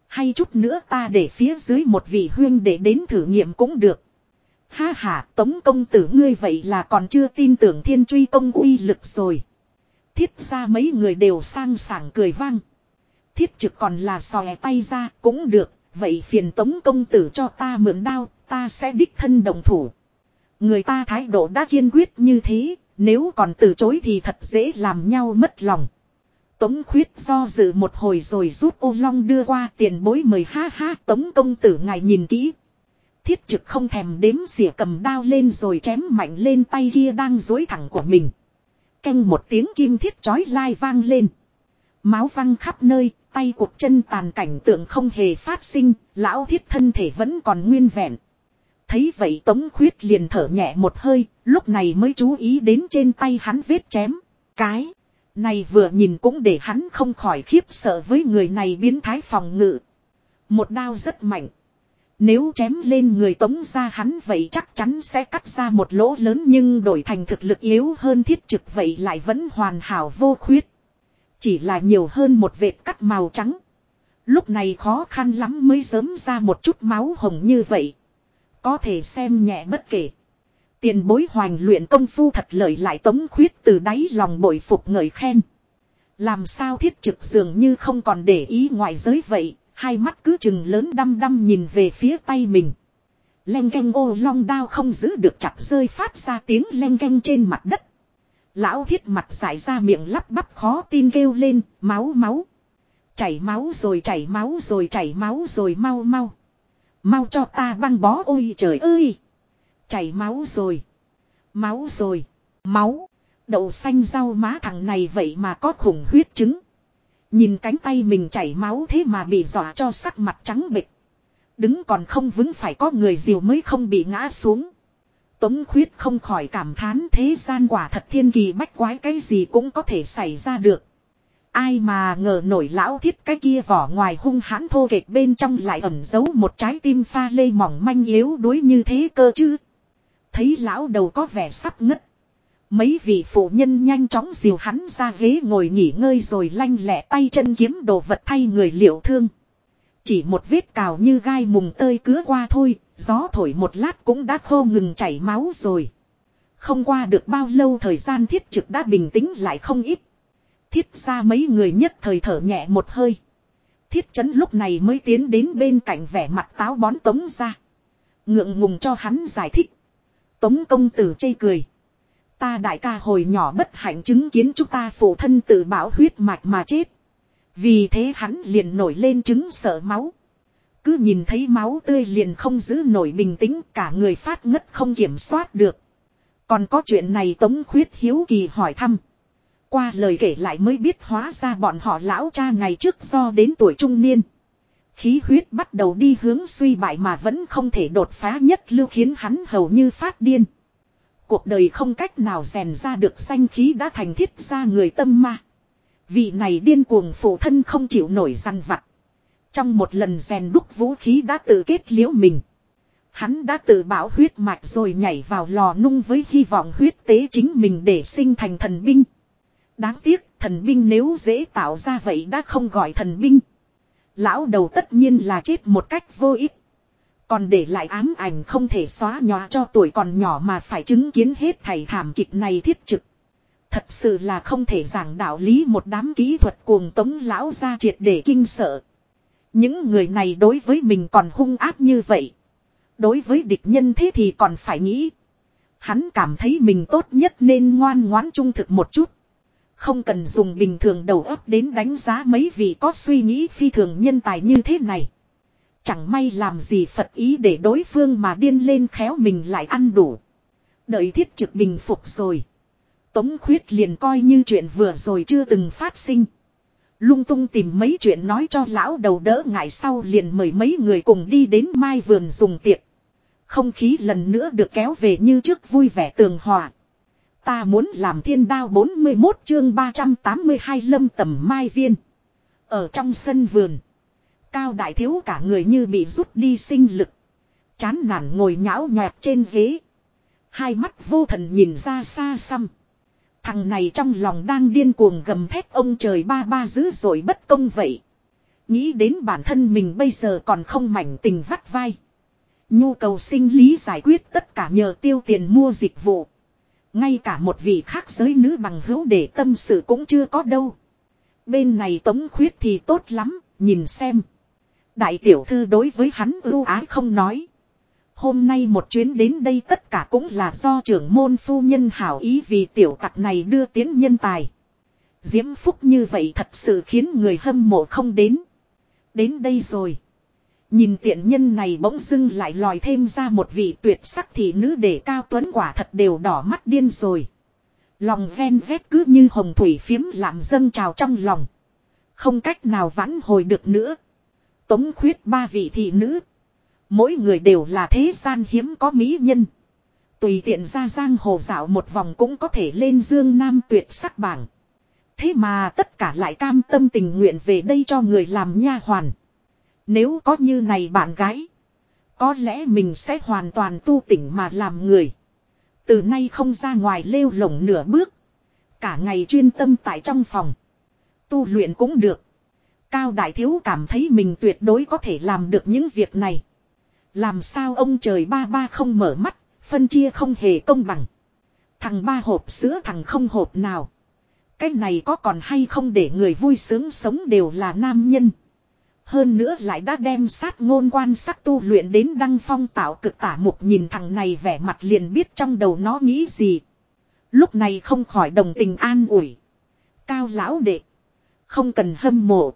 Hay chút nữa ta để phía dưới một vị huyên để đến thử nghiệm cũng được. Ha ha, tống công tử ngươi vậy là còn chưa tin tưởng thiên truy công uy lực rồi. Thiết ra mấy người đều sang sảng cười vang. Thiết trực còn là sòe tay ra cũng được, vậy phiền tống công tử cho ta mượn đao, ta sẽ đích thân đồng thủ. Người ta thái độ đã kiên quyết như thế, nếu còn từ chối thì thật dễ làm nhau mất lòng. Tống khuyết do dự một hồi rồi rút ô long đưa qua tiền bối mời ha ha tống công tử ngài nhìn kỹ. Thiết trực không thèm đếm xỉa cầm đao lên rồi chém mạnh lên tay kia đang dối thẳng của mình. Canh một tiếng kim thiết chói lai vang lên. Máu văng khắp nơi, tay cuộc chân tàn cảnh tượng không hề phát sinh, lão thiết thân thể vẫn còn nguyên vẹn. Thấy vậy tống khuyết liền thở nhẹ một hơi, lúc này mới chú ý đến trên tay hắn vết chém. Cái này vừa nhìn cũng để hắn không khỏi khiếp sợ với người này biến thái phòng ngự. Một đao rất mạnh. Nếu chém lên người tống ra hắn vậy chắc chắn sẽ cắt ra một lỗ lớn nhưng đổi thành thực lực yếu hơn thiết trực vậy lại vẫn hoàn hảo vô khuyết. Chỉ là nhiều hơn một vệt cắt màu trắng. Lúc này khó khăn lắm mới sớm ra một chút máu hồng như vậy. Có thể xem nhẹ bất kể. Tiền bối hoành luyện công phu thật lợi lại tống khuyết từ đáy lòng bội phục ngợi khen. Làm sao thiết trực dường như không còn để ý ngoại giới vậy, hai mắt cứ chừng lớn đăm đăm nhìn về phía tay mình. leng canh ô long đao không giữ được chặt rơi phát ra tiếng leng canh trên mặt đất. Lão thiết mặt giải ra miệng lắp bắp khó tin kêu lên, máu máu. Chảy máu rồi chảy máu rồi chảy máu rồi mau mau. Mau cho ta băng bó ôi trời ơi. Chảy máu rồi. Máu rồi. Máu. Đậu xanh rau má thằng này vậy mà có khủng huyết chứng. Nhìn cánh tay mình chảy máu thế mà bị dọa cho sắc mặt trắng bệch. Đứng còn không vững phải có người diều mới không bị ngã xuống. Tống khuyết không khỏi cảm thán thế gian quả thật thiên kỳ bách quái cái gì cũng có thể xảy ra được. Ai mà ngờ nổi lão thiết cái kia vỏ ngoài hung hãn thô kệch bên trong lại ẩn giấu một trái tim pha lê mỏng manh yếu đuối như thế cơ chứ. Thấy lão đầu có vẻ sắp ngất. Mấy vị phụ nhân nhanh chóng dìu hắn ra ghế ngồi nghỉ ngơi rồi lanh lẹ tay chân kiếm đồ vật thay người liệu thương. Chỉ một vết cào như gai mùng tơi cứa qua thôi, gió thổi một lát cũng đã khô ngừng chảy máu rồi. Không qua được bao lâu thời gian thiết trực đã bình tĩnh lại không ít. Thiết ra mấy người nhất thời thở nhẹ một hơi. Thiết chấn lúc này mới tiến đến bên cạnh vẻ mặt táo bón tống ra. Ngượng ngùng cho hắn giải thích. Tống công tử chây cười. Ta đại ca hồi nhỏ bất hạnh chứng kiến chúng ta phụ thân tự bảo huyết mạch mà chết. Vì thế hắn liền nổi lên chứng sợ máu. Cứ nhìn thấy máu tươi liền không giữ nổi bình tĩnh, cả người phát ngất không kiểm soát được. Còn có chuyện này Tống Khuyết hiếu kỳ hỏi thăm. Qua lời kể lại mới biết hóa ra bọn họ lão cha ngày trước do đến tuổi trung niên. Khí huyết bắt đầu đi hướng suy bại mà vẫn không thể đột phá nhất lưu khiến hắn hầu như phát điên. Cuộc đời không cách nào rèn ra được danh khí đã thành thiết ra người tâm ma. Vị này điên cuồng phụ thân không chịu nổi răn vặt. Trong một lần rèn đúc vũ khí đã tự kết liễu mình. Hắn đã tự bảo huyết mạch rồi nhảy vào lò nung với hy vọng huyết tế chính mình để sinh thành thần binh. Đáng tiếc, thần binh nếu dễ tạo ra vậy đã không gọi thần binh. Lão đầu tất nhiên là chết một cách vô ích. Còn để lại ám ảnh không thể xóa nhòa cho tuổi còn nhỏ mà phải chứng kiến hết thầy thảm kịch này thiết trực. Thật sự là không thể giảng đạo lý một đám kỹ thuật cuồng tống lão ra triệt để kinh sợ. Những người này đối với mình còn hung áp như vậy. Đối với địch nhân thế thì còn phải nghĩ. Hắn cảm thấy mình tốt nhất nên ngoan ngoãn trung thực một chút. Không cần dùng bình thường đầu óc đến đánh giá mấy vị có suy nghĩ phi thường nhân tài như thế này. Chẳng may làm gì Phật ý để đối phương mà điên lên khéo mình lại ăn đủ. Đợi thiết trực bình phục rồi. Tống khuyết liền coi như chuyện vừa rồi chưa từng phát sinh. Lung tung tìm mấy chuyện nói cho lão đầu đỡ ngại sau liền mời mấy người cùng đi đến mai vườn dùng tiệc. Không khí lần nữa được kéo về như trước vui vẻ tường hòa. Ta muốn làm thiên đao 41 chương 382 lâm tầm mai viên. Ở trong sân vườn. Cao đại thiếu cả người như bị rút đi sinh lực. Chán nản ngồi nhão nhọt trên ghế. Hai mắt vô thần nhìn ra xa xăm. Thằng này trong lòng đang điên cuồng gầm thét ông trời ba ba dữ dội bất công vậy. Nghĩ đến bản thân mình bây giờ còn không mảnh tình vắt vai. Nhu cầu sinh lý giải quyết tất cả nhờ tiêu tiền mua dịch vụ. Ngay cả một vị khác giới nữ bằng hữu để tâm sự cũng chưa có đâu. Bên này tống khuyết thì tốt lắm, nhìn xem. Đại tiểu thư đối với hắn ưu ái không nói. Hôm nay một chuyến đến đây tất cả cũng là do trưởng môn phu nhân hảo ý vì tiểu tặc này đưa tiến nhân tài. Diễm phúc như vậy thật sự khiến người hâm mộ không đến. Đến đây rồi. Nhìn tiện nhân này bỗng dưng lại lòi thêm ra một vị tuyệt sắc thị nữ để cao tuấn quả thật đều đỏ mắt điên rồi. Lòng ven vét cứ như hồng thủy phiếm làm dâng trào trong lòng. Không cách nào vãn hồi được nữa. Tống khuyết ba vị thị nữ. Mỗi người đều là thế gian hiếm có mỹ nhân. Tùy tiện ra giang hồ dạo một vòng cũng có thể lên dương nam tuyệt sắc bảng. Thế mà tất cả lại cam tâm tình nguyện về đây cho người làm nha hoàn. Nếu có như này bạn gái. Có lẽ mình sẽ hoàn toàn tu tỉnh mà làm người. Từ nay không ra ngoài lêu lồng nửa bước. Cả ngày chuyên tâm tại trong phòng. Tu luyện cũng được. Cao Đại Thiếu cảm thấy mình tuyệt đối có thể làm được những việc này. Làm sao ông trời ba ba không mở mắt, phân chia không hề công bằng. Thằng ba hộp sữa thằng không hộp nào. Cái này có còn hay không để người vui sướng sống đều là nam nhân. Hơn nữa lại đã đem sát ngôn quan sắc tu luyện đến đăng phong tạo cực tả mục nhìn thằng này vẻ mặt liền biết trong đầu nó nghĩ gì. Lúc này không khỏi đồng tình an ủi. Cao lão đệ. Không cần hâm mộ.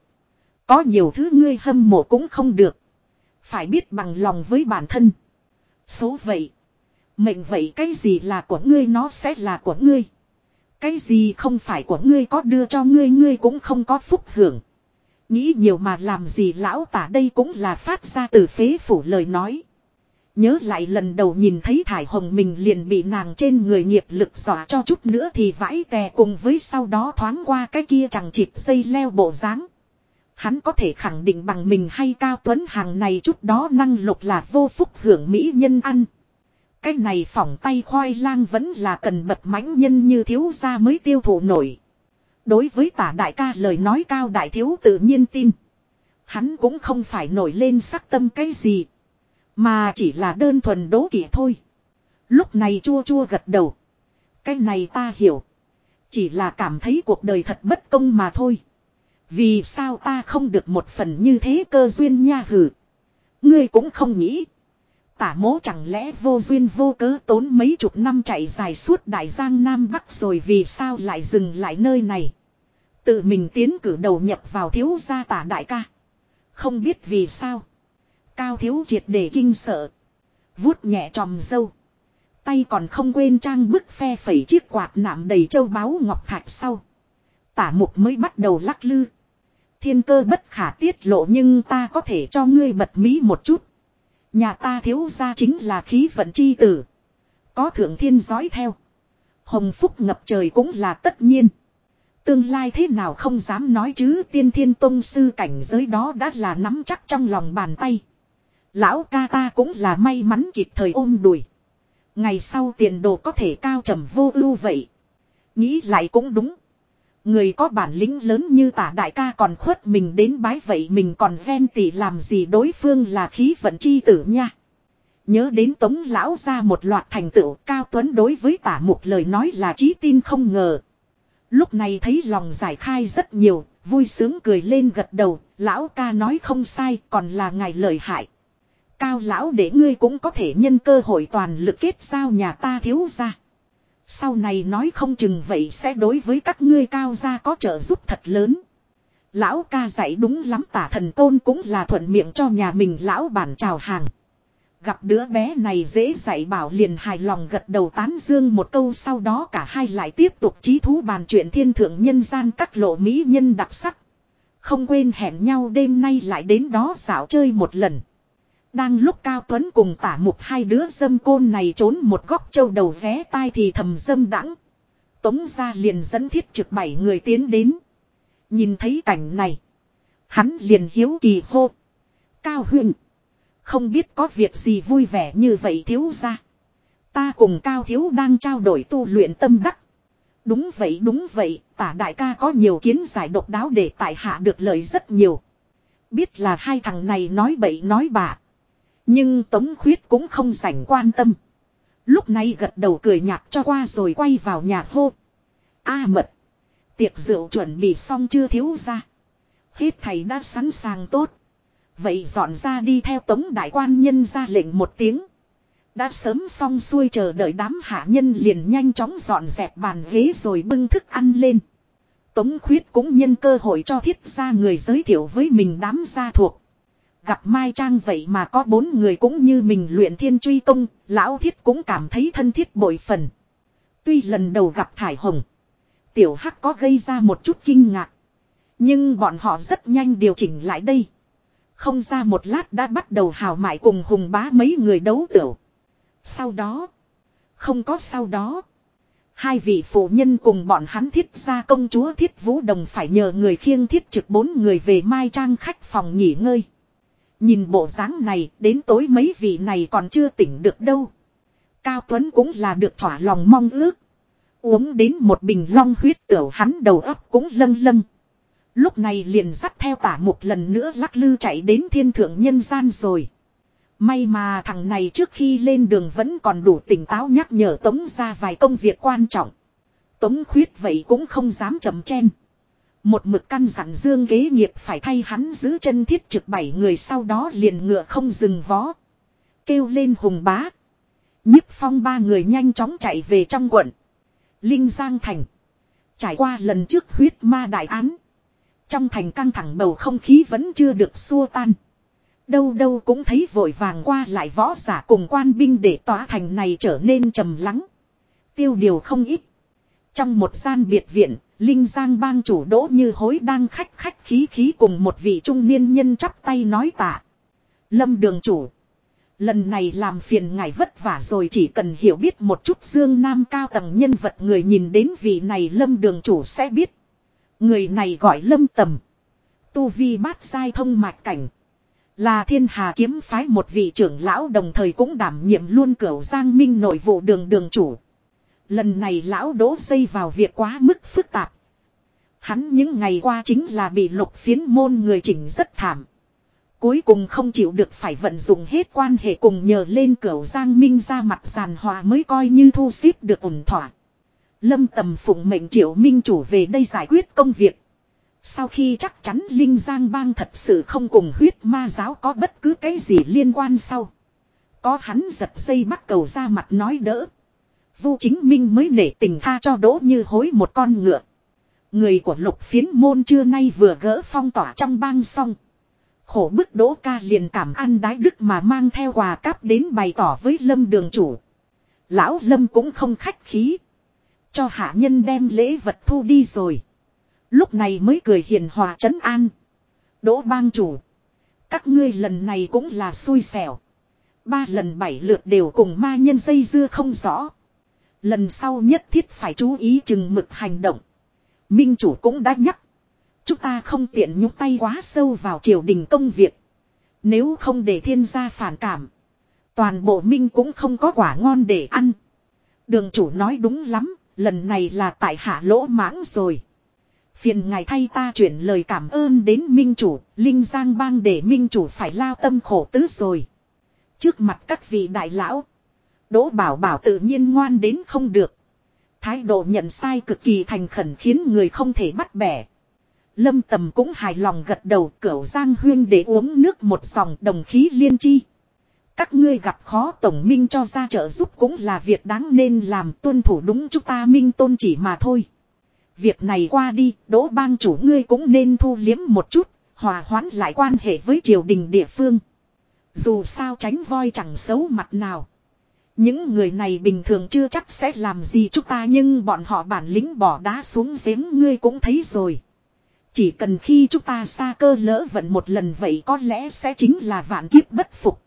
Có nhiều thứ ngươi hâm mộ cũng không được. Phải biết bằng lòng với bản thân. Số vậy. Mệnh vậy cái gì là của ngươi nó sẽ là của ngươi. Cái gì không phải của ngươi có đưa cho ngươi ngươi cũng không có phúc hưởng. Nghĩ nhiều mà làm gì lão tả đây cũng là phát ra từ phế phủ lời nói. Nhớ lại lần đầu nhìn thấy thải hồng mình liền bị nàng trên người nghiệp lực dọa cho chút nữa thì vãi tè cùng với sau đó thoáng qua cái kia chẳng chịt dây leo bộ dáng Hắn có thể khẳng định bằng mình hay cao tuấn hàng này chút đó năng lục là vô phúc hưởng mỹ nhân ăn. Cái này phỏng tay khoai lang vẫn là cần bật mãnh nhân như thiếu gia mới tiêu thụ nổi. Đối với tả đại ca lời nói cao đại thiếu tự nhiên tin. Hắn cũng không phải nổi lên sắc tâm cái gì. Mà chỉ là đơn thuần đố kỵ thôi. Lúc này chua chua gật đầu. Cái này ta hiểu. Chỉ là cảm thấy cuộc đời thật bất công mà thôi. Vì sao ta không được một phần như thế cơ duyên nha hử. Ngươi cũng không nghĩ. Tả mố chẳng lẽ vô duyên vô cớ tốn mấy chục năm chạy dài suốt đại giang Nam Bắc rồi vì sao lại dừng lại nơi này. Tự mình tiến cử đầu nhập vào thiếu gia tả đại ca. Không biết vì sao. Cao thiếu triệt để kinh sợ. vuốt nhẹ tròm dâu. Tay còn không quên trang bức phe phẩy chiếc quạt nạm đầy châu báu ngọc thạch sau. Tả mục mới bắt đầu lắc lư. Thiên cơ bất khả tiết lộ nhưng ta có thể cho ngươi bật mí một chút. Nhà ta thiếu ra chính là khí vận chi tử. Có thượng thiên dõi theo. Hồng phúc ngập trời cũng là tất nhiên. Tương lai thế nào không dám nói chứ, tiên thiên tông sư cảnh giới đó đã là nắm chắc trong lòng bàn tay. Lão ca ta cũng là may mắn kịp thời ôm đùi. Ngày sau tiền đồ có thể cao trầm vô ưu vậy. Nghĩ lại cũng đúng. Người có bản lĩnh lớn như tả đại ca còn khuất mình đến bái vậy mình còn ghen tị làm gì đối phương là khí vận chi tử nha. Nhớ đến tống lão ra một loạt thành tựu cao tuấn đối với tả một lời nói là trí tin không ngờ. Lúc này thấy lòng giải khai rất nhiều, vui sướng cười lên gật đầu, lão ca nói không sai còn là ngài lời hại. Cao lão để ngươi cũng có thể nhân cơ hội toàn lực kết giao nhà ta thiếu ra. Sau này nói không chừng vậy sẽ đối với các ngươi cao gia có trợ giúp thật lớn. Lão ca dạy đúng lắm tả thần côn cũng là thuận miệng cho nhà mình lão bản chào hàng. Gặp đứa bé này dễ dạy bảo liền hài lòng gật đầu tán dương một câu sau đó cả hai lại tiếp tục trí thú bàn chuyện thiên thượng nhân gian các lộ mỹ nhân đặc sắc. Không quên hẹn nhau đêm nay lại đến đó xảo chơi một lần. Đang lúc Cao Tuấn cùng tả mục hai đứa dâm côn này trốn một góc châu đầu vé tai thì thầm dâm đãng Tống ra liền dẫn thiết trực bảy người tiến đến. Nhìn thấy cảnh này. Hắn liền hiếu kỳ hô. Cao huyền. Không biết có việc gì vui vẻ như vậy thiếu ra. Ta cùng Cao Thiếu đang trao đổi tu luyện tâm đắc. Đúng vậy đúng vậy, tả đại ca có nhiều kiến giải độc đáo để tại hạ được lợi rất nhiều. Biết là hai thằng này nói bậy nói bạ. Nhưng Tống Khuyết cũng không rảnh quan tâm. Lúc này gật đầu cười nhạt cho qua rồi quay vào nhà hô. A mật. Tiệc rượu chuẩn bị xong chưa thiếu ra. Hết thầy đã sẵn sàng tốt. Vậy dọn ra đi theo tống đại quan nhân ra lệnh một tiếng. Đã sớm xong xuôi chờ đợi đám hạ nhân liền nhanh chóng dọn dẹp bàn ghế rồi bưng thức ăn lên. Tống khuyết cũng nhân cơ hội cho thiết ra người giới thiệu với mình đám gia thuộc. Gặp Mai Trang vậy mà có bốn người cũng như mình luyện thiên truy công, lão thiết cũng cảm thấy thân thiết bội phần. Tuy lần đầu gặp Thải Hồng, tiểu hắc có gây ra một chút kinh ngạc. Nhưng bọn họ rất nhanh điều chỉnh lại đây. Không ra một lát đã bắt đầu hào mại cùng hùng bá mấy người đấu tiểu. Sau đó, không có sau đó. Hai vị phụ nhân cùng bọn hắn thiết ra công chúa thiết vũ đồng phải nhờ người khiêng thiết trực bốn người về mai trang khách phòng nghỉ ngơi. Nhìn bộ dáng này, đến tối mấy vị này còn chưa tỉnh được đâu. Cao Tuấn cũng là được thỏa lòng mong ước. Uống đến một bình long huyết tiểu hắn đầu óc cũng lâng lâng. Lúc này liền dắt theo tả một lần nữa lắc lư chạy đến thiên thượng nhân gian rồi. May mà thằng này trước khi lên đường vẫn còn đủ tỉnh táo nhắc nhở Tống ra vài công việc quan trọng. Tống khuyết vậy cũng không dám chậm chen. Một mực căn dặn dương kế nghiệp phải thay hắn giữ chân thiết trực bảy người sau đó liền ngựa không dừng vó. Kêu lên hùng bá. nhiếp phong ba người nhanh chóng chạy về trong quận. Linh Giang Thành. Trải qua lần trước huyết ma đại án. Trong thành căng thẳng bầu không khí vẫn chưa được xua tan. Đâu đâu cũng thấy vội vàng qua lại võ giả cùng quan binh để tỏa thành này trở nên trầm lắng. Tiêu điều không ít. Trong một gian biệt viện, Linh Giang bang chủ đỗ như hối đang khách khách khí khí cùng một vị trung niên nhân chắp tay nói tạ. Lâm đường chủ. Lần này làm phiền ngài vất vả rồi chỉ cần hiểu biết một chút dương nam cao tầng nhân vật người nhìn đến vị này lâm đường chủ sẽ biết. Người này gọi lâm tầm. Tu vi bát sai thông mạch cảnh. Là thiên hà kiếm phái một vị trưởng lão đồng thời cũng đảm nhiệm luôn cửu giang minh nội vụ đường đường chủ. Lần này lão đỗ dây vào việc quá mức phức tạp. Hắn những ngày qua chính là bị lục phiến môn người chỉnh rất thảm. Cuối cùng không chịu được phải vận dụng hết quan hệ cùng nhờ lên cửa giang minh ra mặt giàn hòa mới coi như thu xếp được ổn thỏa. Lâm tầm phụng mệnh triệu minh chủ về đây giải quyết công việc. Sau khi chắc chắn Linh Giang bang thật sự không cùng huyết ma giáo có bất cứ cái gì liên quan sau. Có hắn giật dây bắt cầu ra mặt nói đỡ. Vu chính minh mới nể tình tha cho đỗ như hối một con ngựa. Người của lục phiến môn trưa nay vừa gỡ phong tỏa trong bang xong. Khổ bức đỗ ca liền cảm ăn đái đức mà mang theo quà cáp đến bày tỏ với lâm đường chủ. Lão lâm cũng không khách khí. Cho hạ nhân đem lễ vật thu đi rồi. Lúc này mới cười hiền hòa trấn an. Đỗ bang chủ. Các ngươi lần này cũng là xui xẻo. Ba lần bảy lượt đều cùng ma nhân dây dưa không rõ. Lần sau nhất thiết phải chú ý chừng mực hành động. Minh chủ cũng đã nhắc. Chúng ta không tiện nhúc tay quá sâu vào triều đình công việc. Nếu không để thiên gia phản cảm. Toàn bộ Minh cũng không có quả ngon để ăn. Đường chủ nói đúng lắm. Lần này là tại hạ lỗ mãng rồi. Phiền ngài thay ta chuyển lời cảm ơn đến Minh chủ. Linh Giang bang để Minh chủ phải lao tâm khổ tứ rồi. Trước mặt các vị đại lão. Đỗ bảo bảo tự nhiên ngoan đến không được. Thái độ nhận sai cực kỳ thành khẩn khiến người không thể bắt bẻ. Lâm tầm cũng hài lòng gật đầu cửu giang huyên để uống nước một dòng đồng khí liên chi. Các ngươi gặp khó tổng minh cho ra trợ giúp cũng là việc đáng nên làm tuân thủ đúng chúng ta minh tôn chỉ mà thôi. Việc này qua đi, đỗ bang chủ ngươi cũng nên thu liếm một chút, hòa hoãn lại quan hệ với triều đình địa phương. Dù sao tránh voi chẳng xấu mặt nào. Những người này bình thường chưa chắc sẽ làm gì chúng ta nhưng bọn họ bản lĩnh bỏ đá xuống giếng ngươi cũng thấy rồi. Chỉ cần khi chúng ta xa cơ lỡ vận một lần vậy có lẽ sẽ chính là vạn kiếp bất phục.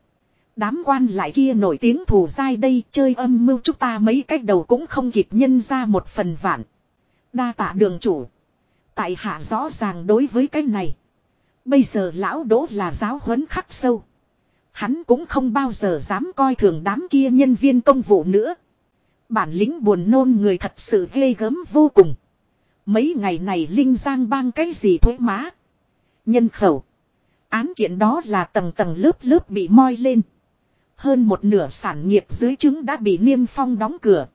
Đám quan lại kia nổi tiếng thù dai đây, chơi âm mưu chúng ta mấy cách đầu cũng không kịp nhân ra một phần vạn. Đa tạ đường chủ. Tại hạ rõ ràng đối với cái này. Bây giờ lão đỗ là giáo huấn khắc sâu. Hắn cũng không bao giờ dám coi thường đám kia nhân viên công vụ nữa. Bản lĩnh buồn nôn người thật sự ghê gớm vô cùng. Mấy ngày này Linh Giang bang cái gì thuế má. Nhân khẩu. Án kiện đó là tầng tầng lớp lớp bị moi lên. Hơn một nửa sản nghiệp dưới chứng đã bị niêm phong đóng cửa.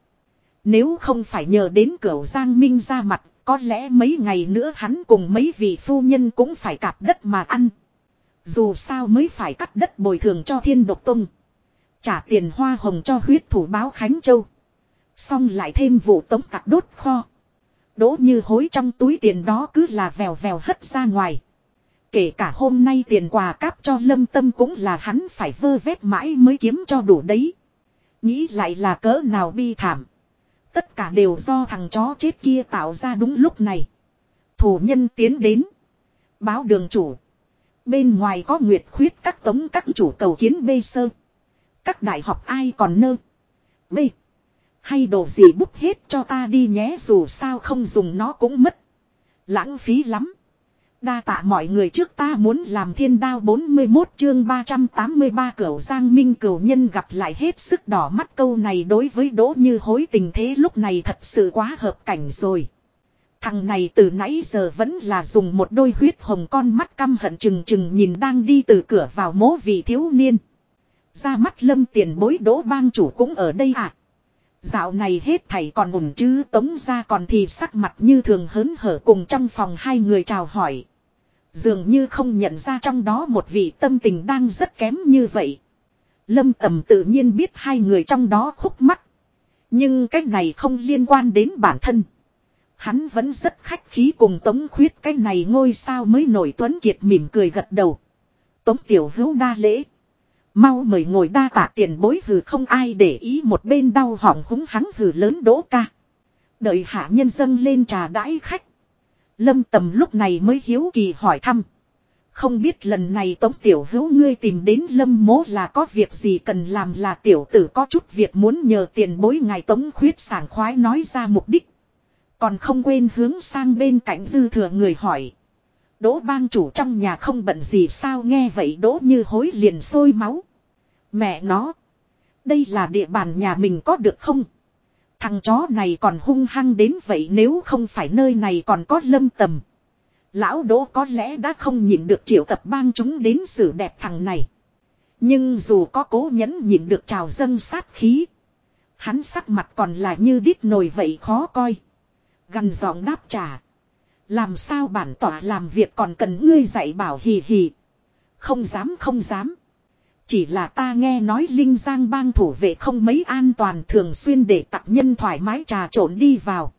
Nếu không phải nhờ đến cửa Giang Minh ra mặt, có lẽ mấy ngày nữa hắn cùng mấy vị phu nhân cũng phải cạp đất mà ăn. Dù sao mới phải cắt đất bồi thường cho thiên độc tông Trả tiền hoa hồng cho huyết thủ báo Khánh Châu. Xong lại thêm vụ tống tạc đốt kho. Đỗ như hối trong túi tiền đó cứ là vèo vèo hất ra ngoài. Kể cả hôm nay tiền quà cáp cho lâm tâm cũng là hắn phải vơ vét mãi mới kiếm cho đủ đấy. Nghĩ lại là cỡ nào bi thảm. Tất cả đều do thằng chó chết kia tạo ra đúng lúc này. Thủ nhân tiến đến. Báo đường chủ. Bên ngoài có nguyệt khuyết các tống các chủ cầu kiến bê sơ. Các đại học ai còn nơ. bê Hay đồ gì bút hết cho ta đi nhé, dù sao không dùng nó cũng mất. Lãng phí lắm. Đa tạ mọi người trước ta muốn làm thiên đao 41 chương 383 cửu giang minh cửu nhân gặp lại hết sức đỏ mắt câu này đối với đỗ như hối tình thế lúc này thật sự quá hợp cảnh rồi. Thằng này từ nãy giờ vẫn là dùng một đôi huyết hồng con mắt căm hận chừng chừng nhìn đang đi từ cửa vào mố vị thiếu niên. Ra mắt lâm tiền bối đỗ bang chủ cũng ở đây à. Dạo này hết thảy còn ủng chứ, tống ra còn thì sắc mặt như thường hớn hở cùng trong phòng hai người chào hỏi. Dường như không nhận ra trong đó một vị tâm tình đang rất kém như vậy. Lâm tầm tự nhiên biết hai người trong đó khúc mắc. Nhưng cách này không liên quan đến bản thân. Hắn vẫn rất khách khí cùng Tống Khuyết cái này ngôi sao mới nổi Tuấn Kiệt mỉm cười gật đầu. Tống Tiểu Hữu đa lễ. Mau mời ngồi đa tạ tiền bối hừ không ai để ý một bên đau hỏng húng hắn hừ lớn đỗ ca. Đợi hạ nhân dân lên trà đãi khách. Lâm tầm lúc này mới hiếu kỳ hỏi thăm. Không biết lần này tống tiểu hữu ngươi tìm đến lâm mố là có việc gì cần làm là tiểu tử có chút việc muốn nhờ tiền bối ngài tống khuyết sảng khoái nói ra mục đích. Còn không quên hướng sang bên cạnh dư thừa người hỏi. Đỗ bang chủ trong nhà không bận gì sao nghe vậy đỗ như hối liền sôi máu. Mẹ nó. Đây là địa bàn nhà mình có được không? Thằng chó này còn hung hăng đến vậy nếu không phải nơi này còn có lâm tầm. Lão đỗ có lẽ đã không nhịn được triệu tập bang chúng đến xử đẹp thằng này. Nhưng dù có cố nhẫn nhịn được trào dâng sát khí. Hắn sắc mặt còn là như đít nồi vậy khó coi. Gần giọng đáp trả. Làm sao bản tỏa làm việc còn cần ngươi dạy bảo hì hì. Không dám không dám. Chỉ là ta nghe nói Linh Giang bang thủ vệ không mấy an toàn thường xuyên để tặc nhân thoải mái trà trộn đi vào.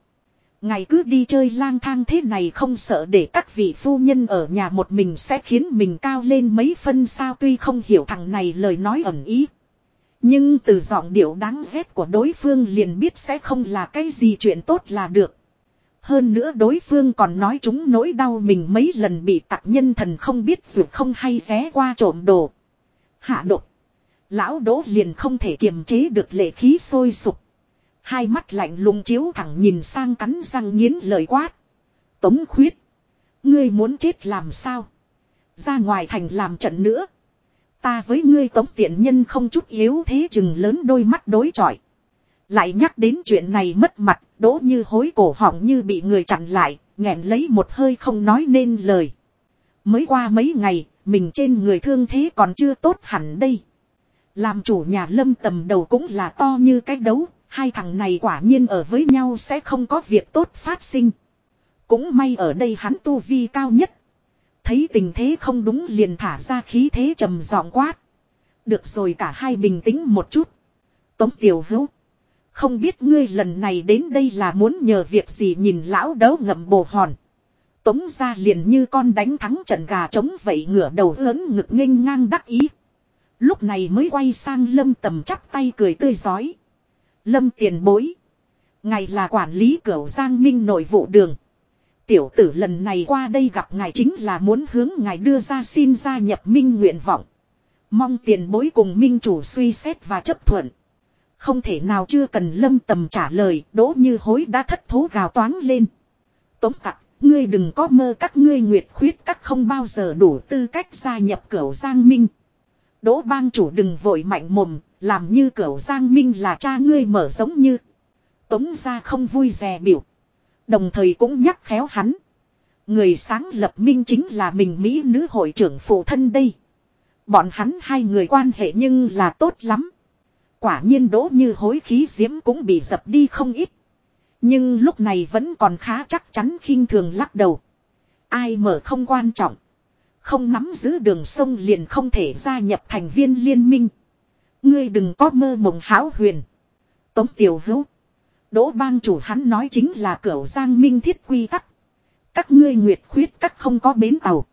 Ngày cứ đi chơi lang thang thế này không sợ để các vị phu nhân ở nhà một mình sẽ khiến mình cao lên mấy phân sao tuy không hiểu thằng này lời nói ẩn ý. Nhưng từ giọng điệu đáng ghét của đối phương liền biết sẽ không là cái gì chuyện tốt là được. Hơn nữa đối phương còn nói chúng nỗi đau mình mấy lần bị tặc nhân thần không biết dù không hay xé qua trộm đồ. Hạ độc. Lão đỗ liền không thể kiềm chế được lệ khí sôi sục. Hai mắt lạnh lùng chiếu thẳng nhìn sang cắn răng nghiến lời quát. Tống khuyết. Ngươi muốn chết làm sao? Ra ngoài thành làm trận nữa. Ta với ngươi tống tiện nhân không chút yếu thế chừng lớn đôi mắt đối chọi. Lại nhắc đến chuyện này mất mặt, đỗ như hối cổ họng như bị người chặn lại, nghẹn lấy một hơi không nói nên lời. Mới qua mấy ngày, mình trên người thương thế còn chưa tốt hẳn đây. Làm chủ nhà lâm tầm đầu cũng là to như cái đấu, hai thằng này quả nhiên ở với nhau sẽ không có việc tốt phát sinh. Cũng may ở đây hắn tu vi cao nhất. Thấy tình thế không đúng liền thả ra khí thế trầm giọng quát. Được rồi cả hai bình tĩnh một chút. Tống tiểu hữu. Không biết ngươi lần này đến đây là muốn nhờ việc gì nhìn lão đấu ngậm bồ hòn. Tống ra liền như con đánh thắng trận gà trống vậy ngửa đầu lớn ngực nghênh ngang đắc ý. Lúc này mới quay sang lâm tầm chắp tay cười tươi giói. Lâm tiền bối. Ngài là quản lý cửu Giang Minh nội vụ đường. Tiểu tử lần này qua đây gặp ngài chính là muốn hướng ngài đưa ra xin gia nhập minh nguyện vọng. Mong tiền bối cùng minh chủ suy xét và chấp thuận. Không thể nào chưa cần lâm tầm trả lời, đỗ như hối đã thất thố gào toáng lên. Tống tặc, ngươi đừng có mơ các ngươi nguyệt khuyết các không bao giờ đủ tư cách gia nhập cửu Giang Minh. Đỗ bang chủ đừng vội mạnh mồm, làm như cửu Giang Minh là cha ngươi mở giống như. Tống ra không vui dè biểu. Đồng thời cũng nhắc khéo hắn. Người sáng lập minh chính là mình Mỹ nữ hội trưởng phụ thân đây. Bọn hắn hai người quan hệ nhưng là tốt lắm. Quả nhiên đỗ như hối khí diễm cũng bị dập đi không ít. Nhưng lúc này vẫn còn khá chắc chắn khinh thường lắc đầu. Ai mở không quan trọng. Không nắm giữ đường sông liền không thể gia nhập thành viên liên minh. Ngươi đừng có mơ mộng hão huyền. Tống tiểu hữu. Đỗ bang chủ hắn nói chính là cửu giang minh thiết quy tắc. Các ngươi nguyệt khuyết các không có bến tàu.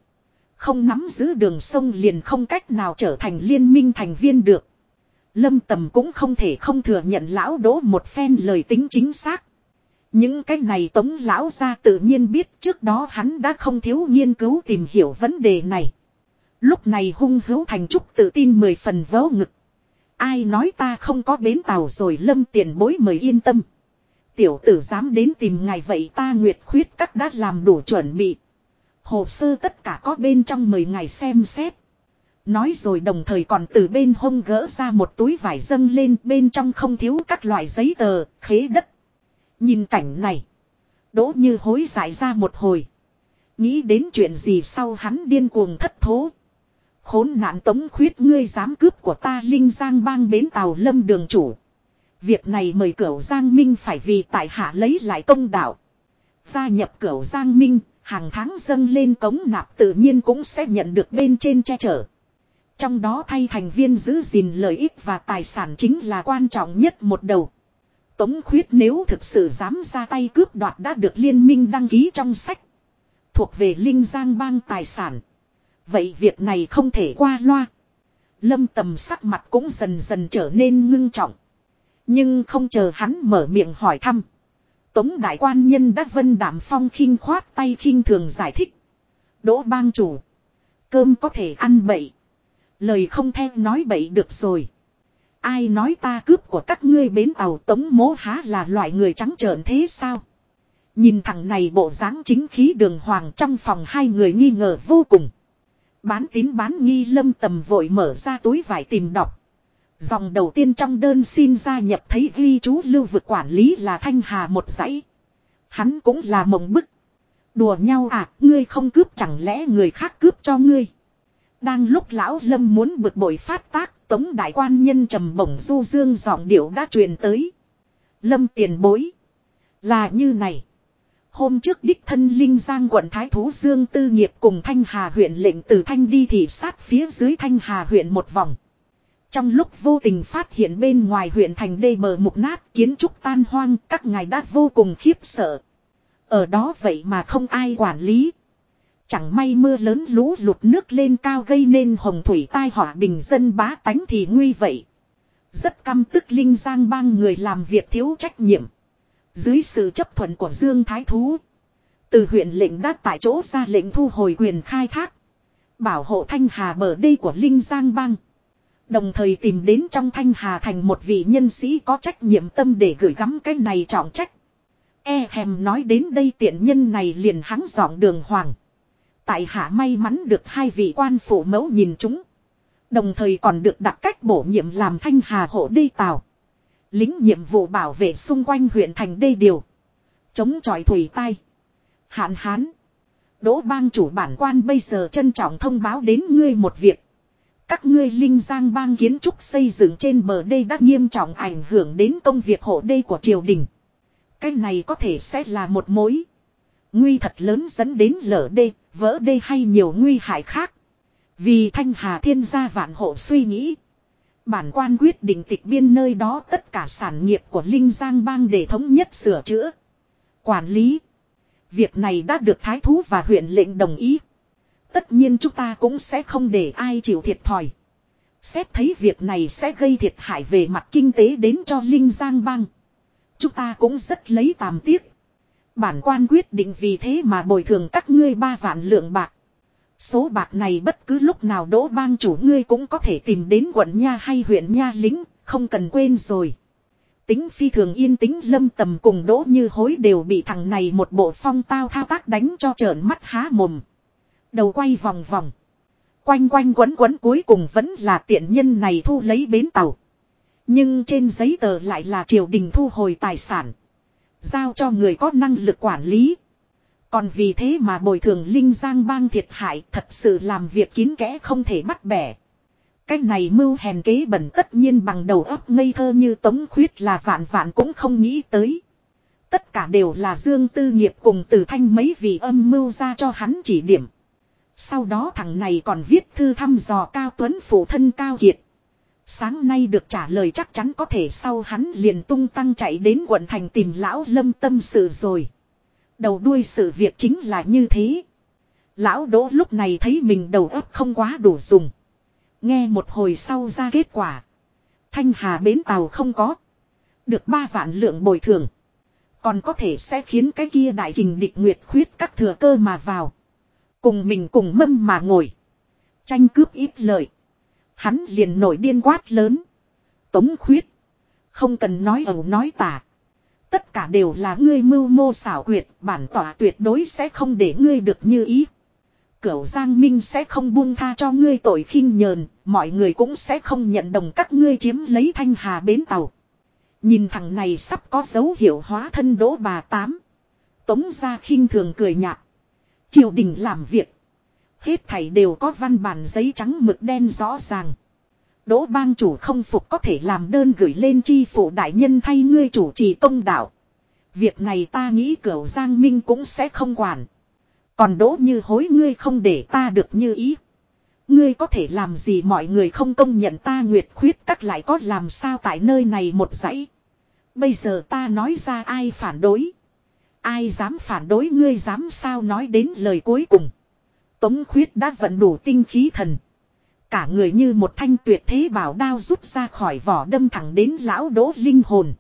Không nắm giữ đường sông liền không cách nào trở thành liên minh thành viên được. Lâm tầm cũng không thể không thừa nhận lão đỗ một phen lời tính chính xác. Những cái này tống lão ra tự nhiên biết trước đó hắn đã không thiếu nghiên cứu tìm hiểu vấn đề này. Lúc này hung hữu thành trúc tự tin mười phần vớ ngực. Ai nói ta không có bến tàu rồi lâm tiền bối mời yên tâm. Tiểu tử dám đến tìm ngài vậy ta nguyệt khuyết các đã làm đủ chuẩn bị. Hồ sơ tất cả có bên trong mời ngài xem xét. Nói rồi đồng thời còn từ bên hông gỡ ra một túi vải dâng lên bên trong không thiếu các loại giấy tờ, khế đất. Nhìn cảnh này. Đỗ như hối giải ra một hồi. Nghĩ đến chuyện gì sau hắn điên cuồng thất thố. Khốn nạn tống khuyết ngươi dám cướp của ta Linh Giang bang bến tàu lâm đường chủ. Việc này mời cửu Giang Minh phải vì tại hạ lấy lại công đạo. Gia nhập cửu Giang Minh, hàng tháng dâng lên cống nạp tự nhiên cũng sẽ nhận được bên trên che chở. Trong đó thay thành viên giữ gìn lợi ích và tài sản chính là quan trọng nhất một đầu. Tống khuyết nếu thực sự dám ra tay cướp đoạt đã được liên minh đăng ký trong sách. Thuộc về Linh Giang bang tài sản. Vậy việc này không thể qua loa. Lâm tầm sắc mặt cũng dần dần trở nên ngưng trọng. Nhưng không chờ hắn mở miệng hỏi thăm. Tống đại quan nhân đã vân đảm phong khinh khoát tay khinh thường giải thích. Đỗ bang chủ. Cơm có thể ăn bậy. Lời không theo nói bậy được rồi. Ai nói ta cướp của các ngươi bến tàu tống mố há là loại người trắng trợn thế sao? Nhìn thằng này bộ dáng chính khí đường hoàng trong phòng hai người nghi ngờ vô cùng. Bán tín bán nghi lâm tầm vội mở ra túi vải tìm đọc. Dòng đầu tiên trong đơn xin gia nhập thấy ghi chú lưu vực quản lý là Thanh Hà một dãy. Hắn cũng là mộng bức. Đùa nhau à, ngươi không cướp chẳng lẽ người khác cướp cho ngươi. Đang lúc lão lâm muốn bực bội phát tác, tống đại quan nhân trầm bổng du dương giọng điệu đã truyền tới. Lâm tiền bối. Là như này. Hôm trước đích thân Linh Giang quận Thái Thú Dương Tư nghiệp cùng Thanh Hà huyện lệnh từ Thanh đi thị sát phía dưới Thanh Hà huyện một vòng. Trong lúc vô tình phát hiện bên ngoài huyện thành đê bờ mục nát kiến trúc tan hoang các ngài đã vô cùng khiếp sợ. Ở đó vậy mà không ai quản lý. Chẳng may mưa lớn lũ lụt nước lên cao gây nên hồng thủy tai họa bình dân bá tánh thì nguy vậy. Rất căm tức Linh Giang bang người làm việc thiếu trách nhiệm. Dưới sự chấp thuận của Dương Thái Thú. Từ huyện lệnh đã tại chỗ ra lệnh thu hồi quyền khai thác. Bảo hộ Thanh Hà bờ đê của Linh Giang bang. Đồng thời tìm đến trong Thanh Hà thành một vị nhân sĩ có trách nhiệm tâm để gửi gắm cái này trọng trách. E hèm nói đến đây tiện nhân này liền hắng giọng đường hoàng. Tại hạ may mắn được hai vị quan phủ mẫu nhìn chúng. Đồng thời còn được đặt cách bổ nhiệm làm thanh hà hộ đê tàu. Lính nhiệm vụ bảo vệ xung quanh huyện thành đê điều. Chống tròi thủy tai. Hạn hán. Đỗ bang chủ bản quan bây giờ trân trọng thông báo đến ngươi một việc. Các ngươi linh giang bang kiến trúc xây dựng trên bờ đê đã nghiêm trọng ảnh hưởng đến công việc hộ đê của triều đình. Cái này có thể sẽ là một mối. Nguy thật lớn dẫn đến lở đê, vỡ đê hay nhiều nguy hại khác. Vì thanh hà thiên gia vạn hộ suy nghĩ. Bản quan quyết định tịch biên nơi đó tất cả sản nghiệp của Linh Giang bang để thống nhất sửa chữa. Quản lý. Việc này đã được thái thú và huyện lệnh đồng ý. Tất nhiên chúng ta cũng sẽ không để ai chịu thiệt thòi. Xét thấy việc này sẽ gây thiệt hại về mặt kinh tế đến cho Linh Giang bang. Chúng ta cũng rất lấy tàm tiếc. Bản quan quyết định vì thế mà bồi thường các ngươi ba vạn lượng bạc. Số bạc này bất cứ lúc nào đỗ bang chủ ngươi cũng có thể tìm đến quận Nha hay huyện Nha lính, không cần quên rồi. Tính phi thường yên tĩnh lâm tầm cùng đỗ như hối đều bị thằng này một bộ phong tao thao tác đánh cho trợn mắt há mồm. Đầu quay vòng vòng. Quanh quanh quấn quấn cuối cùng vẫn là tiện nhân này thu lấy bến tàu. Nhưng trên giấy tờ lại là triều đình thu hồi tài sản. Giao cho người có năng lực quản lý. Còn vì thế mà bồi thường Linh Giang bang thiệt hại thật sự làm việc kín kẽ không thể bắt bẻ. Cái này mưu hèn kế bẩn tất nhiên bằng đầu óc ngây thơ như tống khuyết là vạn vạn cũng không nghĩ tới. Tất cả đều là Dương Tư Nghiệp cùng từ thanh mấy vị âm mưu ra cho hắn chỉ điểm. Sau đó thằng này còn viết thư thăm dò Cao Tuấn phụ thân Cao Kiệt. Sáng nay được trả lời chắc chắn có thể sau hắn liền tung tăng chạy đến quận thành tìm lão lâm tâm sự rồi. Đầu đuôi sự việc chính là như thế. Lão đỗ lúc này thấy mình đầu óc không quá đủ dùng. Nghe một hồi sau ra kết quả. Thanh hà bến tàu không có. Được ba vạn lượng bồi thường. Còn có thể sẽ khiến cái kia đại kình địch nguyệt khuyết các thừa cơ mà vào. Cùng mình cùng mâm mà ngồi. Tranh cướp ít lợi. Hắn liền nổi điên quát lớn. Tống khuyết. Không cần nói ẩu nói tả. Tất cả đều là ngươi mưu mô xảo quyệt, bản tỏa tuyệt đối sẽ không để ngươi được như ý. Cửu Giang Minh sẽ không buông tha cho ngươi tội khinh nhờn, mọi người cũng sẽ không nhận đồng các ngươi chiếm lấy thanh hà bến tàu. Nhìn thằng này sắp có dấu hiệu hóa thân đỗ bà tám. Tống ra khinh thường cười nhạt. Triều đình làm việc. Hết thảy đều có văn bản giấy trắng mực đen rõ ràng. Đỗ bang chủ không phục có thể làm đơn gửi lên chi phủ đại nhân thay ngươi chủ trì công đạo. Việc này ta nghĩ cửu Giang Minh cũng sẽ không quản. Còn đỗ như hối ngươi không để ta được như ý. Ngươi có thể làm gì mọi người không công nhận ta nguyệt khuyết các lại có làm sao tại nơi này một dãy. Bây giờ ta nói ra ai phản đối. Ai dám phản đối ngươi dám sao nói đến lời cuối cùng. Tống khuyết đã vận đủ tinh khí thần. Cả người như một thanh tuyệt thế bảo đao rút ra khỏi vỏ đâm thẳng đến lão đỗ linh hồn.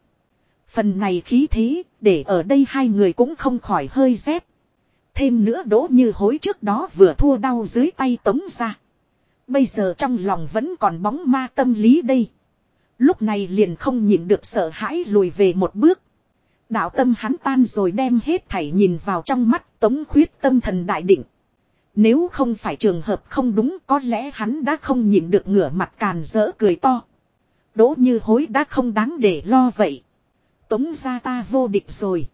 Phần này khí thế, để ở đây hai người cũng không khỏi hơi rét. Thêm nữa đỗ như hối trước đó vừa thua đau dưới tay tống ra. Bây giờ trong lòng vẫn còn bóng ma tâm lý đây. Lúc này liền không nhịn được sợ hãi lùi về một bước. Đạo tâm hắn tan rồi đem hết thảy nhìn vào trong mắt tống khuyết tâm thần đại định. Nếu không phải trường hợp không đúng, có lẽ hắn đã không nhịn được ngửa mặt càn rỡ cười to. Đỗ như hối đã không đáng để lo vậy. Tống ra ta vô địch rồi.